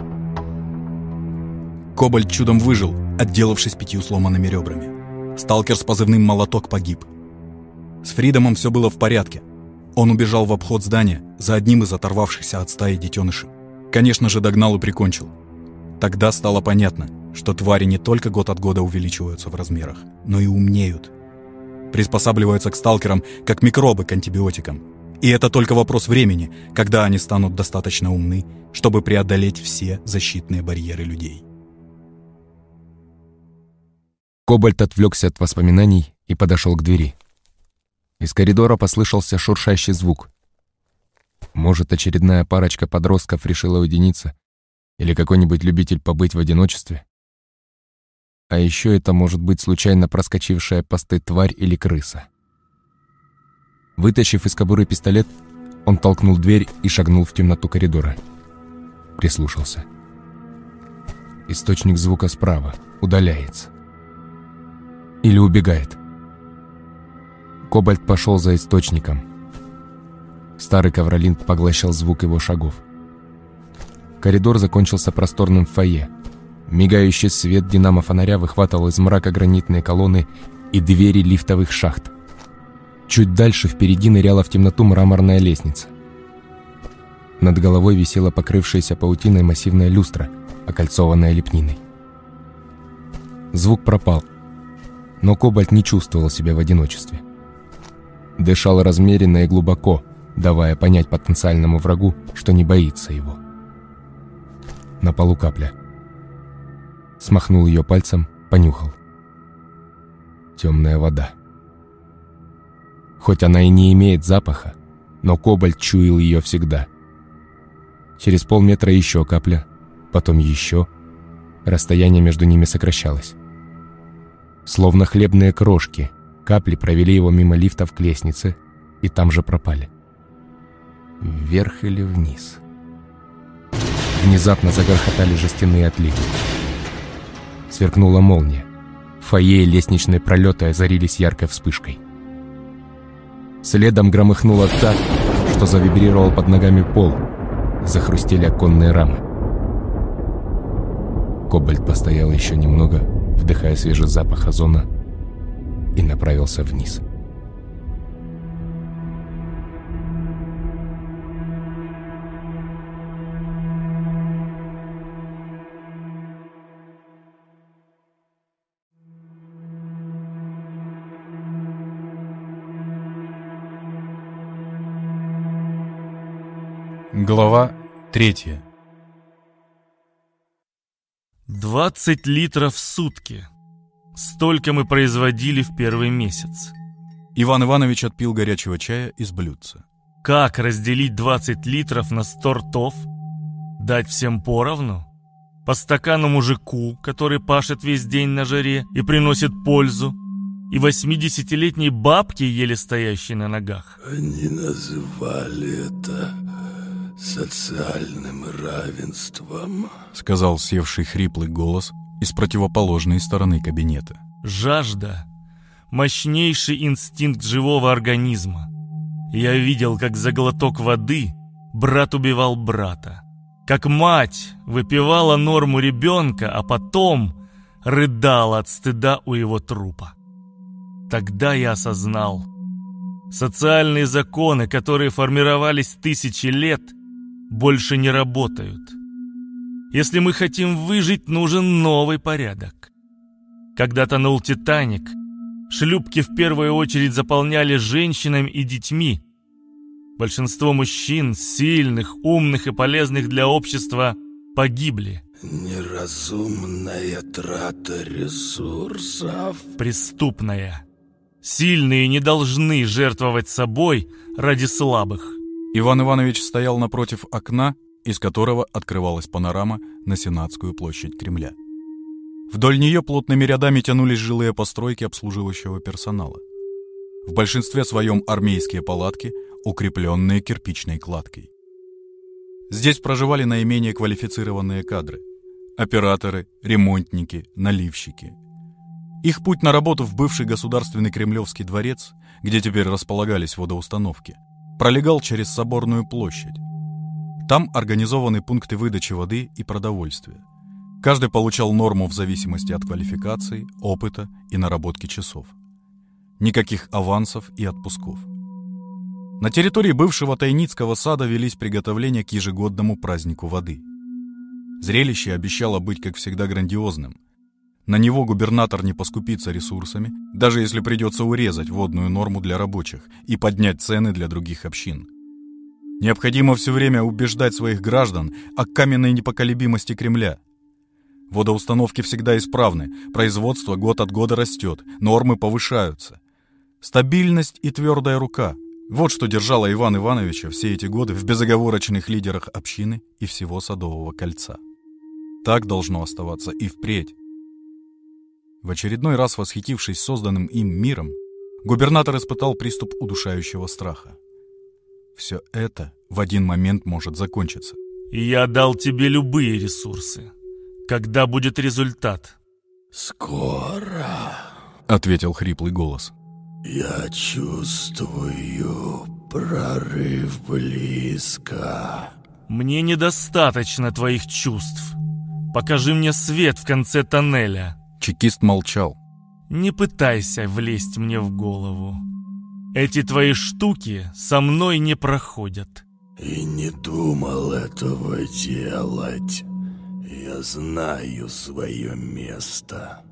Кобальт чудом выжил, отделавшись пятью сломанными ребрами. Сталкер с позывным «Молоток» погиб. С Фридомом все было в порядке. Он убежал в обход здания за одним из оторвавшихся от стаи детенышей. Конечно же, догнал и прикончил. Тогда стало понятно, что твари не только год от года увеличиваются в размерах, но и умнеют. Приспосабливаются к сталкерам, как микробы к антибиотикам. И это только вопрос времени, когда они станут достаточно умны, чтобы преодолеть все защитные барьеры людей. Кобальт отвлекся от воспоминаний и подошел к двери. Из коридора послышался шуршащий звук. Может, очередная парочка подростков решила уединиться? Или какой-нибудь любитель побыть в одиночестве? А еще это может быть случайно проскочившая посты тварь или крыса. Вытащив из кобуры пистолет, он толкнул дверь и шагнул в темноту коридора. Прислушался. Источник звука справа. Удаляется. Или убегает. Кобальт пошел за источником. Старый ковролин поглощал звук его шагов. Коридор закончился просторным фойе. Мигающий свет динамо-фонаря выхватывал из мрака гранитные колонны и двери лифтовых шахт. Чуть дальше впереди ныряла в темноту мраморная лестница. Над головой висела покрывшаяся паутиной массивная люстра, окольцованная лепниной. Звук пропал, но Кобальт не чувствовал себя в одиночестве. Дышал размеренно и глубоко, давая понять потенциальному врагу, что не боится его. На полу капля. Смахнул ее пальцем, понюхал. Темная вода. Хоть она и не имеет запаха, но Кобальт чуял ее всегда. Через полметра еще капля, потом еще. Расстояние между ними сокращалось. Словно хлебные крошки, капли провели его мимо лифтов к лестнице и там же пропали. Вверх или вниз? Внезапно загорхотали жестяные отлики. Сверкнула молния. Фойе и лестничные пролеты озарились яркой вспышкой. Следом громыхнуло так, что завибрировал под ногами пол. Захрустели оконные рамы. Кобальт постоял еще немного, вдыхая свежий запах озона, и направился вниз. Глава третья 20 литров в сутки. Столько мы производили в первый месяц. Иван Иванович отпил горячего чая из блюдца. Как разделить 20 литров на 100 ртов? Дать всем поровну? По стакану мужику, который пашет весь день на жаре и приносит пользу? И 80-летней бабке, еле стоящей на ногах? Они называли это социальным равенством, сказал севший хриплый голос из противоположной стороны кабинета. Жажда – мощнейший инстинкт живого организма. Я видел, как за глоток воды брат убивал брата. Как мать выпивала норму ребенка, а потом рыдала от стыда у его трупа. Тогда я осознал. Социальные законы, которые формировались тысячи лет – больше не работают. Если мы хотим выжить, нужен новый порядок. Когда тонул «Титаник», Шлюпки в первую очередь заполняли женщинами и детьми. Большинство мужчин, сильных, умных и полезных для общества, погибли. Неразумная трата ресурсов. Преступная. Сильные не должны жертвовать собой ради слабых. Иван Иванович стоял напротив окна, из которого открывалась панорама на Сенатскую площадь Кремля. Вдоль нее плотными рядами тянулись жилые постройки обслуживающего персонала. В большинстве своем армейские палатки, укрепленные кирпичной кладкой. Здесь проживали наименее квалифицированные кадры. Операторы, ремонтники, наливщики. Их путь на работу в бывший государственный Кремлевский дворец, где теперь располагались водоустановки, пролегал через Соборную площадь. Там организованы пункты выдачи воды и продовольствия. Каждый получал норму в зависимости от квалификации, опыта и наработки часов. Никаких авансов и отпусков. На территории бывшего Тайницкого сада велись приготовления к ежегодному празднику воды. Зрелище обещало быть, как всегда, грандиозным. На него губернатор не поскупится ресурсами, даже если придется урезать водную норму для рабочих и поднять цены для других общин. Необходимо все время убеждать своих граждан о каменной непоколебимости Кремля – Водоустановки всегда исправны, производство год от года растет, нормы повышаются. Стабильность и твердая рука – вот что держало Ивана Ивановича все эти годы в безоговорочных лидерах общины и всего Садового кольца. Так должно оставаться и впредь. В очередной раз восхитившись созданным им миром, губернатор испытал приступ удушающего страха. Все это в один момент может закончиться. «Я дал тебе любые ресурсы», когда будет результат? Скоро, ответил хриплый голос. Я чувствую прорыв близко. Мне недостаточно твоих чувств. Покажи мне свет в конце тоннеля. Чекист молчал. Не пытайся влезть мне в голову. Эти твои штуки со мной не проходят. И не думал этого делать. Я знаю свое место.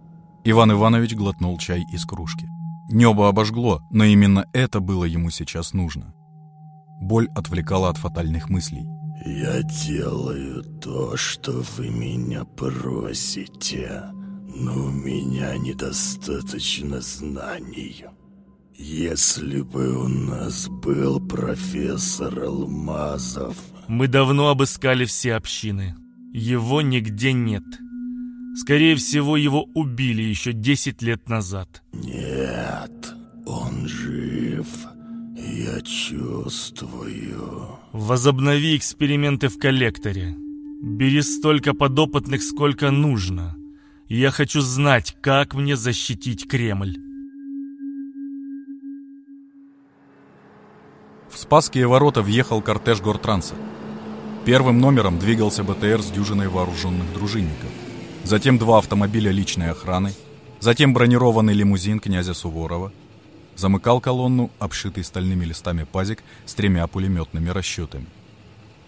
Иван Иванович глотнул чай из кружки. Небо обожгло, но именно это было ему сейчас нужно. Боль отвлекала от фатальных мыслей. «Я делаю то, что вы меня просите, но у меня недостаточно знаний. Если бы у нас был профессор Алмазов...» «Мы давно обыскали все общины», его нигде нет. Скорее всего, его убили еще 10 лет назад. Нет, он жив. Я чувствую. Возобнови эксперименты в коллекторе. Бери столько подопытных, сколько нужно. Я хочу знать, как мне защитить Кремль. В Спасские ворота въехал кортеж Гортранса. Первым номером двигался БТР с дюжиной вооруженных дружинников. Затем два автомобиля личной охраны. Затем бронированный лимузин князя Суворова. Замыкал колонну обшитый стальными листами пазик с тремя пулеметными расчетами.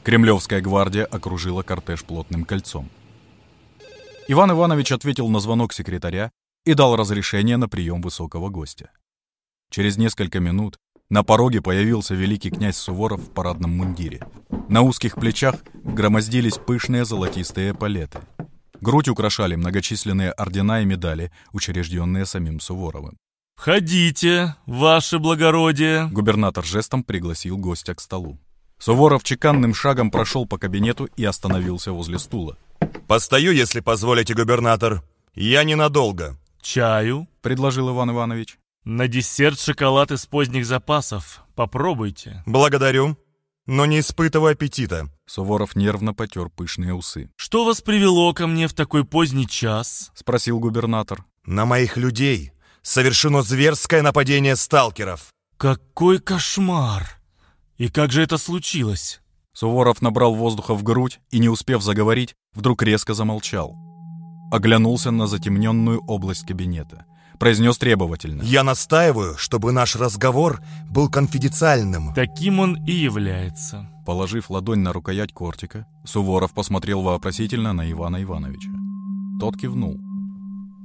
Кремлевская гвардия окружила кортеж плотным кольцом. Иван Иванович ответил на звонок секретаря и дал разрешение на прием высокого гостя. Через несколько минут на пороге появился великий князь Суворов в парадном мундире. На узких плечах громоздились пышные золотистые палеты. Грудь украшали многочисленные ордена и медали, учрежденные самим Суворовым. «Входите, ваше благородие!» Губернатор жестом пригласил гостя к столу. Суворов чеканным шагом прошел по кабинету и остановился возле стула. «Постою, если позволите, губернатор. Я ненадолго». «Чаю?» — предложил Иван Иванович. На десерт шоколад из поздних запасов. Попробуйте. Благодарю, но не испытываю аппетита. Суворов нервно потер пышные усы. Что вас привело ко мне в такой поздний час? Спросил губернатор. На моих людей совершено зверское нападение сталкеров. Какой кошмар! И как же это случилось? Суворов набрал воздуха в грудь и, не успев заговорить, вдруг резко замолчал. Оглянулся на затемненную область кабинета произнес требовательно. «Я настаиваю, чтобы наш разговор был конфиденциальным». Таким он и является. Положив ладонь на рукоять кортика, Суворов посмотрел вопросительно на Ивана Ивановича. Тот кивнул.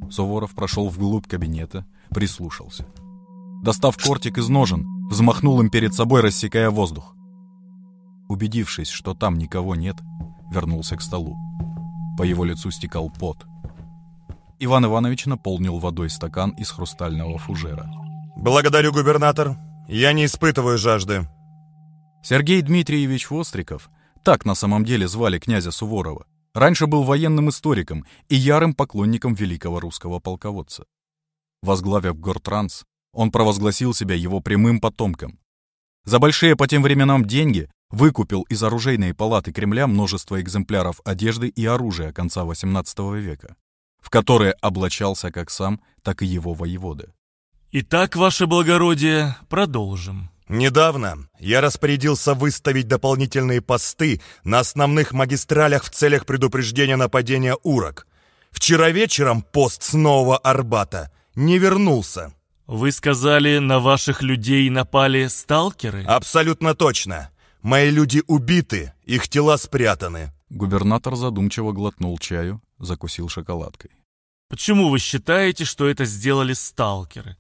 Суворов прошел вглубь кабинета, прислушался. Достав кортик из ножен, взмахнул им перед собой, рассекая воздух. Убедившись, что там никого нет, вернулся к столу. По его лицу стекал пот. Иван Иванович наполнил водой стакан из хрустального фужера. «Благодарю, губернатор. Я не испытываю жажды». Сергей Дмитриевич Востриков, так на самом деле звали князя Суворова, раньше был военным историком и ярым поклонником великого русского полководца. Возглавив Гортранс, он провозгласил себя его прямым потомком. За большие по тем временам деньги выкупил из оружейной палаты Кремля множество экземпляров одежды и оружия конца XVIII века, в которые облачался как сам, так и его воеводы. Итак, ваше благородие, продолжим. Недавно я распорядился выставить дополнительные посты на основных магистралях в целях предупреждения нападения урок. Вчера вечером пост с Нового Арбата не вернулся. Вы сказали, на ваших людей напали сталкеры? Абсолютно точно. Мои люди убиты, их тела спрятаны. Губернатор задумчиво глотнул чаю, закусил шоколадкой. Почему вы считаете, что это сделали сталкеры?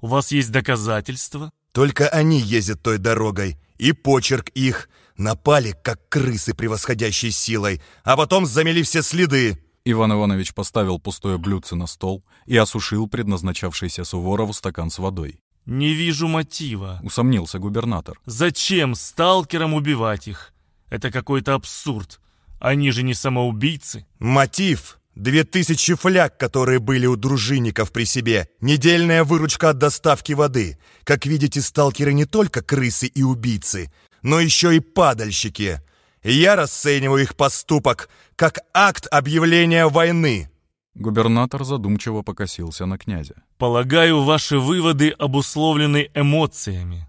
У вас есть доказательства? Только они ездят той дорогой, и почерк их. Напали, как крысы, превосходящей силой, а потом замели все следы. Иван Иванович поставил пустое блюдце на стол и осушил предназначавшийся Суворову стакан с водой. «Не вижу мотива», — усомнился губернатор. «Зачем сталкерам убивать их? Это какой-то абсурд. Они же не самоубийцы». «Мотив Две тысячи фляг, которые были у дружинников при себе. Недельная выручка от доставки воды. Как видите, сталкеры не только крысы и убийцы, но еще и падальщики. Я расцениваю их поступок как акт объявления войны. Губернатор задумчиво покосился на князя. «Полагаю, ваши выводы обусловлены эмоциями.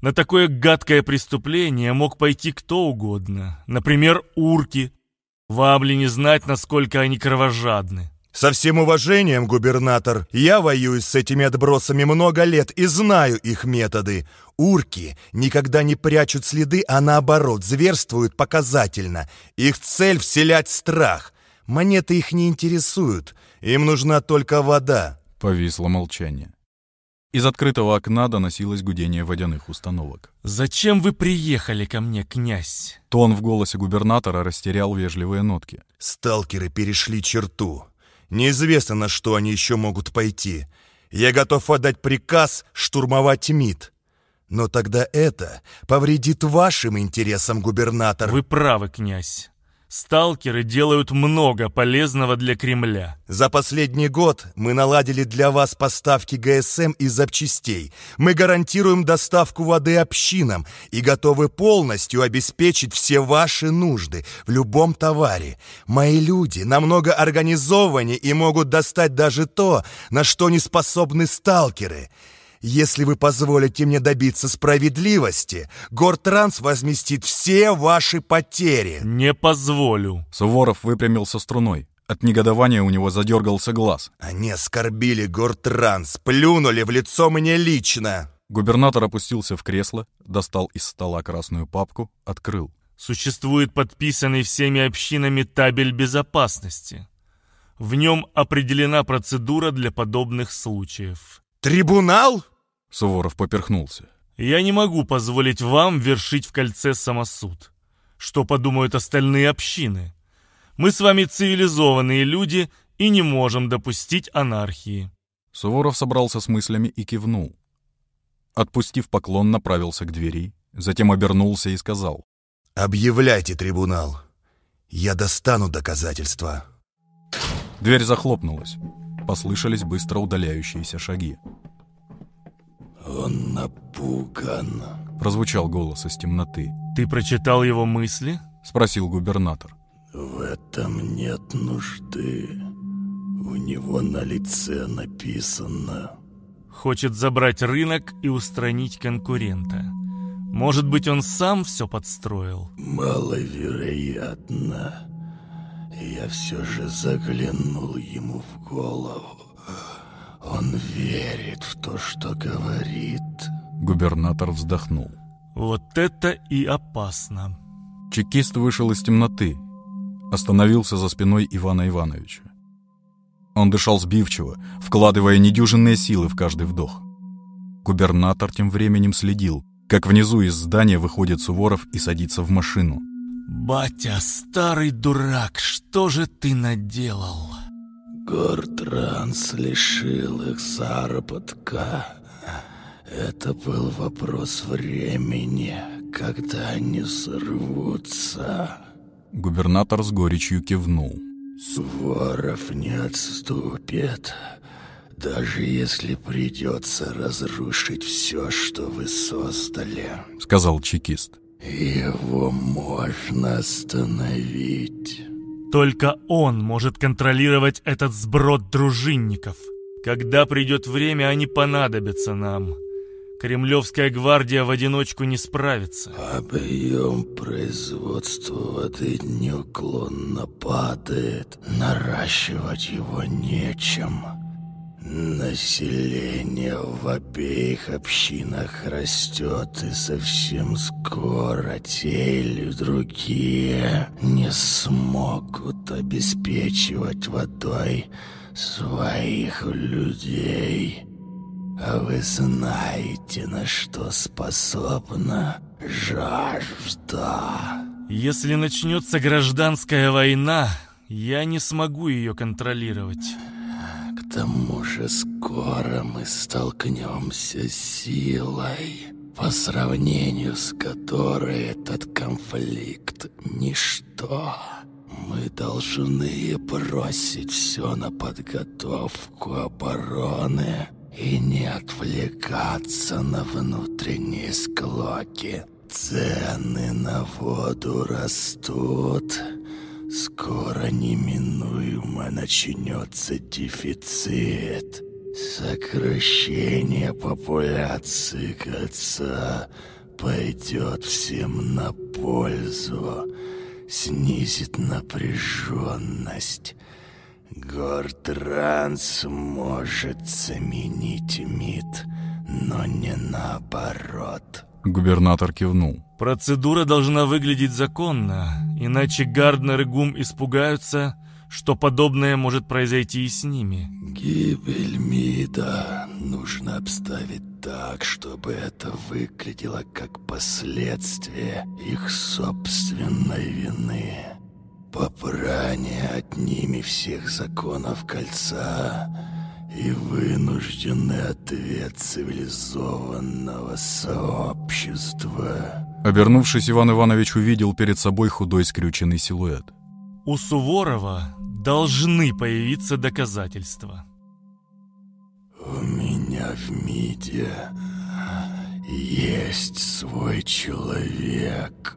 На такое гадкое преступление мог пойти кто угодно. Например, урки, вам ли не знать, насколько они кровожадны? Со всем уважением, губернатор, я воюю с этими отбросами много лет и знаю их методы. Урки никогда не прячут следы, а наоборот, зверствуют показательно. Их цель — вселять страх. Монеты их не интересуют. Им нужна только вода. Повисло молчание. Из открытого окна доносилось гудение водяных установок. «Зачем вы приехали ко мне, князь?» Тон в голосе губернатора растерял вежливые нотки. «Сталкеры перешли черту. Неизвестно, на что они еще могут пойти. Я готов отдать приказ штурмовать МИД. Но тогда это повредит вашим интересам, губернатор». «Вы правы, князь. Сталкеры делают много полезного для Кремля. За последний год мы наладили для вас поставки ГСМ и запчастей. Мы гарантируем доставку воды общинам и готовы полностью обеспечить все ваши нужды в любом товаре. Мои люди намного организованнее и могут достать даже то, на что не способны сталкеры. Если вы позволите мне добиться справедливости, Гортранс возместит все ваши потери. Не позволю. Суворов выпрямился струной. От негодования у него задергался глаз. Они оскорбили Гортранс, плюнули в лицо мне лично. Губернатор опустился в кресло, достал из стола красную папку, открыл. Существует подписанный всеми общинами табель безопасности. В нем определена процедура для подобных случаев. «Трибунал?» Суворов поперхнулся. «Я не могу позволить вам вершить в кольце самосуд. Что подумают остальные общины? Мы с вами цивилизованные люди и не можем допустить анархии». Суворов собрался с мыслями и кивнул. Отпустив поклон, направился к двери, затем обернулся и сказал. «Объявляйте трибунал. Я достану доказательства». Дверь захлопнулась. Послышались быстро удаляющиеся шаги. «Он напуган», — прозвучал голос из темноты. «Ты прочитал его мысли?» — спросил губернатор. «В этом нет нужды. У него на лице написано...» «Хочет забрать рынок и устранить конкурента. Может быть, он сам все подстроил?» «Маловероятно. Я все же заглянул ему в голову. Он верит в то, что говорит. Губернатор вздохнул. Вот это и опасно. Чекист вышел из темноты. Остановился за спиной Ивана Ивановича. Он дышал сбивчиво, вкладывая недюжинные силы в каждый вдох. Губернатор тем временем следил, как внизу из здания выходит Суворов и садится в машину. «Батя, старый дурак, что же ты наделал?» Гортранс лишил их заработка. Это был вопрос времени, когда они сорвутся. Губернатор с горечью кивнул. Суворов не отступит, даже если придется разрушить все, что вы создали. Сказал чекист. Его можно остановить. Только он может контролировать этот сброд дружинников. Когда придет время, они понадобятся нам. Кремлевская гвардия в одиночку не справится. Объем производства воды неуклонно падает. Наращивать его нечем. Население в обеих общинах растет, и совсем скоро те или другие не смогут обеспечивать водой своих людей. А вы знаете, на что способна жажда. Если начнется гражданская война, я не смогу ее контролировать. К тому же скоро мы столкнемся с силой, по сравнению с которой этот конфликт — ничто. Мы должны бросить все на подготовку обороны и не отвлекаться на внутренние склоки. Цены на воду растут, Скоро неминуемо начнется дефицит. Сокращение популяции кольца пойдет всем на пользу, снизит напряженность. Гортранс может заменить МИД, но не наоборот. Губернатор кивнул. Процедура должна выглядеть законно, иначе Гарднер и Гум испугаются, что подобное может произойти и с ними. Гибель МИДа нужно обставить так, чтобы это выглядело как последствие их собственной вины. Попрание отними всех законов кольца и вынужденный ответ цивилизованного сообщества. Обернувшись, Иван Иванович увидел перед собой худой скрюченный силуэт. У Суворова должны появиться доказательства. У меня в МИДе есть свой человек.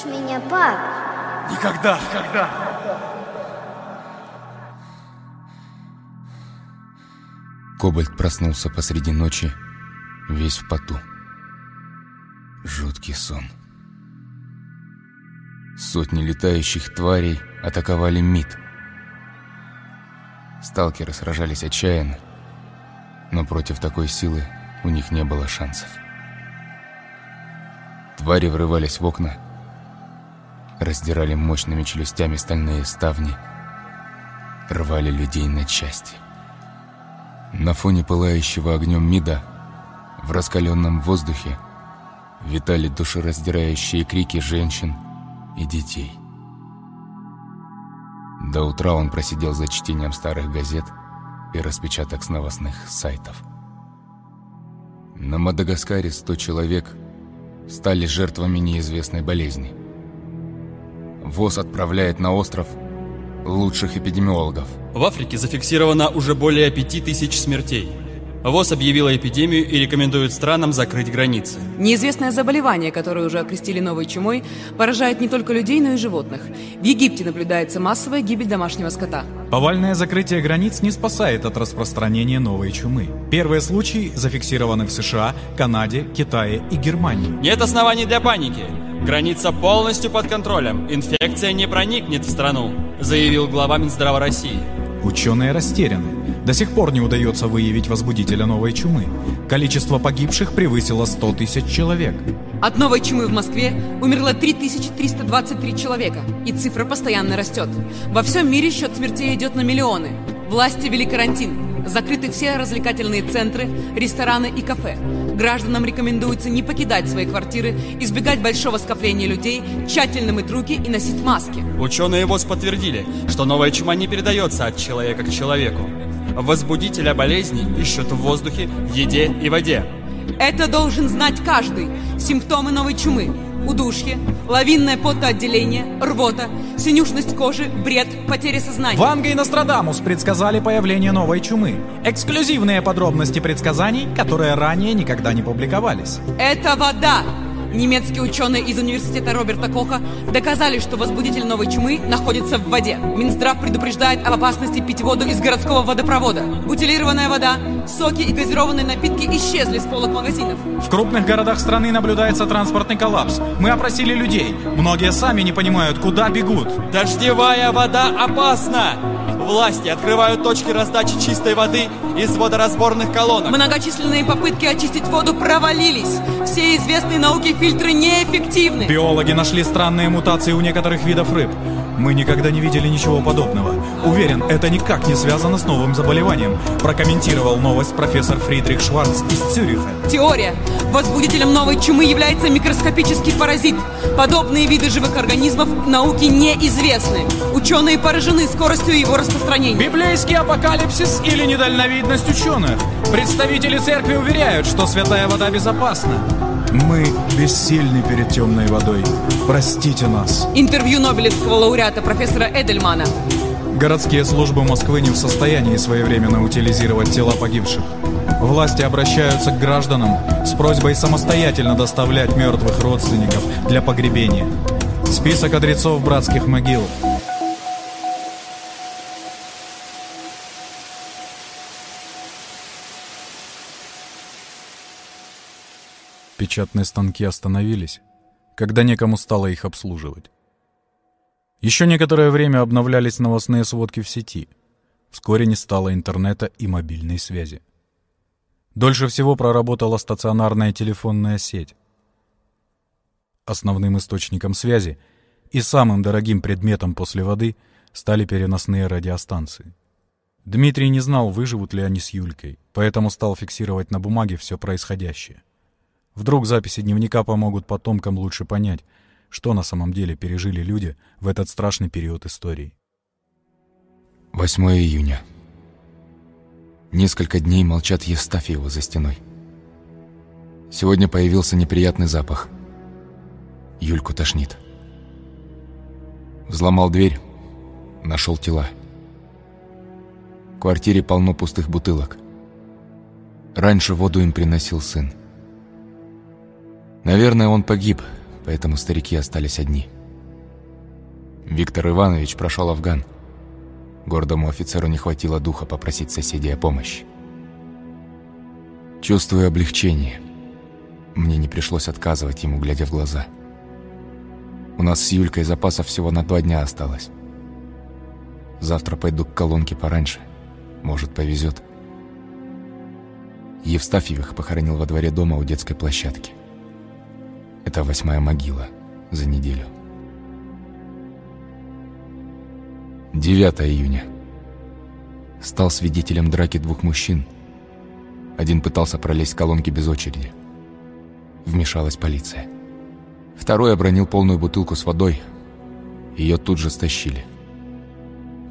Бросишь меня, пап? Никогда! Никогда! Кобальт проснулся посреди ночи, весь в поту. Жуткий сон. Сотни летающих тварей атаковали МИД. Сталкеры сражались отчаянно, но против такой силы у них не было шансов. Твари врывались в окна, раздирали мощными челюстями стальные ставни, рвали людей на части. На фоне пылающего огнем МИДа в раскаленном воздухе витали душераздирающие крики женщин и детей. До утра он просидел за чтением старых газет и распечаток с новостных сайтов. На Мадагаскаре 100 человек стали жертвами неизвестной болезни. ВОЗ отправляет на остров лучших эпидемиологов. В Африке зафиксировано уже более 5000 смертей. ВОЗ объявила эпидемию и рекомендует странам закрыть границы. Неизвестное заболевание, которое уже окрестили новой чумой, поражает не только людей, но и животных. В Египте наблюдается массовая гибель домашнего скота. Повальное закрытие границ не спасает от распространения новой чумы. Первые случаи зафиксированы в США, Канаде, Китае и Германии. Нет оснований для паники. Граница полностью под контролем. Инфекция не проникнет в страну, заявил глава Минздрава России. Ученые растеряны. До сих пор не удается выявить возбудителя новой чумы. Количество погибших превысило 100 тысяч человек. От новой чумы в Москве умерло 3323 человека, и цифра постоянно растет. Во всем мире счет смертей идет на миллионы. Власти ввели карантин, Закрыты все развлекательные центры, рестораны и кафе. Гражданам рекомендуется не покидать свои квартиры, избегать большого скопления людей, тщательно мыть руки и носить маски. Ученые ВОЗ подтвердили, что новая чума не передается от человека к человеку. Возбудителя болезни ищут в воздухе, еде и воде. Это должен знать каждый. Симптомы новой чумы удушье, лавинное потоотделение, рвота, синюшность кожи, бред, потеря сознания. Ванга и Нострадамус предсказали появление новой чумы. Эксклюзивные подробности предсказаний, которые ранее никогда не публиковались. Это вода! Немецкие ученые из университета Роберта Коха доказали, что возбудитель новой чумы находится в воде. Минздрав предупреждает об опасности пить воду из городского водопровода. Бутилированная вода, соки и газированные напитки исчезли с полок магазинов. В крупных городах страны наблюдается транспортный коллапс. Мы опросили людей. Многие сами не понимают, куда бегут. Дождевая вода опасна! Власти открывают точки раздачи чистой воды из водоразборных колонок. Многочисленные попытки очистить воду провалились. Все известные науки фильтры неэффективны. Биологи нашли странные мутации у некоторых видов рыб. Мы никогда не видели ничего подобного. Уверен, это никак не связано с новым заболеванием, прокомментировал новость профессор Фридрих Шварц из Цюриха. Теория. Возбудителем новой чумы является микроскопический паразит. Подобные виды живых организмов науке неизвестны. Ученые поражены скоростью его распространения. Библейский апокалипсис или недальновидность ученых. Представители церкви уверяют, что святая вода безопасна. Мы бессильны перед темной водой. Простите нас. Интервью Нобелевского лауреата профессора Эдельмана. Городские службы Москвы не в состоянии своевременно утилизировать тела погибших. Власти обращаются к гражданам с просьбой самостоятельно доставлять мертвых родственников для погребения. Список адресов братских могил – Печатные станки остановились, когда некому стало их обслуживать. Еще некоторое время обновлялись новостные сводки в сети. Вскоре не стало интернета и мобильной связи. Дольше всего проработала стационарная телефонная сеть. Основным источником связи и самым дорогим предметом после воды стали переносные радиостанции. Дмитрий не знал, выживут ли они с Юлькой, поэтому стал фиксировать на бумаге все происходящее. Вдруг записи дневника помогут потомкам лучше понять, что на самом деле пережили люди в этот страшный период истории. 8 июня. Несколько дней молчат Евстафьева за стеной. Сегодня появился неприятный запах. Юльку тошнит. Взломал дверь, нашел тела. В квартире полно пустых бутылок. Раньше воду им приносил сын. Наверное, он погиб, поэтому старики остались одни. Виктор Иванович прошел Афган. Гордому офицеру не хватило духа попросить соседей о помощи. Чувствую облегчение. Мне не пришлось отказывать ему, глядя в глаза. У нас с Юлькой запасов всего на два дня осталось. Завтра пойду к колонке пораньше. Может, повезет. Евстафьевых похоронил во дворе дома у детской площадки. Это восьмая могила за неделю. 9 июня. Стал свидетелем драки двух мужчин. Один пытался пролезть в колонки без очереди. Вмешалась полиция. Второй обронил полную бутылку с водой. Ее тут же стащили.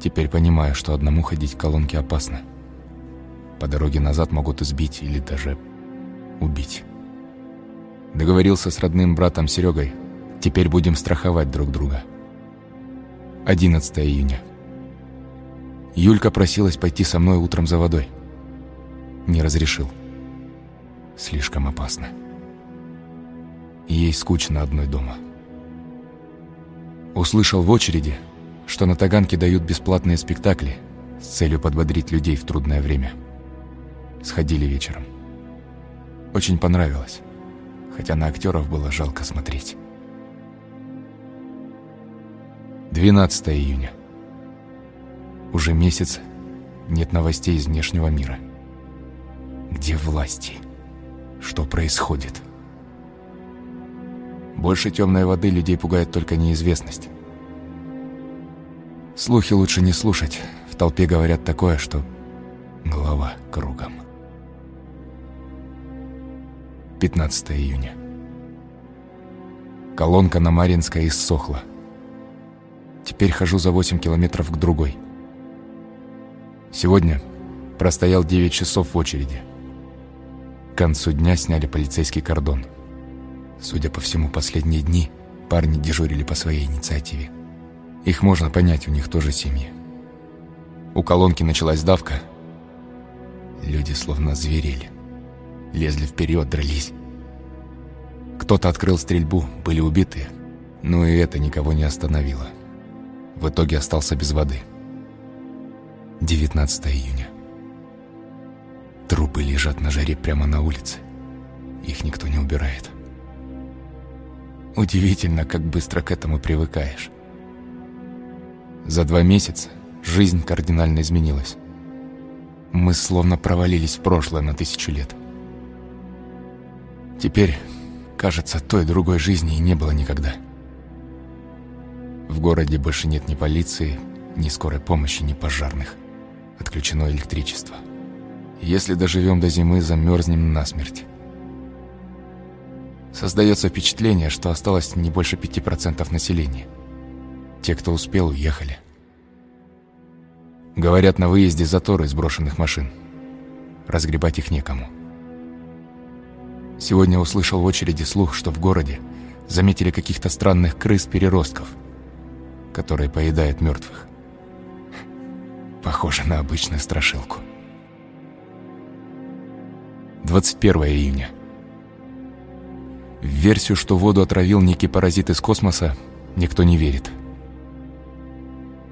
Теперь понимаю, что одному ходить в колонки опасно. По дороге назад могут избить или даже убить. Договорился с родным братом Серегой. Теперь будем страховать друг друга. 11 июня. Юлька просилась пойти со мной утром за водой. Не разрешил. Слишком опасно. Ей скучно одной дома. Услышал в очереди, что на Таганке дают бесплатные спектакли с целью подбодрить людей в трудное время. Сходили вечером. Очень понравилось хотя на актеров было жалко смотреть. 12 июня. Уже месяц нет новостей из внешнего мира. Где власти? Что происходит? Больше темной воды людей пугает только неизвестность. Слухи лучше не слушать. В толпе говорят такое, что голова кругом. 15 июня. Колонка на Маринской иссохла. Теперь хожу за 8 километров к другой. Сегодня простоял 9 часов в очереди. К концу дня сняли полицейский кордон. Судя по всему, последние дни парни дежурили по своей инициативе. Их можно понять, у них тоже семьи. У колонки началась давка. Люди словно зверели. Лезли вперед, дрались. Кто-то открыл стрельбу, были убиты. Но и это никого не остановило. В итоге остался без воды. 19 июня. Трупы лежат на жаре прямо на улице. Их никто не убирает. Удивительно, как быстро к этому привыкаешь. За два месяца жизнь кардинально изменилась. Мы словно провалились в прошлое на тысячу лет. Теперь, кажется, той другой жизни и не было никогда. В городе больше нет ни полиции, ни скорой помощи, ни пожарных. Отключено электричество. Если доживем до зимы, замерзнем насмерть. Создается впечатление, что осталось не больше 5% населения. Те, кто успел, уехали. Говорят, на выезде заторы из брошенных машин. Разгребать их некому. Сегодня услышал в очереди слух, что в городе заметили каких-то странных крыс-переростков – которые поедают мертвых. Похоже на обычную страшилку. 21 июня. В версию, что воду отравил некий паразит из космоса, никто не верит.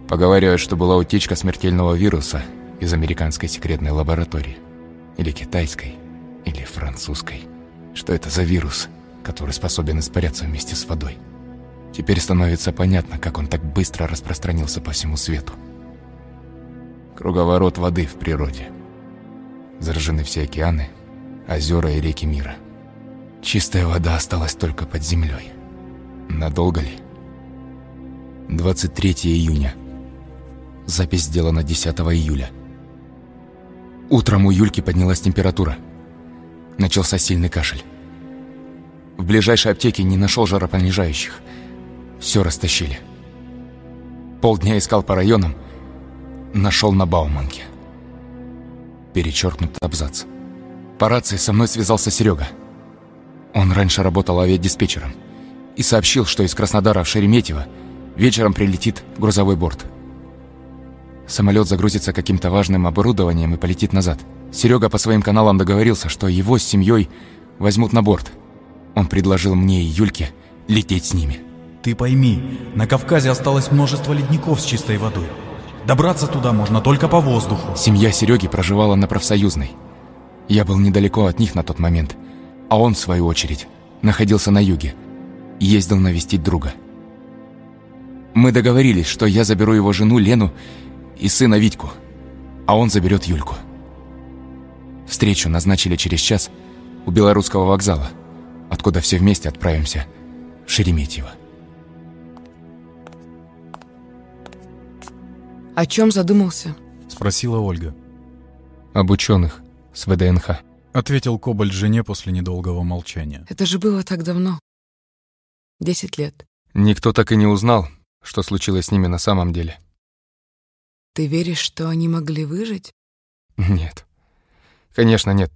Поговаривают, что была утечка смертельного вируса из американской секретной лаборатории. Или китайской, или французской. Что это за вирус, который способен испаряться вместе с водой? Теперь становится понятно, как он так быстро распространился по всему свету. Круговорот воды в природе. Заражены все океаны, озера и реки мира. Чистая вода осталась только под землей. Надолго ли? 23 июня. Запись сделана 10 июля. Утром у Юльки поднялась температура. Начался сильный кашель. В ближайшей аптеке не нашел жаропонижающих – все растащили. Полдня искал по районам, нашел на Бауманке. Перечеркнут абзац. По рации со мной связался Серега. Он раньше работал авиадиспетчером и сообщил, что из Краснодара в Шереметьево вечером прилетит грузовой борт. Самолет загрузится каким-то важным оборудованием и полетит назад. Серега по своим каналам договорился, что его с семьей возьмут на борт. Он предложил мне и Юльке лететь с ними. Ты пойми, на Кавказе осталось множество ледников с чистой водой. Добраться туда можно только по воздуху. Семья Сереги проживала на профсоюзной. Я был недалеко от них на тот момент, а он, в свою очередь, находился на юге ездил навестить друга. Мы договорились, что я заберу его жену Лену и сына Витьку, а он заберет Юльку. Встречу назначили через час у Белорусского вокзала, откуда все вместе отправимся в Шереметьево. «О чем задумался?» — спросила Ольга. «Об ученых с ВДНХ», — ответил Кобальт жене после недолгого молчания. «Это же было так давно. Десять лет». Никто так и не узнал, что случилось с ними на самом деле. «Ты веришь, что они могли выжить?» «Нет. Конечно, нет.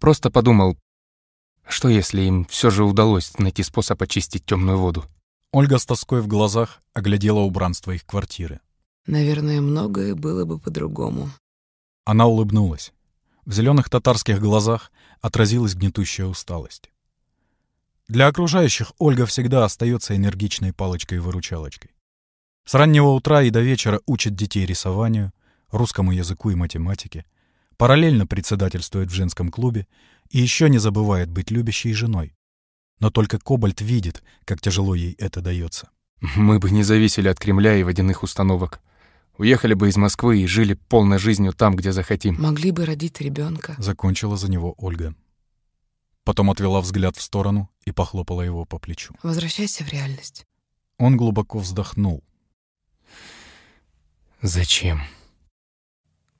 Просто подумал, что если им все же удалось найти способ очистить темную воду?» Ольга с тоской в глазах оглядела убранство их квартиры. Наверное, многое было бы по-другому. Она улыбнулась. В зеленых татарских глазах отразилась гнетущая усталость. Для окружающих Ольга всегда остается энергичной палочкой-выручалочкой. С раннего утра и до вечера учит детей рисованию, русскому языку и математике, параллельно председательствует в женском клубе и еще не забывает быть любящей женой. Но только Кобальт видит, как тяжело ей это дается. Мы бы не зависели от Кремля и водяных установок. Уехали бы из Москвы и жили полной жизнью там, где захотим. Могли бы родить ребенка. Закончила за него Ольга. Потом отвела взгляд в сторону и похлопала его по плечу. Возвращайся в реальность. Он глубоко вздохнул. Зачем?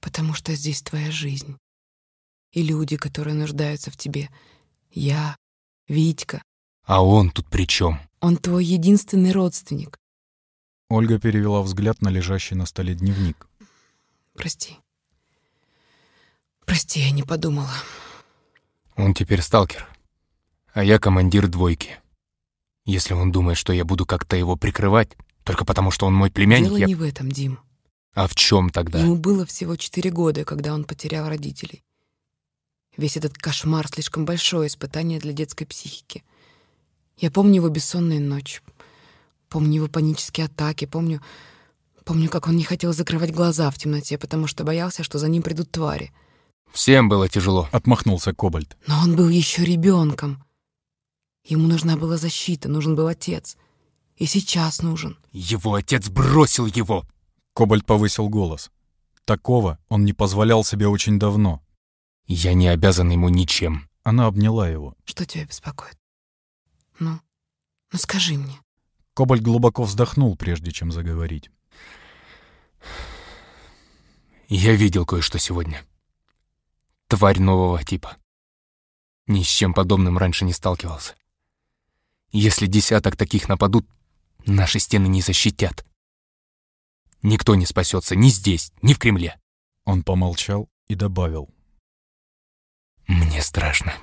Потому что здесь твоя жизнь. И люди, которые нуждаются в тебе. Я, Витька. А он тут при чем? Он твой единственный родственник. Ольга перевела взгляд на лежащий на столе дневник. Прости. Прости, я не подумала. Он теперь сталкер, а я командир двойки. Если он думает, что я буду как-то его прикрывать, только потому что он мой племянник, Дело я... не в этом, Дим. А в чем тогда? Ему было всего четыре года, когда он потерял родителей. Весь этот кошмар — слишком большое испытание для детской психики. Я помню его бессонные ночи, помню его панические атаки, помню... Помню, как он не хотел закрывать глаза в темноте, потому что боялся, что за ним придут твари. Всем было тяжело. Отмахнулся Кобальт. Но он был еще ребенком. Ему нужна была защита, нужен был отец. И сейчас нужен. Его отец бросил его. Кобальт повысил голос. Такого он не позволял себе очень давно. Я не обязан ему ничем. Она обняла его. Что тебя беспокоит? Ну, ну скажи мне. Кобальт глубоко вздохнул, прежде чем заговорить. Я видел кое-что сегодня. Тварь нового типа. Ни с чем подобным раньше не сталкивался. Если десяток таких нападут, наши стены не защитят. Никто не спасется ни здесь, ни в Кремле. Он помолчал и добавил. Мне страшно.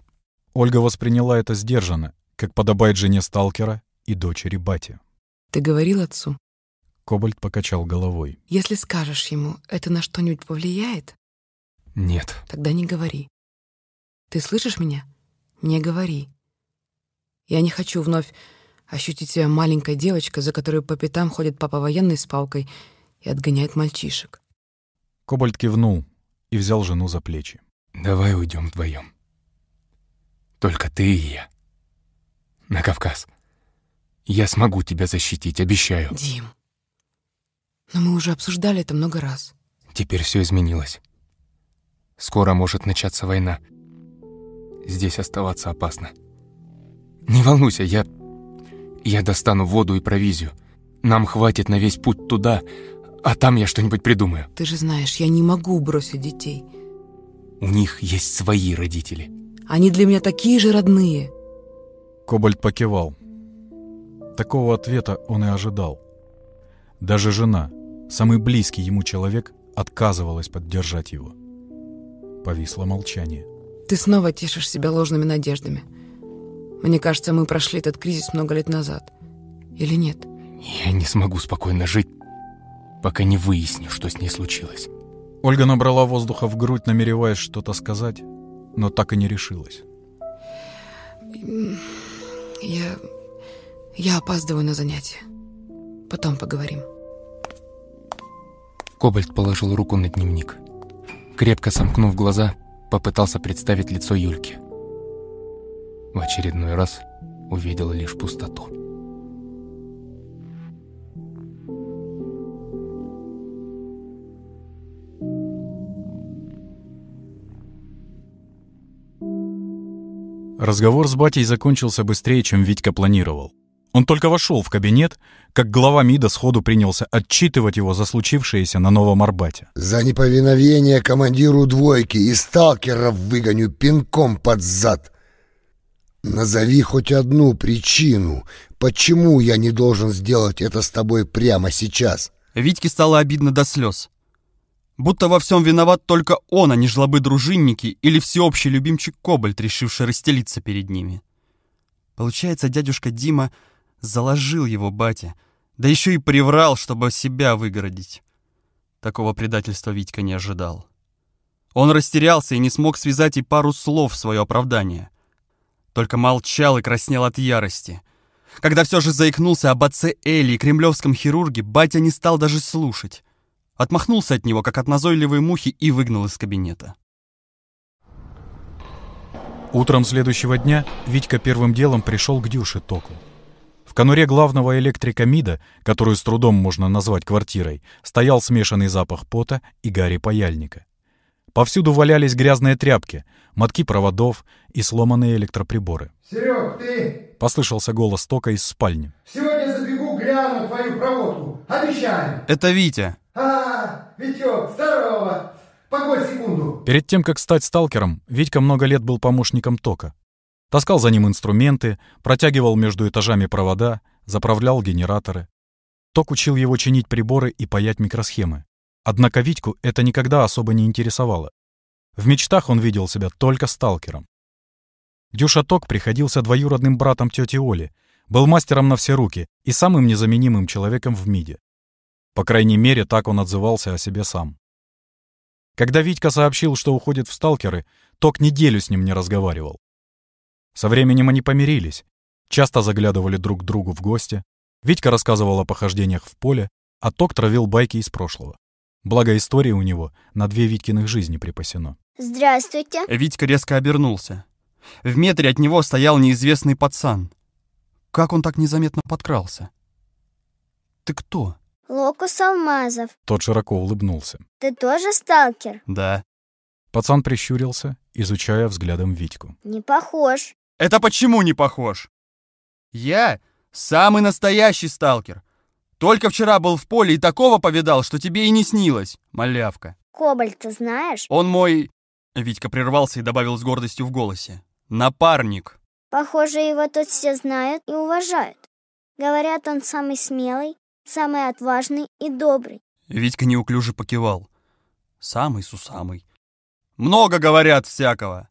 Ольга восприняла это сдержанно, как подобает жене сталкера и дочери Бати. Ты говорил отцу? Кобальт покачал головой. Если скажешь ему, это на что-нибудь повлияет? Нет. Тогда не говори. Ты слышишь меня? Не говори. Я не хочу вновь ощутить себя маленькой девочкой, за которой по пятам ходит папа военный с палкой и отгоняет мальчишек. Кобальт кивнул и взял жену за плечи. Давай уйдем вдвоем. Только ты и я. На Кавказ. Я смогу тебя защитить, обещаю. Дим, но мы уже обсуждали это много раз. Теперь все изменилось. Скоро может начаться война. Здесь оставаться опасно. Не волнуйся, я... Я достану воду и провизию. Нам хватит на весь путь туда, а там я что-нибудь придумаю. Ты же знаешь, я не могу бросить детей. У них есть свои родители. Они для меня такие же родные. Кобальт покивал. Такого ответа он и ожидал. Даже жена, самый близкий ему человек, отказывалась поддержать его. Повисло молчание. Ты снова тешишь себя ложными надеждами. Мне кажется, мы прошли этот кризис много лет назад. Или нет? Я не смогу спокойно жить, пока не выясню, что с ней случилось. Ольга набрала воздуха в грудь, намереваясь что-то сказать, но так и не решилась. Я... Я опаздываю на занятие. Потом поговорим. Кобальт положил руку на дневник. Крепко сомкнув глаза, попытался представить лицо Юльки. В очередной раз увидел лишь пустоту. Разговор с батей закончился быстрее, чем Витька планировал. Он только вошел в кабинет, как глава МИДа сходу принялся отчитывать его за случившееся на Новом Арбате. «За неповиновение командиру двойки и сталкеров выгоню пинком под зад. Назови хоть одну причину, почему я не должен сделать это с тобой прямо сейчас». Витьке стало обидно до слез. Будто во всем виноват только он, а не жлобы-дружинники или всеобщий любимчик Кобальт, решивший расстелиться перед ними. Получается, дядюшка Дима заложил его батя, да еще и приврал, чтобы себя выгородить. Такого предательства Витька не ожидал. Он растерялся и не смог связать и пару слов в свое оправдание. Только молчал и краснел от ярости. Когда все же заикнулся об отце Эли и кремлевском хирурге, батя не стал даже слушать. Отмахнулся от него, как от назойливой мухи, и выгнал из кабинета. Утром следующего дня Витька первым делом пришел к Дюше Току. В конуре главного электрика МИДа, которую с трудом можно назвать квартирой, стоял смешанный запах пота и гари паяльника. Повсюду валялись грязные тряпки, мотки проводов и сломанные электроприборы. Серег, ты? Послышался голос Тока из спальни. Сегодня забегу, гляну твою проводку. Обещаю. Это Витя. А, Витек, здорово. Погодь секунду. Перед тем, как стать сталкером, Витька много лет был помощником Тока. Таскал за ним инструменты, протягивал между этажами провода, заправлял генераторы. Ток учил его чинить приборы и паять микросхемы. Однако Витьку это никогда особо не интересовало. В мечтах он видел себя только сталкером. Дюша Ток приходился двоюродным братом тети Оли, был мастером на все руки и самым незаменимым человеком в МИДе. По крайней мере, так он отзывался о себе сам. Когда Витька сообщил, что уходит в сталкеры, Ток неделю с ним не разговаривал. Со временем они помирились, часто заглядывали друг к другу в гости. Витька рассказывал о похождениях в поле, а Ток травил байки из прошлого. Благо истории у него на две Витькиных жизни припасено. Здравствуйте. Витька резко обернулся. В метре от него стоял неизвестный пацан. Как он так незаметно подкрался? Ты кто? Локус Алмазов. Тот широко улыбнулся. Ты тоже сталкер? Да. Пацан прищурился, изучая взглядом Витьку. Не похож. Это почему не похож? Я самый настоящий сталкер. Только вчера был в поле и такого повидал, что тебе и не снилось, малявка. Кобальт, ты знаешь? Он мой... Витька прервался и добавил с гордостью в голосе. Напарник. Похоже, его тут все знают и уважают. Говорят, он самый смелый, самый отважный и добрый. Витька неуклюже покивал. Самый сусамый. Много говорят всякого.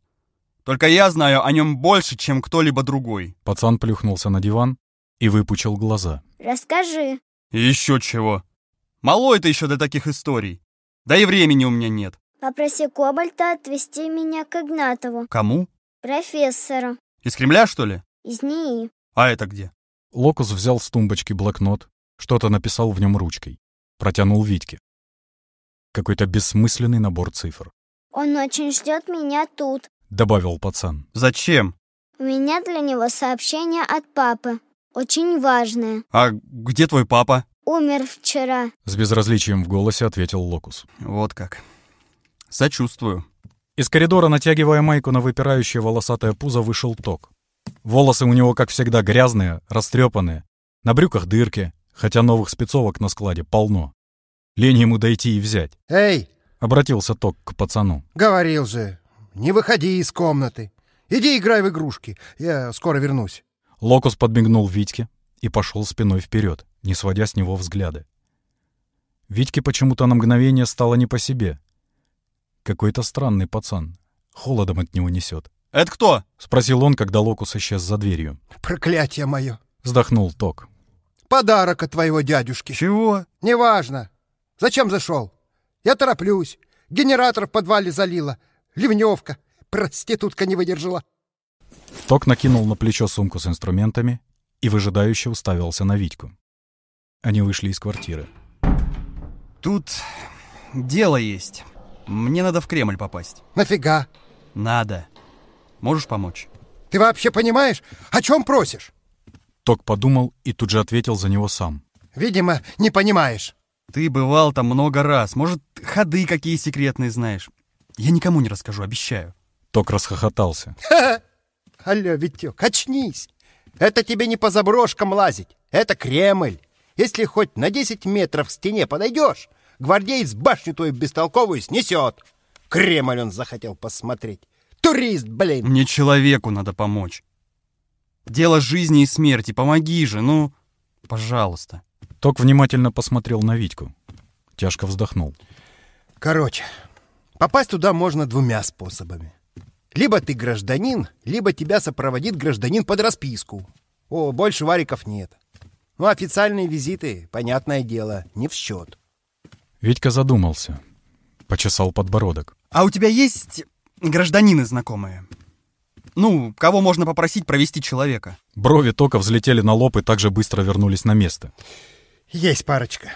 Только я знаю о нем больше, чем кто-либо другой. Пацан плюхнулся на диван и выпучил глаза. Расскажи. Еще чего. Мало это еще до таких историй. Да и времени у меня нет. Попроси Кобальта отвезти меня к Игнатову. Кому? Профессору. Из Кремля, что ли? Из НИИ. А это где? Локус взял с тумбочки блокнот, что-то написал в нем ручкой. Протянул Витьке. Какой-то бессмысленный набор цифр. Он очень ждет меня тут. Добавил пацан. Зачем? У меня для него сообщение от папы. Очень важное. А где твой папа? Умер вчера. С безразличием в голосе ответил Локус. Вот как. Сочувствую. Из коридора, натягивая майку на выпирающее волосатое пузо, вышел Ток. Волосы у него, как всегда, грязные, растрепанные. На брюках дырки, хотя новых спецовок на складе полно. Лень ему дойти и взять. «Эй!» — обратился Ток к пацану. «Говорил же, не выходи из комнаты. Иди играй в игрушки, я скоро вернусь». Локус подмигнул Витьке и пошел спиной вперед, не сводя с него взгляды. Витьке почему-то на мгновение стало не по себе. Какой-то странный пацан. Холодом от него несет. «Это кто?» — спросил он, когда Локус исчез за дверью. «Проклятие мое!» — вздохнул Ток. «Подарок от твоего дядюшки». «Чего?» «Неважно. Зачем зашел? Я тороплюсь. Генератор в подвале залило. Ливневка. Проститутка не выдержала». Ток накинул на плечо сумку с инструментами и выжидающе уставился на Витьку. Они вышли из квартиры. «Тут дело есть. Мне надо в Кремль попасть». «Нафига?» «Надо. Можешь помочь?» «Ты вообще понимаешь, о чем просишь?» Ток подумал и тут же ответил за него сам. «Видимо, не понимаешь». «Ты бывал там много раз. Может, ходы какие секретные знаешь. Я никому не расскажу, обещаю». Ток расхохотался. «Ха-ха! Алло, Витек, очнись! Это тебе не по заброшкам лазить. Это Кремль. Если хоть на 10 метров к стене подойдешь, гвардеец башню твою бестолковую снесет. Кремль он захотел посмотреть. Турист, блин. Мне человеку надо помочь. Дело жизни и смерти. Помоги же, ну, пожалуйста. Ток внимательно посмотрел на Витьку. Тяжко вздохнул. Короче, попасть туда можно двумя способами. Либо ты гражданин, либо тебя сопроводит гражданин под расписку. О, больше вариков нет. Ну, официальные визиты, понятное дело, не в счет. Витька задумался. Почесал подбородок. А у тебя есть гражданины знакомые? Ну, кого можно попросить провести человека? Брови Тока взлетели на лоб и также быстро вернулись на место. Есть парочка.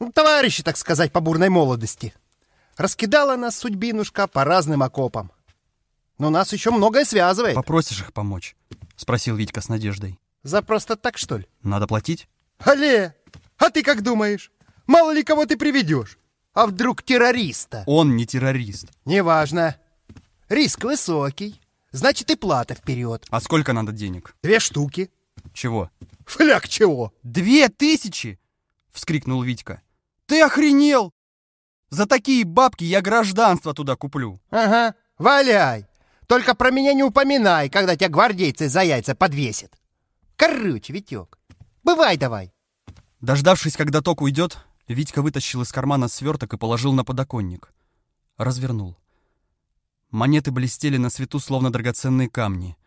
Ну, товарищи, так сказать, по бурной молодости. Раскидала нас судьбинушка по разным окопам. Но нас еще многое связывает. Попросишь их помочь? Спросил Витька с надеждой. За просто так, что ли? Надо платить? Але, а ты как думаешь? Мало ли кого ты приведешь. А вдруг террориста? Он не террорист. Неважно. Риск высокий. Значит, и плата вперед. А сколько надо денег? Две штуки. Чего? Фляг чего? Две тысячи? Вскрикнул Витька. Ты охренел? За такие бабки я гражданство туда куплю. Ага, валяй. Только про меня не упоминай, когда тебя гвардейцы за яйца подвесят. Короче, Витек, бывай давай. Дождавшись, когда ток уйдет, Витька вытащил из кармана сверток и положил на подоконник. Развернул. Монеты блестели на свету, словно драгоценные камни.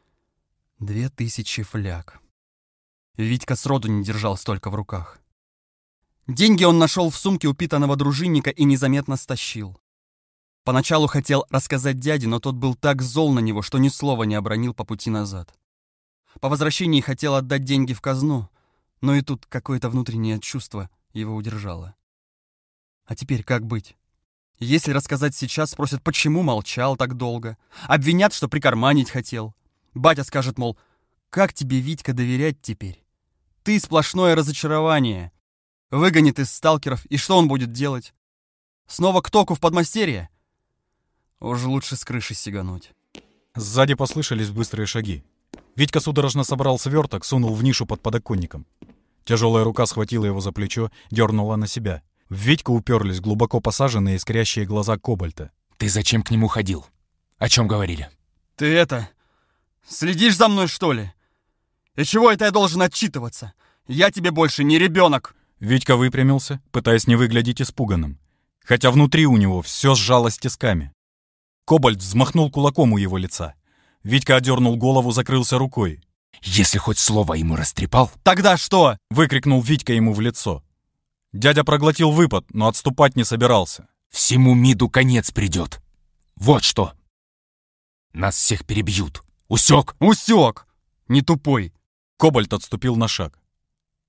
Две тысячи фляг. Витька сроду не держал столько в руках. Деньги он нашел в сумке упитанного дружинника и незаметно стащил. Поначалу хотел рассказать дяде, но тот был так зол на него, что ни слова не обронил по пути назад. По возвращении хотел отдать деньги в казну, но и тут какое-то внутреннее чувство его удержало. А теперь как быть? Если рассказать сейчас, спросят, почему молчал так долго. Обвинят, что прикарманить хотел. Батя скажет, мол, как тебе, Витька, доверять теперь? Ты сплошное разочарование. Выгонит из сталкеров, и что он будет делать? Снова к току в подмастерье? Уж лучше с крыши сигануть. Сзади послышались быстрые шаги. Витька судорожно собрал сверток, сунул в нишу под подоконником. Тяжелая рука схватила его за плечо, дернула на себя. В Витьку уперлись глубоко посаженные искрящие глаза кобальта. «Ты зачем к нему ходил? О чем говорили?» «Ты это... Следишь за мной, что ли? И чего это я должен отчитываться? Я тебе больше не ребенок!» Витька выпрямился, пытаясь не выглядеть испуганным. Хотя внутри у него все сжалось тисками. Кобальт взмахнул кулаком у его лица. Витька одернул голову, закрылся рукой. «Если хоть слово ему растрепал...» «Тогда что?» — выкрикнул Витька ему в лицо. Дядя проглотил выпад, но отступать не собирался. «Всему МИДу конец придет. Вот что. Нас всех перебьют. Усек?» «Усек! Не тупой!» Кобальт отступил на шаг.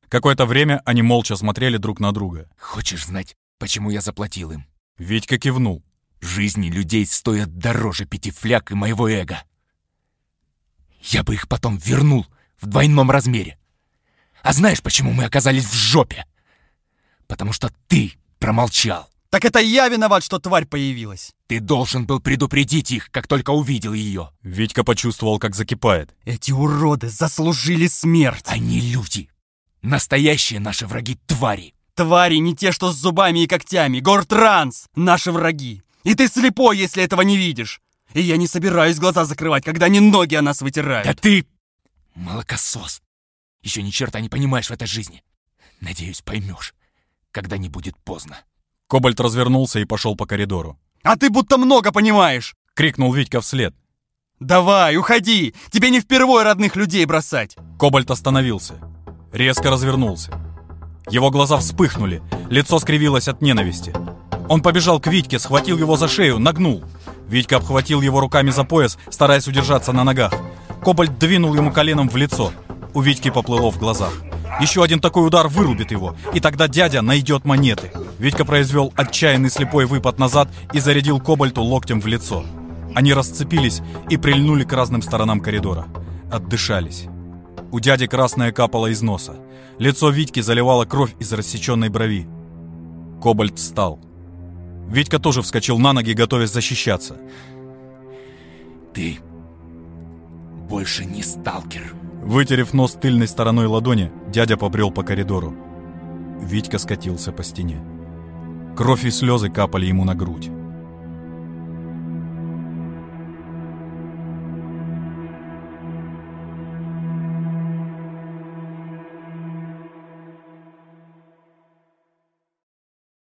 Какое-то время они молча смотрели друг на друга. «Хочешь знать, почему я заплатил им?» Витька кивнул. «Жизни людей стоят дороже пяти фляг и моего эго. Я бы их потом вернул в двойном размере. А знаешь, почему мы оказались в жопе? Потому что ты промолчал. Так это я виноват, что тварь появилась. Ты должен был предупредить их, как только увидел ее. Витька почувствовал, как закипает. Эти уроды заслужили смерть. Они люди. Настоящие наши враги твари. Твари не те, что с зубами и когтями. Гортранс — наши враги. И ты слепой, если этого не видишь. И я не собираюсь глаза закрывать, когда они ноги о нас вытирают. Да ты молокосос. Еще ни черта не понимаешь в этой жизни. Надеюсь, поймешь, когда не будет поздно. Кобальт развернулся и пошел по коридору. «А ты будто много понимаешь!» — крикнул Витька вслед. «Давай, уходи! Тебе не впервой родных людей бросать!» Кобальт остановился. Резко развернулся. Его глаза вспыхнули, лицо скривилось от ненависти. Он побежал к Витьке, схватил его за шею, нагнул. Витька обхватил его руками за пояс, стараясь удержаться на ногах. Кобальт двинул ему коленом в лицо. У Витьки поплыло в глазах. Еще один такой удар вырубит его, и тогда дядя найдет монеты. Витька произвел отчаянный слепой выпад назад и зарядил Кобальту локтем в лицо. Они расцепились и прильнули к разным сторонам коридора. Отдышались. У дяди красная капала из носа. Лицо Витьки заливало кровь из рассеченной брови. Кобальт встал. Витька тоже вскочил на ноги, готовясь защищаться. «Ты больше не сталкер!» Вытерев нос тыльной стороной ладони, дядя побрел по коридору. Витька скатился по стене. Кровь и слезы капали ему на грудь.